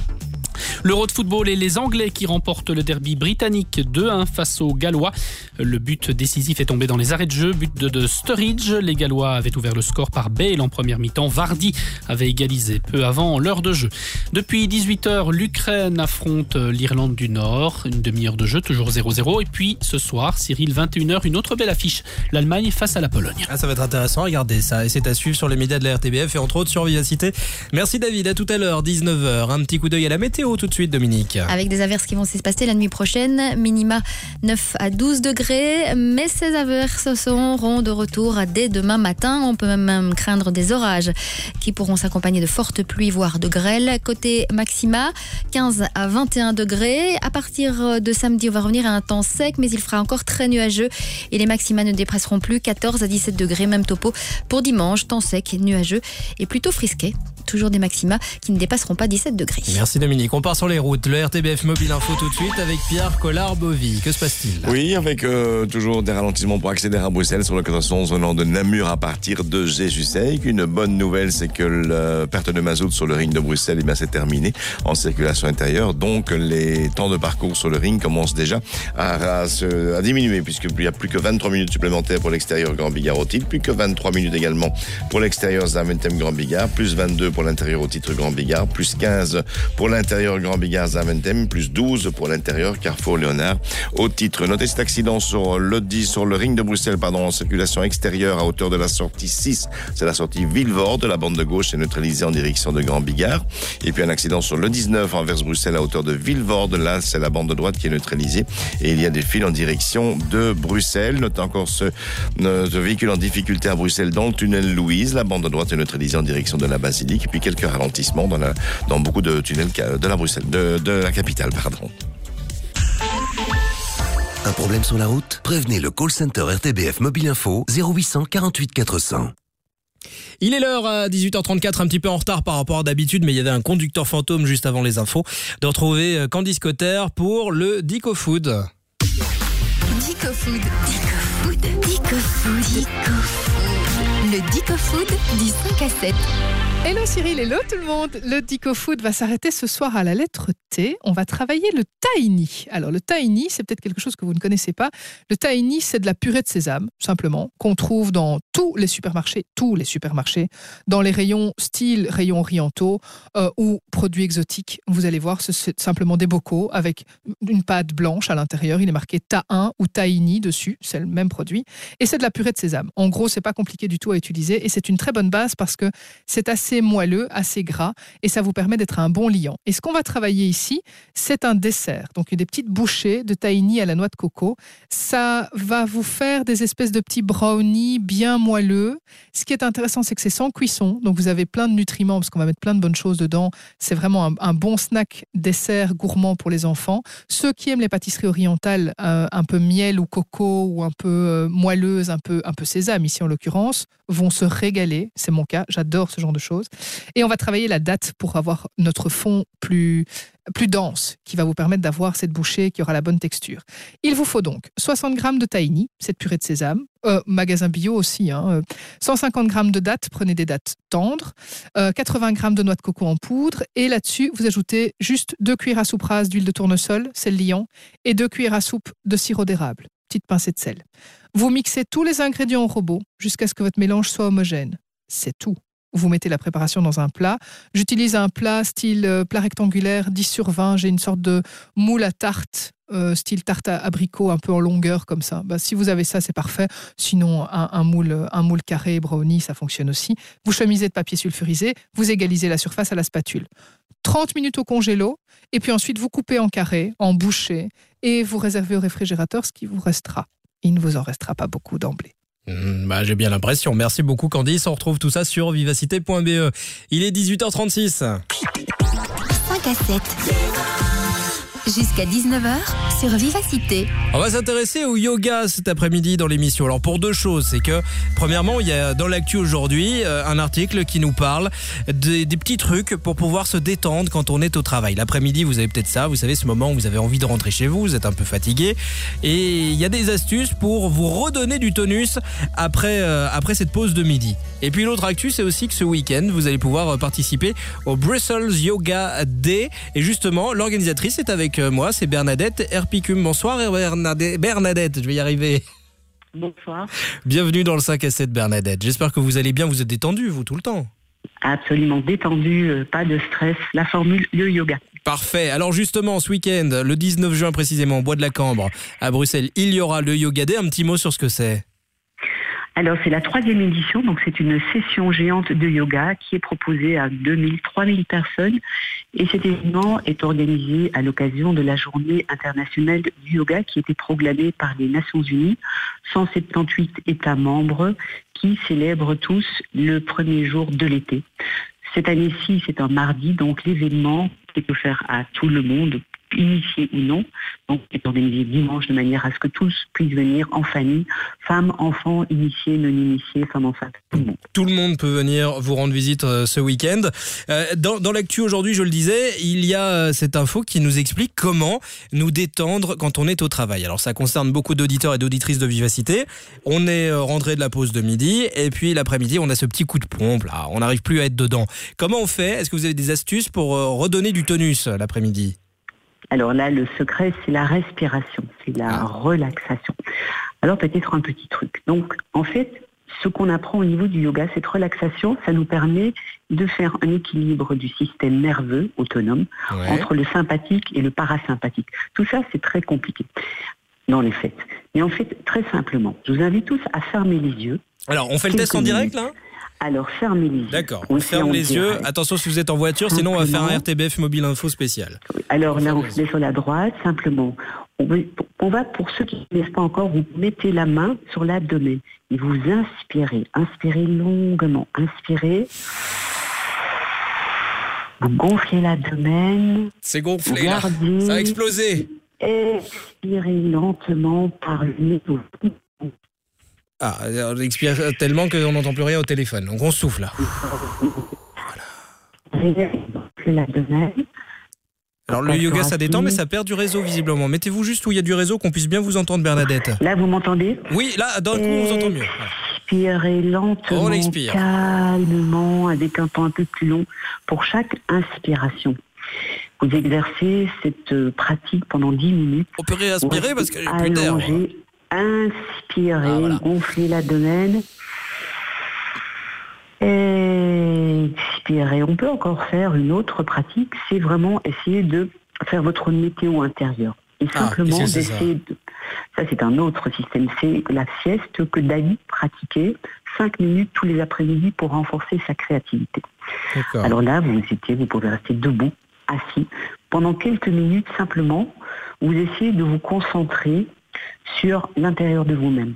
L'Euro de football et les Anglais qui remportent le derby britannique 2-1 face aux Gallois. Le but décisif est tombé dans les arrêts de jeu, but de, Sturridge. Les Gallois avaient ouvert le score par Bale en première mi-temps. Vardy avait égalisé peu avant l'heure de jeu. Depuis 18h, l'Ukraine affronte l'Irlande du Nord. Une demi-heure de jeu, toujours 0-0. Et puis ce soir, Cyril, 21h, une autre belle affiche. L'Allemagne face à la Pologne. Ah, ça va être intéressant, regardez ça. Et c'est à suivre sur les médias de la RTBF et entre autres sur Vivacité. Merci David, à tout à l'heure, 19h. Un petit coup d'œil à la météo tout de suite, Dominique. Avec des averses qui vont s'espacer la nuit prochaine, minima 9 à 12 degrés, mais ces averses seront de retour dès demain matin. On peut même craindre des orages qui pourront s'accompagner de fortes pluies, voire de grêle. Côté maxima, 15 à 21 degrés. À partir de samedi, on va revenir à un temps sec, mais il fera encore très nuageux et les maxima ne dépasseront plus 14 à 17 degrés. Même topo pour dimanche, temps sec, nuageux et plutôt frisqué. Toujours des maxima qui ne dépasseront pas 17 degrés. Merci Dominique. On part sur les routes. Le RTBF Mobile Info tout de suite avec Pierre Collard-Bovy. Que se passe-t-il? Oui, avec euh, toujours des ralentissements pour accéder à Bruxelles sur le 411 venant de Namur à partir de Jésus-Seic. Une bonne nouvelle, c'est que la perte de mazout sur le ring de Bruxelles, eh bien, c'est terminé en circulation intérieure. Donc, les temps de parcours sur le ring commencent déjà à, à, se- à diminuer puisqu'il n'y a plus que 23 minutes supplémentaires pour l'extérieur Grand Bigard au titre, plus que 23 minutes également pour l'extérieur Zaventem Grand Bigard, plus 22 pour l'intérieur au titre Grand Bigard, plus 15 pour l'intérieur Grand Bigard Zaventem, plus 12 pour l'intérieur Carrefour Léonard au titre. Notez cet accident sur le 10, sur le ring de Bruxelles, pardon, en circulation extérieure à hauteur de la sortie 6. C'est la sortie Villevorde. La bande de gauche est neutralisée en direction de Grand Bigard. Et puis un accident sur le 19 envers Bruxelles à hauteur de Villevorde. Là, c'est la bande de droite qui est neutralisée. Et il y a des fils en direction de Bruxelles. Notez encore euh, ce véhicule en difficulté à Bruxelles dans le tunnel Louise. La bande de droite est neutralisée en direction de la basilique. Et puis quelques ralentissements dans, la, dans beaucoup de tunnels de la Bruxelles, de, de la capitale, pardon. Un problème sur la route? Prévenez le call center RTBF Mobile Info 0800 48 400. Il est l'heure à 18h34, un petit peu en retard par rapport à d'habitude, mais il y avait un conducteur fantôme juste avant les infos, de retrouver euh, Candice Cotter pour le Dico Food. Dico Food. Dico Food. Dico Food. Dico Food. Le Dico Food du 5 à 7. Hello Cyril, hello tout le monde. Le Dico Food va s'arrêter ce soir à la lettre T. On va travailler le tahini. Alors le tahini, c'est peut-être quelque chose que vous ne connaissez pas. Le tahini, c'est de la purée de sésame, simplement, qu'on trouve dans tous les supermarchés, tous les supermarchés, dans les rayons style rayons orientaux euh, ou produits exotiques. Vous allez voir, ce- c'est simplement des bocaux avec une pâte blanche à l'intérieur. Il est marqué Ta1 ou tahini dessus, c'est le même produit. Et c'est de la purée de sésame. En gros, c'est pas compliqué du tout à utiliser et c'est une très bonne base parce que c'est assez moelleux, assez gras et ça vous permet d'être un bon liant. Et ce qu'on va travailler ici, c'est un dessert. Donc des petites bouchées de tahini à la noix de coco. Ça va vous faire des espèces de petits brownies bien moelleux. Ce qui est intéressant, c'est que c'est sans cuisson. Donc vous avez plein de nutriments parce qu'on va mettre plein de bonnes choses dedans. C'est vraiment un, bon snack dessert gourmand pour les enfants. Ceux qui aiment les pâtisseries orientales, euh, un peu miel ou coco ou un peu euh, moelleuse, un peu, un peu sésame ici en l'occurrence, vont se régaler. C'est mon cas, j'adore ce genre de choses. Et on va travailler la date pour avoir notre fond plus, dense, qui va vous permettre d'avoir cette bouchée qui aura la bonne texture. Il vous faut donc 60 grammes de tahini, cette purée de sésame, euh, magasin bio aussi, hein, euh, 150 grammes de dattes, prenez des dattes tendres, euh, 80 grammes de noix de coco en poudre, et là-dessus, vous ajoutez juste deux cuillères à soupe rase d'huile de tournesol, sel liant, et deux cuillères à soupe de sirop d'érable, petite pincée de sel. Vous mixez tous les ingrédients au robot jusqu'à ce que votre mélange soit homogène. C'est tout. Vous mettez la préparation dans un plat. J'utilise un plat style euh, plat rectangulaire 10 sur 20. J'ai une sorte de moule à tarte, euh, style tarte à abricot, un peu en longueur comme ça. Bah, si vous avez ça, c'est parfait. Sinon, un, moule, un moule carré brownie, ça fonctionne aussi. Vous chemisez de papier sulfurisé. Vous égalisez la surface à la spatule. 30 minutes au congélo. Et puis ensuite, vous coupez en carré, en bouchées. Et vous réservez au réfrigérateur ce qui vous restera. Il ne vous en restera pas beaucoup d'emblée. Hmm, bah, J'ai bien l'impression. Merci beaucoup Candice. On retrouve tout ça sur vivacité.be. Il est 18h36. 5 à 7. Jusqu'à 19h sur Vivacité. On va s'intéresser au yoga cet après-midi dans l'émission. Alors pour deux choses, c'est que premièrement, il y a dans l'actu aujourd'hui euh, un article qui nous parle des, petits trucs pour pouvoir se détendre quand on est au travail. L'après-midi, vous avez peut-être ça, vous savez ce moment où vous avez envie de rentrer chez vous, vous êtes un peu fatigué et il y a des astuces pour vous redonner du tonus après euh, après cette pause de midi. Et puis l'autre actu, c'est aussi que ce week-end, vous allez pouvoir participer au Brussels Yoga Day et justement, l'organisatrice est avec moi, c'est Bernadette Herpicum. Bonsoir Bernadette, Bernadette, je vais y arriver. Bonsoir. Bienvenue dans le 5 à 7 Bernadette. J'espère que vous allez bien, vous êtes détendue vous tout le temps. Absolument détendu, euh, pas de stress. La formule, le yoga. Parfait. Alors justement, ce week-end, le 19 juin précisément, au Bois de la Cambre, à Bruxelles, il y aura le Yoga Day. Un petit mot sur ce que c'est. Alors c'est la troisième édition, donc c'est une session géante de yoga qui est proposée à 2000, 3000 personnes. Et cet événement est organisé à l'occasion de la journée internationale du yoga qui été proclamée par les Nations Unies, 178 États membres qui célèbrent tous le premier jour de l'été. Cette année-ci, c'est un mardi, donc l'événement est offert à tout le monde, initié ou non. Donc, est organisé dimanche de manière à ce que tous puissent venir en famille, femmes, enfants, initiés, non initiés, femmes enceintes, tout le monde. Tout le monde peut venir vous rendre visite euh, ce week-end. Euh, dans l'actu aujourd'hui, je le disais, il y a euh, cette info qui nous explique comment nous détendre quand on est au travail. Alors ça concerne beaucoup d'auditeurs et d'auditrices de Vivacité. On est rentré de la pause de midi et puis l'après-midi, on a ce petit coup de pompe là. On n'arrive plus à être dedans. Comment on fait? Est-ce que vous avez des astuces pour redonner du tonus l'après-midi? Alors là, le secret, c'est la respiration, c'est la relaxation. Alors peut-être un petit truc. Donc, en fait, ce qu'on apprend au niveau du yoga, cette relaxation, ça nous permet de faire un équilibre du système nerveux autonome Ouais. entre le sympathique et le parasympathique. Tout ça, c'est très compliqué dans les faits. Mais en fait, très simplement, je vous invite tous à fermer les yeux. Alors, on fait le test en direct minutes. là? Alors, fermez les yeux. D'accord. On ferme les yeux. Attention si vous êtes en voiture, sinon on va faire un. RTBF mobile info spécial. Alors là, on se met sur la droite, simplement. On, va- on va, pour ceux qui ne connaissent pas encore, vous mettez la main sur l'abdomen et vous inspirez. Inspirez longuement. Inspirez. Vous gonflez l'abdomen. C'est gonflé là. Ça a explosé. Expirez lentement par le nez. Ah, on expire tellement qu'on n'entend plus rien au téléphone. Donc on souffle là. L'abdomen. Alors le yoga ça détend, mais ça perd du réseau visiblement. Mettez-vous juste où il y a du réseau, qu'on puisse bien vous entendre, Bernadette. Là, vous m'entendez? Oui, là, d'un coup, on vous entend mieux. Expirez lentement, On expire. calmement, avec un temps un peu plus long pour chaque inspiration. Vous exercez cette euh, pratique pendant 10 minutes. On peut réaspirer parce qu'il y a restez plus d'air. allongé, Inspirez, Ah, gonflez l'abdomen. Expirez. On peut encore faire une autre pratique, c'est vraiment essayer de faire votre météo intérieure. Et Ah, simplement d'essayer de... Ça, c'est un autre système. C'est la sieste que David pratiquait 5 minutes tous les après-midi pour renforcer sa créativité. Alors là, vous étiez, vous pouvez rester debout, assis. Pendant quelques minutes, simplement, vous essayez de vous concentrer sur l'intérieur de vous-même.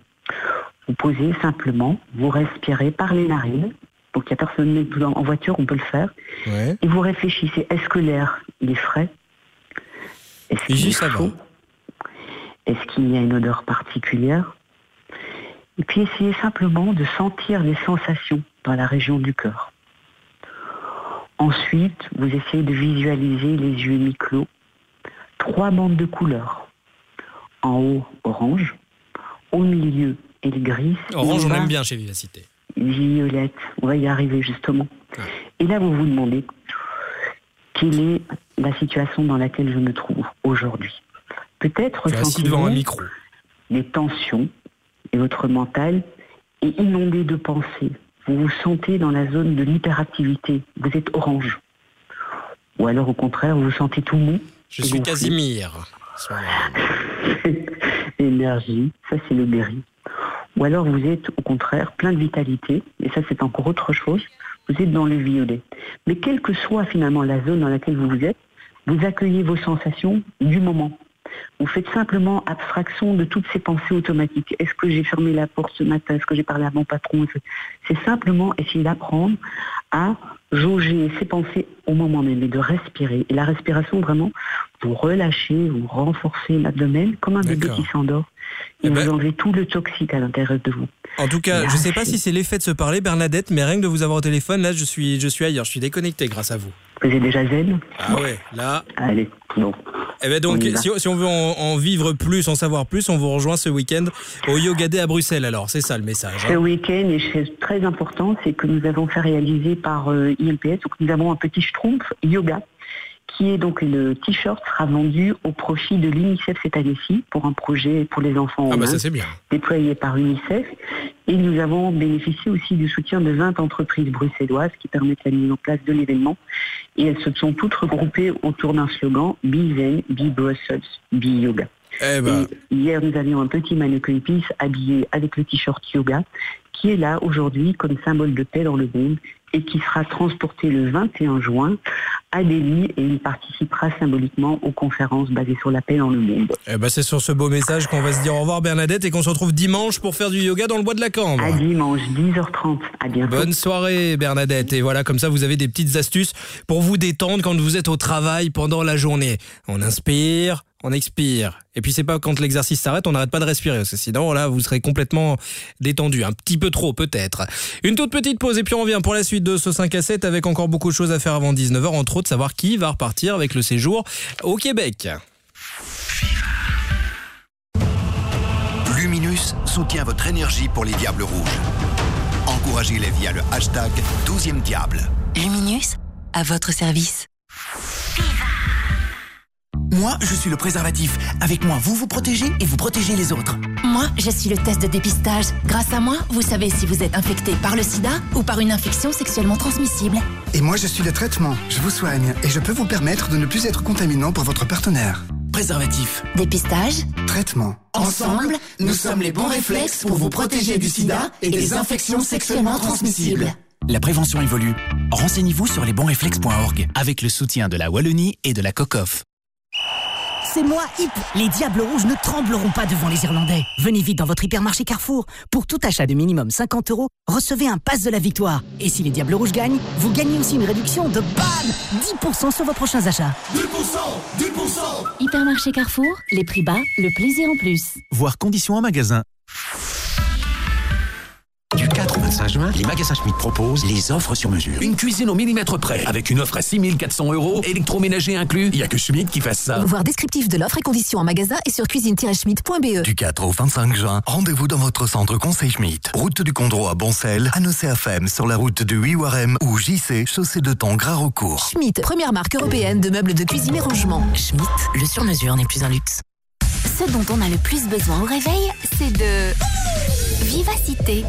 Vous posez simplement, vous respirez par les narines. Donc il n'y a personne en voiture, on peut le faire. Ouais. Et vous réfléchissez, est-ce que l'air, il est frais? Est-ce qu'il est chaud? Est-ce qu'il y a une odeur particulière? Et puis essayez simplement de sentir les sensations dans la région du cœur. Ensuite, vous essayez de visualiser les yeux mi-clos, trois bandes de couleurs. En haut, orange. Au milieu, elle grise. Orange, on bas, aime bien chez Vivacité. Violette. On va y arriver justement. Et là, vous vous demandez quelle est la situation dans laquelle je me trouve aujourd'hui. Peut-être assis devant un micro. des tensions et votre mental est inondé de pensées. Vous vous sentez dans la zone de l'hyperactivité. Vous êtes orange. Ou alors au contraire, vous vous sentez tout mou. Je suis. Casimir. Énergie, ça c'est le berry. Ou alors vous êtes au contraire plein de vitalité, et ça c'est encore autre chose, vous êtes dans le violet. Mais quelle que soit finalement la zone dans laquelle vous vous êtes, vous accueillez vos sensations du moment. Vous faites simplement abstraction de toutes ces pensées automatiques. Est-ce que j'ai fermé la porte ce matin? Est-ce que j'ai parlé à mon patron? C'est simplement essayer d'apprendre à jauger ces pensées au moment même et de respirer. Et la respiration, vraiment, vous relâchez, vous renforcez l'abdomen comme un bébé qui s'endort. Et vous enlevez tout le toxique à l'intérieur de vous. En tout cas, je ne sais pas si c'est l'effet de se parler, Bernadette, mais rien que de vous avoir au téléphone, là, je suis, je suis ailleurs. Je suis déconnecté grâce à vous. Vous êtes déjà zen? Ah ouais, là. Allez, bon. Eh ben donc, On si, si on veut en, en vivre plus, en savoir plus, on vous rejoint ce week-end au Yoga Day à Bruxelles. Alors, c'est ça le message. Ce hein. week-end, et chose très important, c'est que nous avons fait réaliser par euh, IMPS, donc nous avons un petit schtroumpf yoga, qui est donc le t-shirt sera vendu au profit de l'UNICEF cette année-ci pour un projet pour les enfants Ah bah ça bien. déployé par UNICEF. Et nous avons bénéficié aussi du soutien de 20 entreprises bruxelloises qui permettent la mise en place de l'événement. Et elles se sont toutes regroupées autour d'un slogan Be Zen, Be Brussels, Be Yoga. Eh ben, Et hier, nous avions un petit mannequin piece habillé avec le t-shirt yoga qui est là aujourd'hui comme symbole de paix dans le monde et qui sera transporté le 21 juin à Delhi et il participera symboliquement aux conférences basées sur la paix dans le monde. Eh ben, c'est sur ce beau message qu'on va se dire au revoir Bernadette et qu'on se retrouve dimanche pour faire du yoga dans le bois de la Cambre. À dimanche, 10h30. À bientôt. Bonne soirée Bernadette et voilà comme ça vous avez des petites astuces pour vous détendre quand vous êtes au travail pendant la journée. On inspire, on expire. Et puis c'est pas quand l'exercice s'arrête, on n'arrête pas de respirer. Parce que sinon là, vous serez complètement détendu. Un petit peu trop peut-être. Une toute petite pause et puis on revient pour la suite de ce 5 à 7 avec encore beaucoup de choses à faire avant 19h. Entre autres, savoir qui va repartir avec le séjour au Québec. Luminus soutient votre énergie pour les Diables Rouges. Encouragez-les via le hashtag 12e Diable. Luminus, à votre service. Moi, je suis le préservatif. Avec moi, vous vous protégez et vous protégez les autres. Moi, je suis le test de dépistage. Grâce à moi, vous savez si vous êtes infecté par le sida ou par une infection sexuellement transmissible. Et moi, je suis le traitement. Je vous soigne et je peux vous permettre de ne plus être contaminant pour votre partenaire. Préservatif. Dépistage. Traitement. Ensemble, nous sommes les bons réflexes pour vous protéger du sida et des infections sexuellement transmissibles. La prévention évolue. Renseignez-vous sur lesbonsréflexes.org avec le soutien de la Wallonie et de la COCOF. C'est moi, Hip. Les Diables Rouges ne trembleront pas devant les Irlandais. Venez vite dans votre hypermarché Carrefour. Pour tout achat de minimum 50 euros, recevez un pass de la victoire. Et si les Diables Rouges gagnent, vous gagnez aussi une réduction de BAM 10% sur vos prochains achats. 10% 10% Hypermarché Carrefour, les prix bas, le plaisir en plus. Voir conditions en magasin. Du 4 au 25 juin, les magasins Schmitt proposent les offres sur mesure. Une cuisine au millimètre près, avec une offre à 6400 euros, électroménager inclus. Il n'y a que Schmitt qui fasse ça. Voir descriptif de l'offre et conditions en magasin et sur cuisine-schmidt.be. Du 4 au 25 juin, rendez-vous dans votre centre Conseil Schmitt. Route du Condro à Boncel, à Nocé-FM sur la route de Huiwarem ou JC, chaussée de Thon, Gras-Recourt. Schmidt, première marque européenne de meubles de cuisine et rangement. Schmitt, le sur-mesure n'est plus un luxe. Ce dont on a le plus besoin au réveil, c'est de vivacité.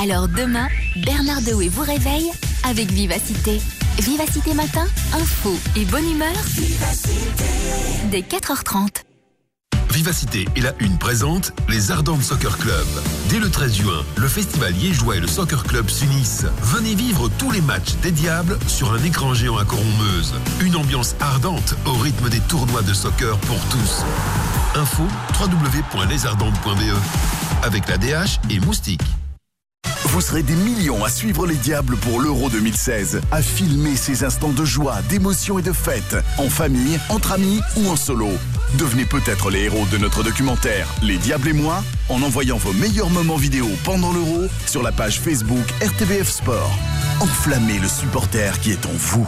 Alors demain, Bernard Dewey vous réveille avec Vivacité. Vivacité matin, info et bonne humeur dès 4h30. Vivacité et la Une présente les Ardentes Soccer Club. Dès le 13 juin, le festival liégeois et le Soccer Club s'unissent. Venez vivre tous les matchs des Diables sur un écran géant à Coron-Meuse. Une ambiance ardente au rythme des tournois de soccer pour tous. Info www.lesardentes.be avec la DH et Moustique. Vous serez des millions à suivre les Diables pour l'Euro 2016, à filmer ces instants de joie, d'émotion et de fête, en famille, entre amis ou en solo. Devenez peut-être les héros de notre documentaire Les Diables et moi en envoyant vos meilleurs moments vidéo pendant l'Euro sur la page Facebook RTBF Sport. Enflammez le supporter qui est en vous.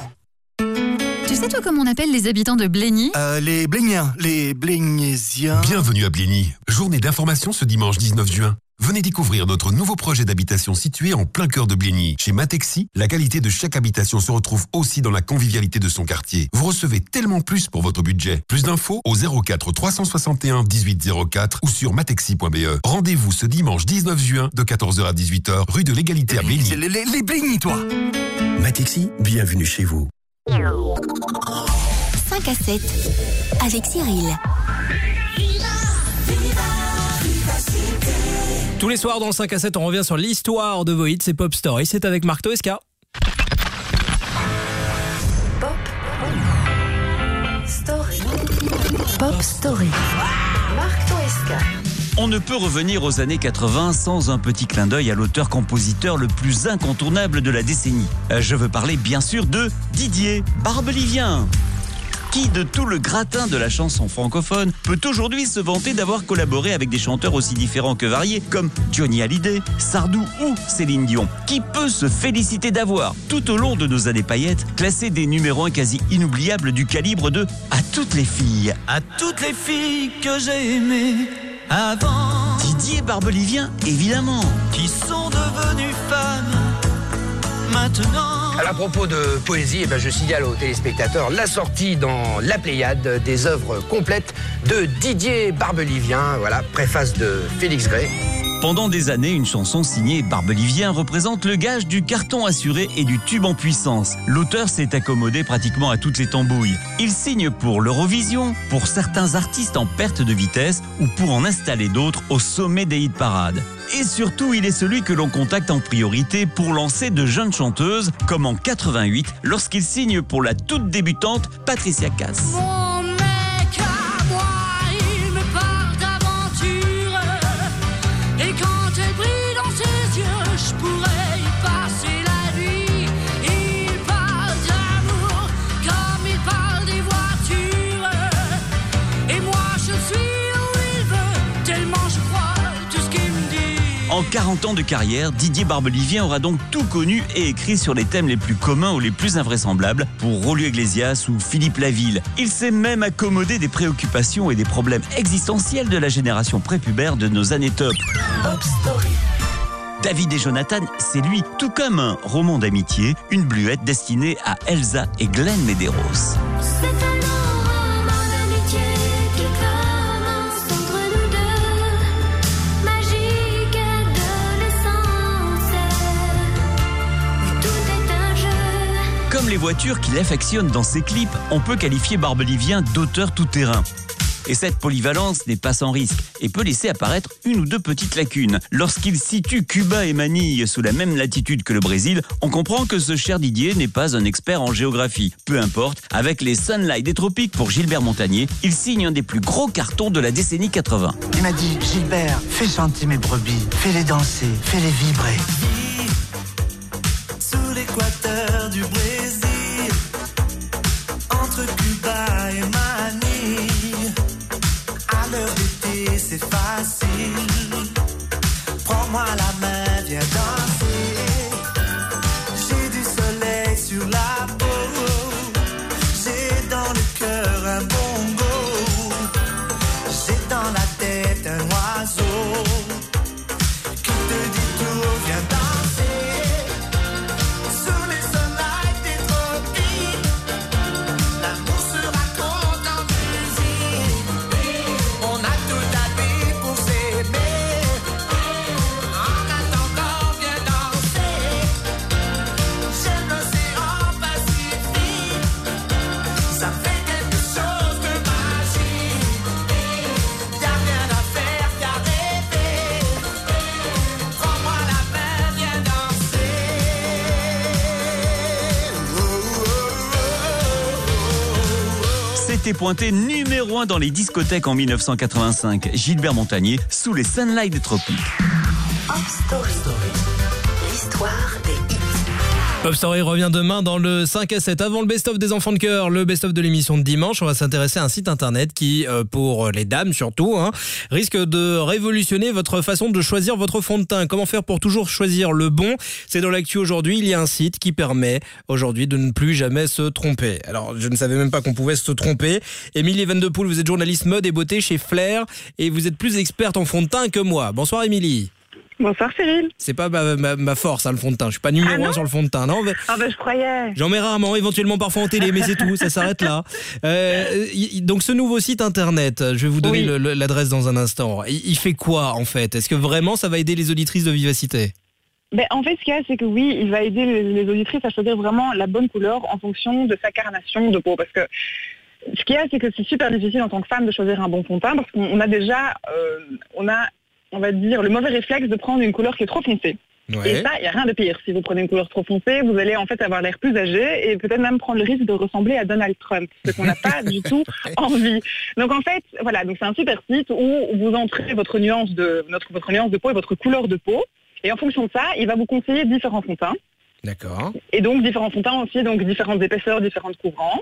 Tu sais toi comment on appelle les habitants de Blény Euh, les Bléniens, les Blénésiens. Bienvenue à Blény. Journée d'information ce dimanche 19 juin. Venez découvrir notre nouveau projet d'habitation situé en plein cœur de Blény. Chez Matexi, la qualité de chaque habitation se retrouve aussi dans la convivialité de son quartier. Vous recevez tellement plus pour votre budget. Plus d'infos au 04 361 1804 ou sur matexi.be. Rendez-vous ce dimanche 19 juin de 14h à 18h rue de l'égalité à Blény. Les, les, les Blénis, toi Matexi, bienvenue chez vous. 5 à 7 avec Cyril. Tous les soirs dans le 5 à 7, on revient sur l'histoire de hits et Pop Story. C'est avec Marc Toesca. Story. Pop Story. Marc Toesca. On ne peut revenir aux années 80 sans un petit clin d'œil à l'auteur-compositeur le plus incontournable de la décennie. Euh, Je veux parler bien sûr de Didier Barbelivien. Qui de tout le gratin de la chanson francophone peut aujourd'hui se vanter d'avoir collaboré avec des chanteurs aussi différents que variés comme Johnny Hallyday, Sardou ou Céline Dion? Qui peut se féliciter d'avoir, tout au long de nos années paillettes, classé des numéros un quasi inoubliables du calibre de À toutes les filles? À toutes les filles que j'ai aimées avant, Didier Barbelivien, évidemment. Qui sont devenues femmes maintenant. À propos de poésie, eh ben, je signale aux téléspectateurs la sortie dans La Pléiade des œuvres complètes de Didier Barbelivien, voilà, préface de Félix Gray. Pendant des années, une chanson signée Barbelivien représente le gage du carton assuré et du tube en puissance. L'auteur s'est accommodé pratiquement à toutes les tambouilles. Il signe pour l'Eurovision, pour certains artistes en perte de vitesse ou pour en installer d'autres au sommet des hit parades. Et surtout, il est celui que l'on contacte en priorité pour lancer de jeunes chanteuses, comme en 88, lorsqu'il signe pour la toute débutante Patricia Cass. En 40 ans de carrière, Didier Barbelivien aura donc tout connu et écrit sur les thèmes les plus communs ou les plus invraisemblables pour Rolio Iglesias ou Philippe Laville. Il s'est même accommodé des préoccupations et des problèmes existentiels de la génération prépubère de nos années top. David et Jonathan, c'est lui, tout comme un roman d'amitié, une bluette destinée à Elsa et Glenn Medeiros. Comme les voitures qu'il affectionne dans ses clips, on peut qualifier Barbelivien d'auteur tout-terrain. Et cette polyvalence n'est pas sans risque et peut laisser apparaître une ou deux petites lacunes. Lorsqu'il situe Cuba et Manille sous la même latitude que le Brésil, on comprend que ce cher Didier n'est pas un expert en géographie. Peu importe, avec les Sunlight des tropiques pour Gilbert Montagnier, il signe un des plus gros cartons de la décennie 80. Il m'a dit, Gilbert, fais chanter mes brebis, fais-les danser, fais-les vibrer. Sous facile. Pointé numéro 1 dans les discothèques en 1985. Gilbert Montagnier sous les Sunlight des tropiques. Pop Story revient demain dans le 5 à 7. Avant le best-of des enfants de cœur, le best-of de l'émission de dimanche, on va s'intéresser à un site internet qui, euh, pour les dames surtout, hein, risque de révolutionner votre façon de choisir votre fond de teint. Comment faire pour toujours choisir le bon? C'est dans l'actu aujourd'hui. Il y a un site qui permet aujourd'hui de ne plus jamais se tromper. Alors, je ne savais même pas qu'on pouvait se tromper. Émilie Vandepool, vous êtes journaliste mode et beauté chez Flair et vous êtes plus experte en fond de teint que moi. Bonsoir Émilie. Bonsoir Cyril. C'est pas ma, ma- ma force, hein, le fond de teint. Je suis pas numéro Ah un sur le fond de teint. Non, mais- Ah ben je croyais. J'en mets rarement, éventuellement parfois en télé, mais c'est tout, ça s'arrête là. Euh, y- donc ce nouveau site internet, je vais vous donner Oui. l'adresse dans un instant. Il, il fait quoi en fait? Est-ce que vraiment ça va aider les auditrices de Vivacité? Ben, en fait, ce qu'il y a, c'est que oui, il va aider les, les auditrices à choisir vraiment la bonne couleur en fonction de sa carnation de peau. Parce que ce qu'il y a, c'est que c'est super difficile en tant que femme de choisir un bon fond de teint parce qu'on on a déjà, euh, on a, on va dire, le mauvais réflexe de prendre une couleur qui est trop foncée. Et ça, il n'y a rien de pire. Si vous prenez une couleur trop foncée, vous allez en fait avoir l'air plus âgé et peut-être même prendre le risque de ressembler à Donald Trump, ce qu'on n'a pas du tout envie. Donc en fait, voilà, donc c'est un super site où vous entrez votre nuance de notre, votre nuance de peau et votre couleur de peau. Et en fonction de ça, il va vous conseiller différents fonds de teint. D'accord. Et donc différents fonds de teint aussi, donc différentes épaisseurs, différentes couvrances,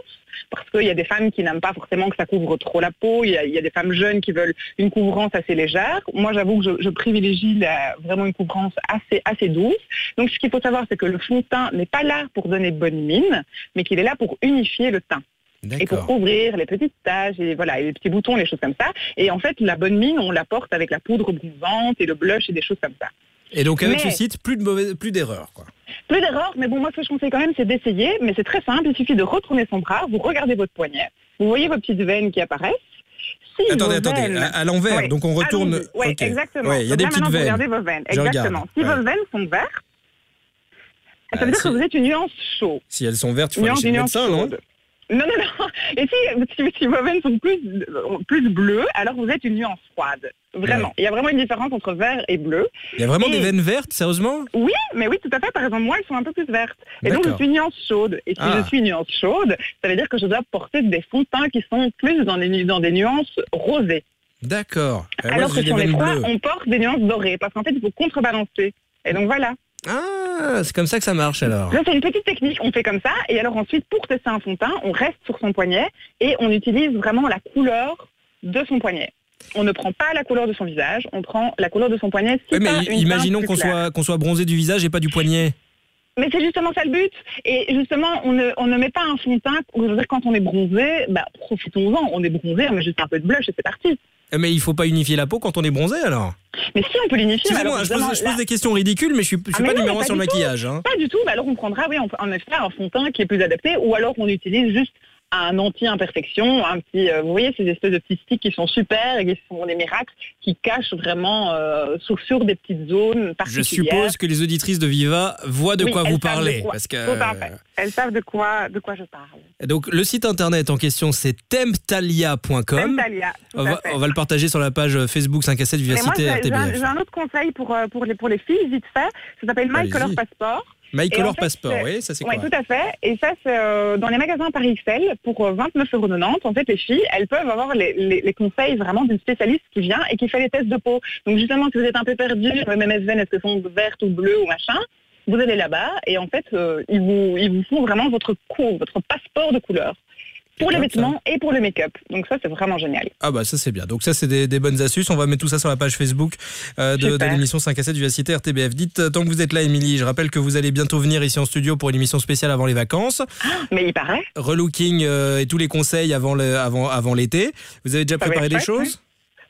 parce qu'il y a des femmes qui n'aiment pas forcément que ça couvre trop la peau, il y, a, il y a des femmes jeunes qui veulent une couvrance assez légère. Moi j'avoue que je, je privilégie la- vraiment une couvrance assez, assez douce. Donc ce qu'il faut savoir, c'est que le fond de teint n'est pas là pour donner bonne mine, mais qu'il est là pour unifier le teint. Et pour couvrir les petites taches et voilà, et les petits boutons, les choses comme ça. Et en fait, la bonne mine, on l'apporte avec la poudre bronzante et le blush et des choses comme ça. Et donc avec Mais- ce site, plus de mauvais- plus d'erreurs quoi. Plus d'erreurs, mais bon, moi ce que je conseille quand même, c'est d'essayer, mais c'est très simple, il suffit de retourner son bras, vous regardez votre poignet, vous voyez vos petites veines qui apparaissent. Si Attendez, attendez, veines- à- à l'envers, Ouais, donc on retourne- ok. exactement. Ouais, il y a Donc des là, petites veines. regardez vos veines, Je exactement. regarde, Si ouais. vos veines sont vertes, ça Ah, veut dire si- que vous êtes une nuance chaude. Si elles sont vertes, il faut Une aller nuance, chez le médecin, non chaude. Non, non, non. Et si, vos veines sont plus, plus bleues, alors vous êtes une nuance froide. Vraiment. Ouais. Il y a vraiment une différence entre vert et bleu. Il y a vraiment Et- des veines vertes, sérieusement? Oui, mais oui, tout à fait. Par exemple, moi, elles sont un peu plus vertes. Et donc, je suis une nuance chaude. Et si Ah. je suis une nuance chaude, ça veut dire que je dois porter des fonds de teint qui sont plus dans des, dans des nuances rosées. D'accord. Euh, Alors que sur les bleues. on porte des nuances dorées. Parce qu'en fait, il faut contrebalancer. Et donc, voilà. Ah, c'est comme ça que ça marche alors. C'est une petite technique. On fait comme ça. Et alors, ensuite, pour tester un fond de teint, on reste sur son poignet et on utilise vraiment la couleur de son poignet. On ne prend pas la couleur de son visage, on prend la couleur de son poignet. Si mais une imaginons qu'on soit, qu'on soit bronzé du visage et pas du poignet. Mais c'est justement ça le but. Et justement, on ne, on ne met pas un fond de teint. Je veux dire, quand on est bronzé, bah, profitons-en. On est bronzé, on met juste un peu de blush et c'est parti. Eh, Mais il faut pas unifier la peau quand on est bronzé alors. Mais si on peut l'unifier, Excusez-moi, je pose, justement, je pose là- des questions ridicules, mais je suis, je Ah, suis mais pas non, numéro sur le maquillage. Hein. Pas du tout. Bah, alors on prendra, oui, on- en effet, un fond de teint qui est plus adapté, ou alors on utilise juste un anti-imperfection, un petit, euh, vous voyez, ces espèces de petits sticks qui sont super et qui sont des miracles, qui cachent vraiment euh, sur, sur des petites zones Je particulières. suppose que les auditrices de Viva voient de Oui, quoi vous parlez. quoi- Parce que. Elles savent de quoi, de quoi je parle. donc le site internet en question c'est temptalia.com. Temptalia, On va, fait. on va le partager sur la page Facebook 5 à 7 Mais moi, Vivacité j'ai j'ai un, RTBF. un autre conseil pour, euh, pour, les, pour les filles, vite fait. Ça s'appelle My. Color Passport. My Color en fait, Passport, oui, ça c'est Oui, quoi tout à fait. Et ça, c'est euh, dans les magasins par XL pour euh, 29,90€. En fait, les filles, elles peuvent avoir les, les- les conseils vraiment d'une spécialiste qui vient et qui fait les tests de peau. Donc, justement, si vous êtes un peu perdu, même SVN, est-ce que sont vertes ou bleues ou machin, vous allez là-bas et en fait, euh, ils, vous, ils vous font vraiment votre, cou- votre passeport de couleur pour les ça. vêtements et pour le make-up. Donc, ça, c'est vraiment génial. Ah bah ça c'est bien. Donc ça c'est des, des bonnes astuces. On va mettre tout ça sur la page Facebook euh, de, l'émission 5 à 7 Vivacité RTBF. Dites euh, tant que vous êtes là Émilie, je rappelle que vous allez bientôt venir ici en studio pour une émission spéciale avant les vacances. Mais il paraît. Relooking euh, et tous les conseils avant le, avant avant l'été. Vous avez déjà préparé des chouette, choses?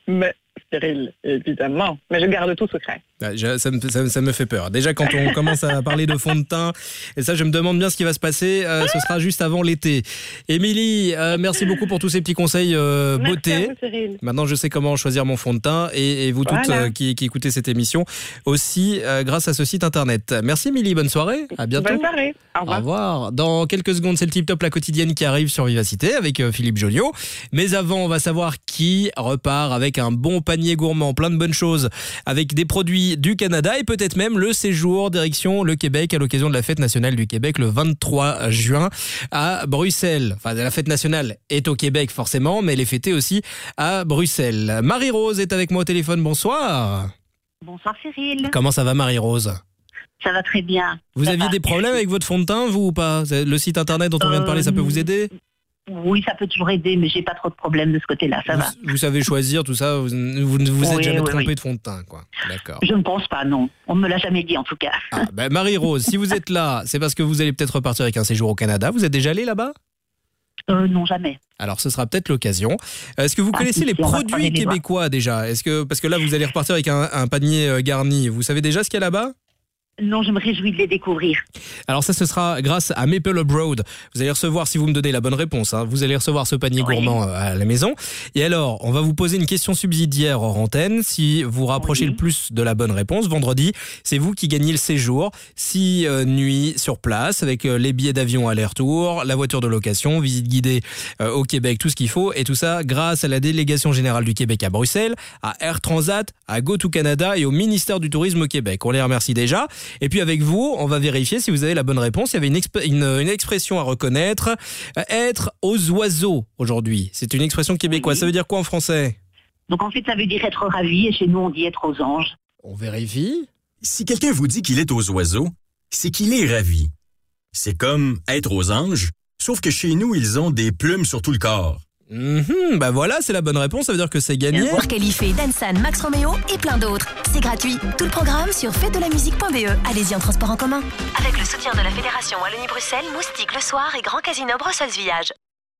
Mais stérile, évidemment. Mais je garde tout secret. Ah, je- ça, me, ça- ça me fait peur. Déjà, quand on commence à parler de fond de teint, et ça, je me demande bien ce qui va se passer. euh, ce sera juste avant l'été. Émilie, euh, merci beaucoup pour tous ces petits conseils euh, beauté. vous. Maintenant, je sais comment choisir mon fond de teint et, et vous toutes Voilà. euh, qui, qui écoutez cette émission aussi grâce à ce site internet. Merci Émilie, bonne soirée. À bientôt. Bonne soirée. Au revoir. Au revoir. Dans quelques secondes, c'est le tip top la quotidienne qui arrive sur Vivacité avec Philippe Joliot. Mais avant, on va savoir qui repart avec un bon panier gourmand, plein de bonnes choses, avec des produits du Canada et peut-être même le séjour direction le Québec à l'occasion de la fête nationale du Québec le 23 juin à Bruxelles. Enfin, la fête nationale est au Québec forcément, mais elle est fêtée aussi à Bruxelles. Marie-Rose est avec moi au téléphone. Bonsoir. Bonsoir Cyril. Comment ça va Marie-Rose? Ça va très bien. Vous Ça aviez va. des problèmes avec votre fond de teint, vous ou pas? Le site internet dont on vient de parler, ça peut vous aider? Oui, ça peut toujours aider, mais j'ai pas trop de problèmes de ce côté-là. Ça vous, va. vous savez choisir tout ça, vous ne vous êtes Oui, jamais oui, trompé oui. de fond de teint, quoi. D'accord. Je ne pense pas, non. On ne me l'a jamais dit en tout cas. Ah, ben, Marie-Rose, si vous êtes là, c'est parce que vous allez peut-être repartir avec un séjour au Canada. Vous êtes déjà allé là-bas? Euh, non, jamais. Alors, ce sera peut-être l'occasion. Est-ce que vous Ah, connaissez si, les si, produits les québécois déjà? Est-ce que parce que là, vous allez repartir avec un, un panier euh, garni. Vous savez déjà ce qu'il y a là-bas? Non, je me réjouis de les découvrir. Alors ça, ce sera grâce à Maple Abroad. Vous allez recevoir, si vous me donnez la bonne réponse, hein, vous allez recevoir ce panier gourmand euh, à la maison. Et alors, on va vous poser une question subsidiaire hors antenne. Si vous rapprochez le plus de la bonne réponse, vendredi, c'est vous qui gagnez le séjour. Six euh, nuits sur place, avec euh, les billets d'avion aller-retour, la voiture de location, visite guidée euh, au Québec, tout ce qu'il faut. Et tout ça grâce à la délégation générale du Québec à Bruxelles, à Air Transat, à GoToCanada et au ministère du Tourisme au Québec. On les remercie déjà. Et puis avec vous, on va vérifier si vous avez la bonne réponse. Il y avait une, exp- une, une expression à reconnaître. Euh, Être aux oiseaux aujourd'hui. C'est une expression québécoise. Ça veut dire quoi en français? Donc en fait, ça veut dire être ravi, et chez nous, on dit être aux anges. On vérifie. Si quelqu'un vous dit qu'il est aux oiseaux, c'est qu'il est ravi. C'est comme être aux anges, sauf que chez nous, ils ont des plumes sur tout le corps. Mhm, bah voilà, c'est la bonne réponse. Ça veut dire que c'est gagné. Pour qualifier Dansan, Max Romeo et plein d'autres. C'est gratuit. Tout le programme sur fête-de-la-musique.be. Allez-y en transport en commun. Avec le soutien de la Fédération Wallonie-Bruxelles, Moustique le soir et Grand Casino Bruxelles Village.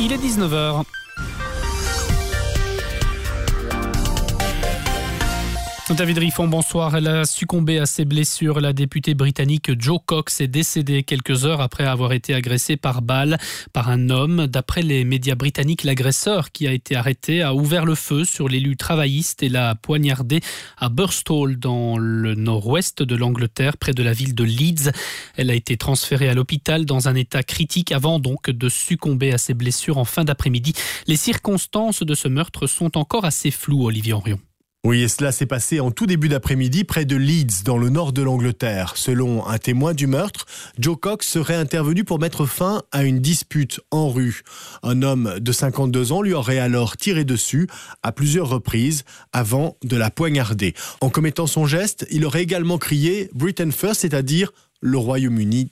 Il est 19h. David Riffon, bonsoir. Elle a succombé à ses blessures. La députée britannique Joe Cox est décédée quelques heures après avoir été agressée par balle par un homme. D'après les médias britanniques, l'agresseur qui a été arrêté a ouvert le feu sur l'élu travailliste et l'a poignardé à Burstall dans le nord-ouest de l'Angleterre, près de la ville de Leeds. Elle a été transférée à l'hôpital dans un état critique avant donc de succomber à ses blessures en fin d'après-midi. Les circonstances de ce meurtre sont encore assez floues, Olivier Henrion. Oui, et cela s'est passé en tout début d'après-midi près de Leeds, dans le nord de l'Angleterre. Selon un témoin du meurtre, Joe Cox serait intervenu pour mettre fin à une dispute en rue. Un homme de 52 ans lui aurait alors tiré dessus à plusieurs reprises avant de la poignarder. En commettant son geste, il aurait également crié Britain First, c'est-à-dire le Royaume-Uni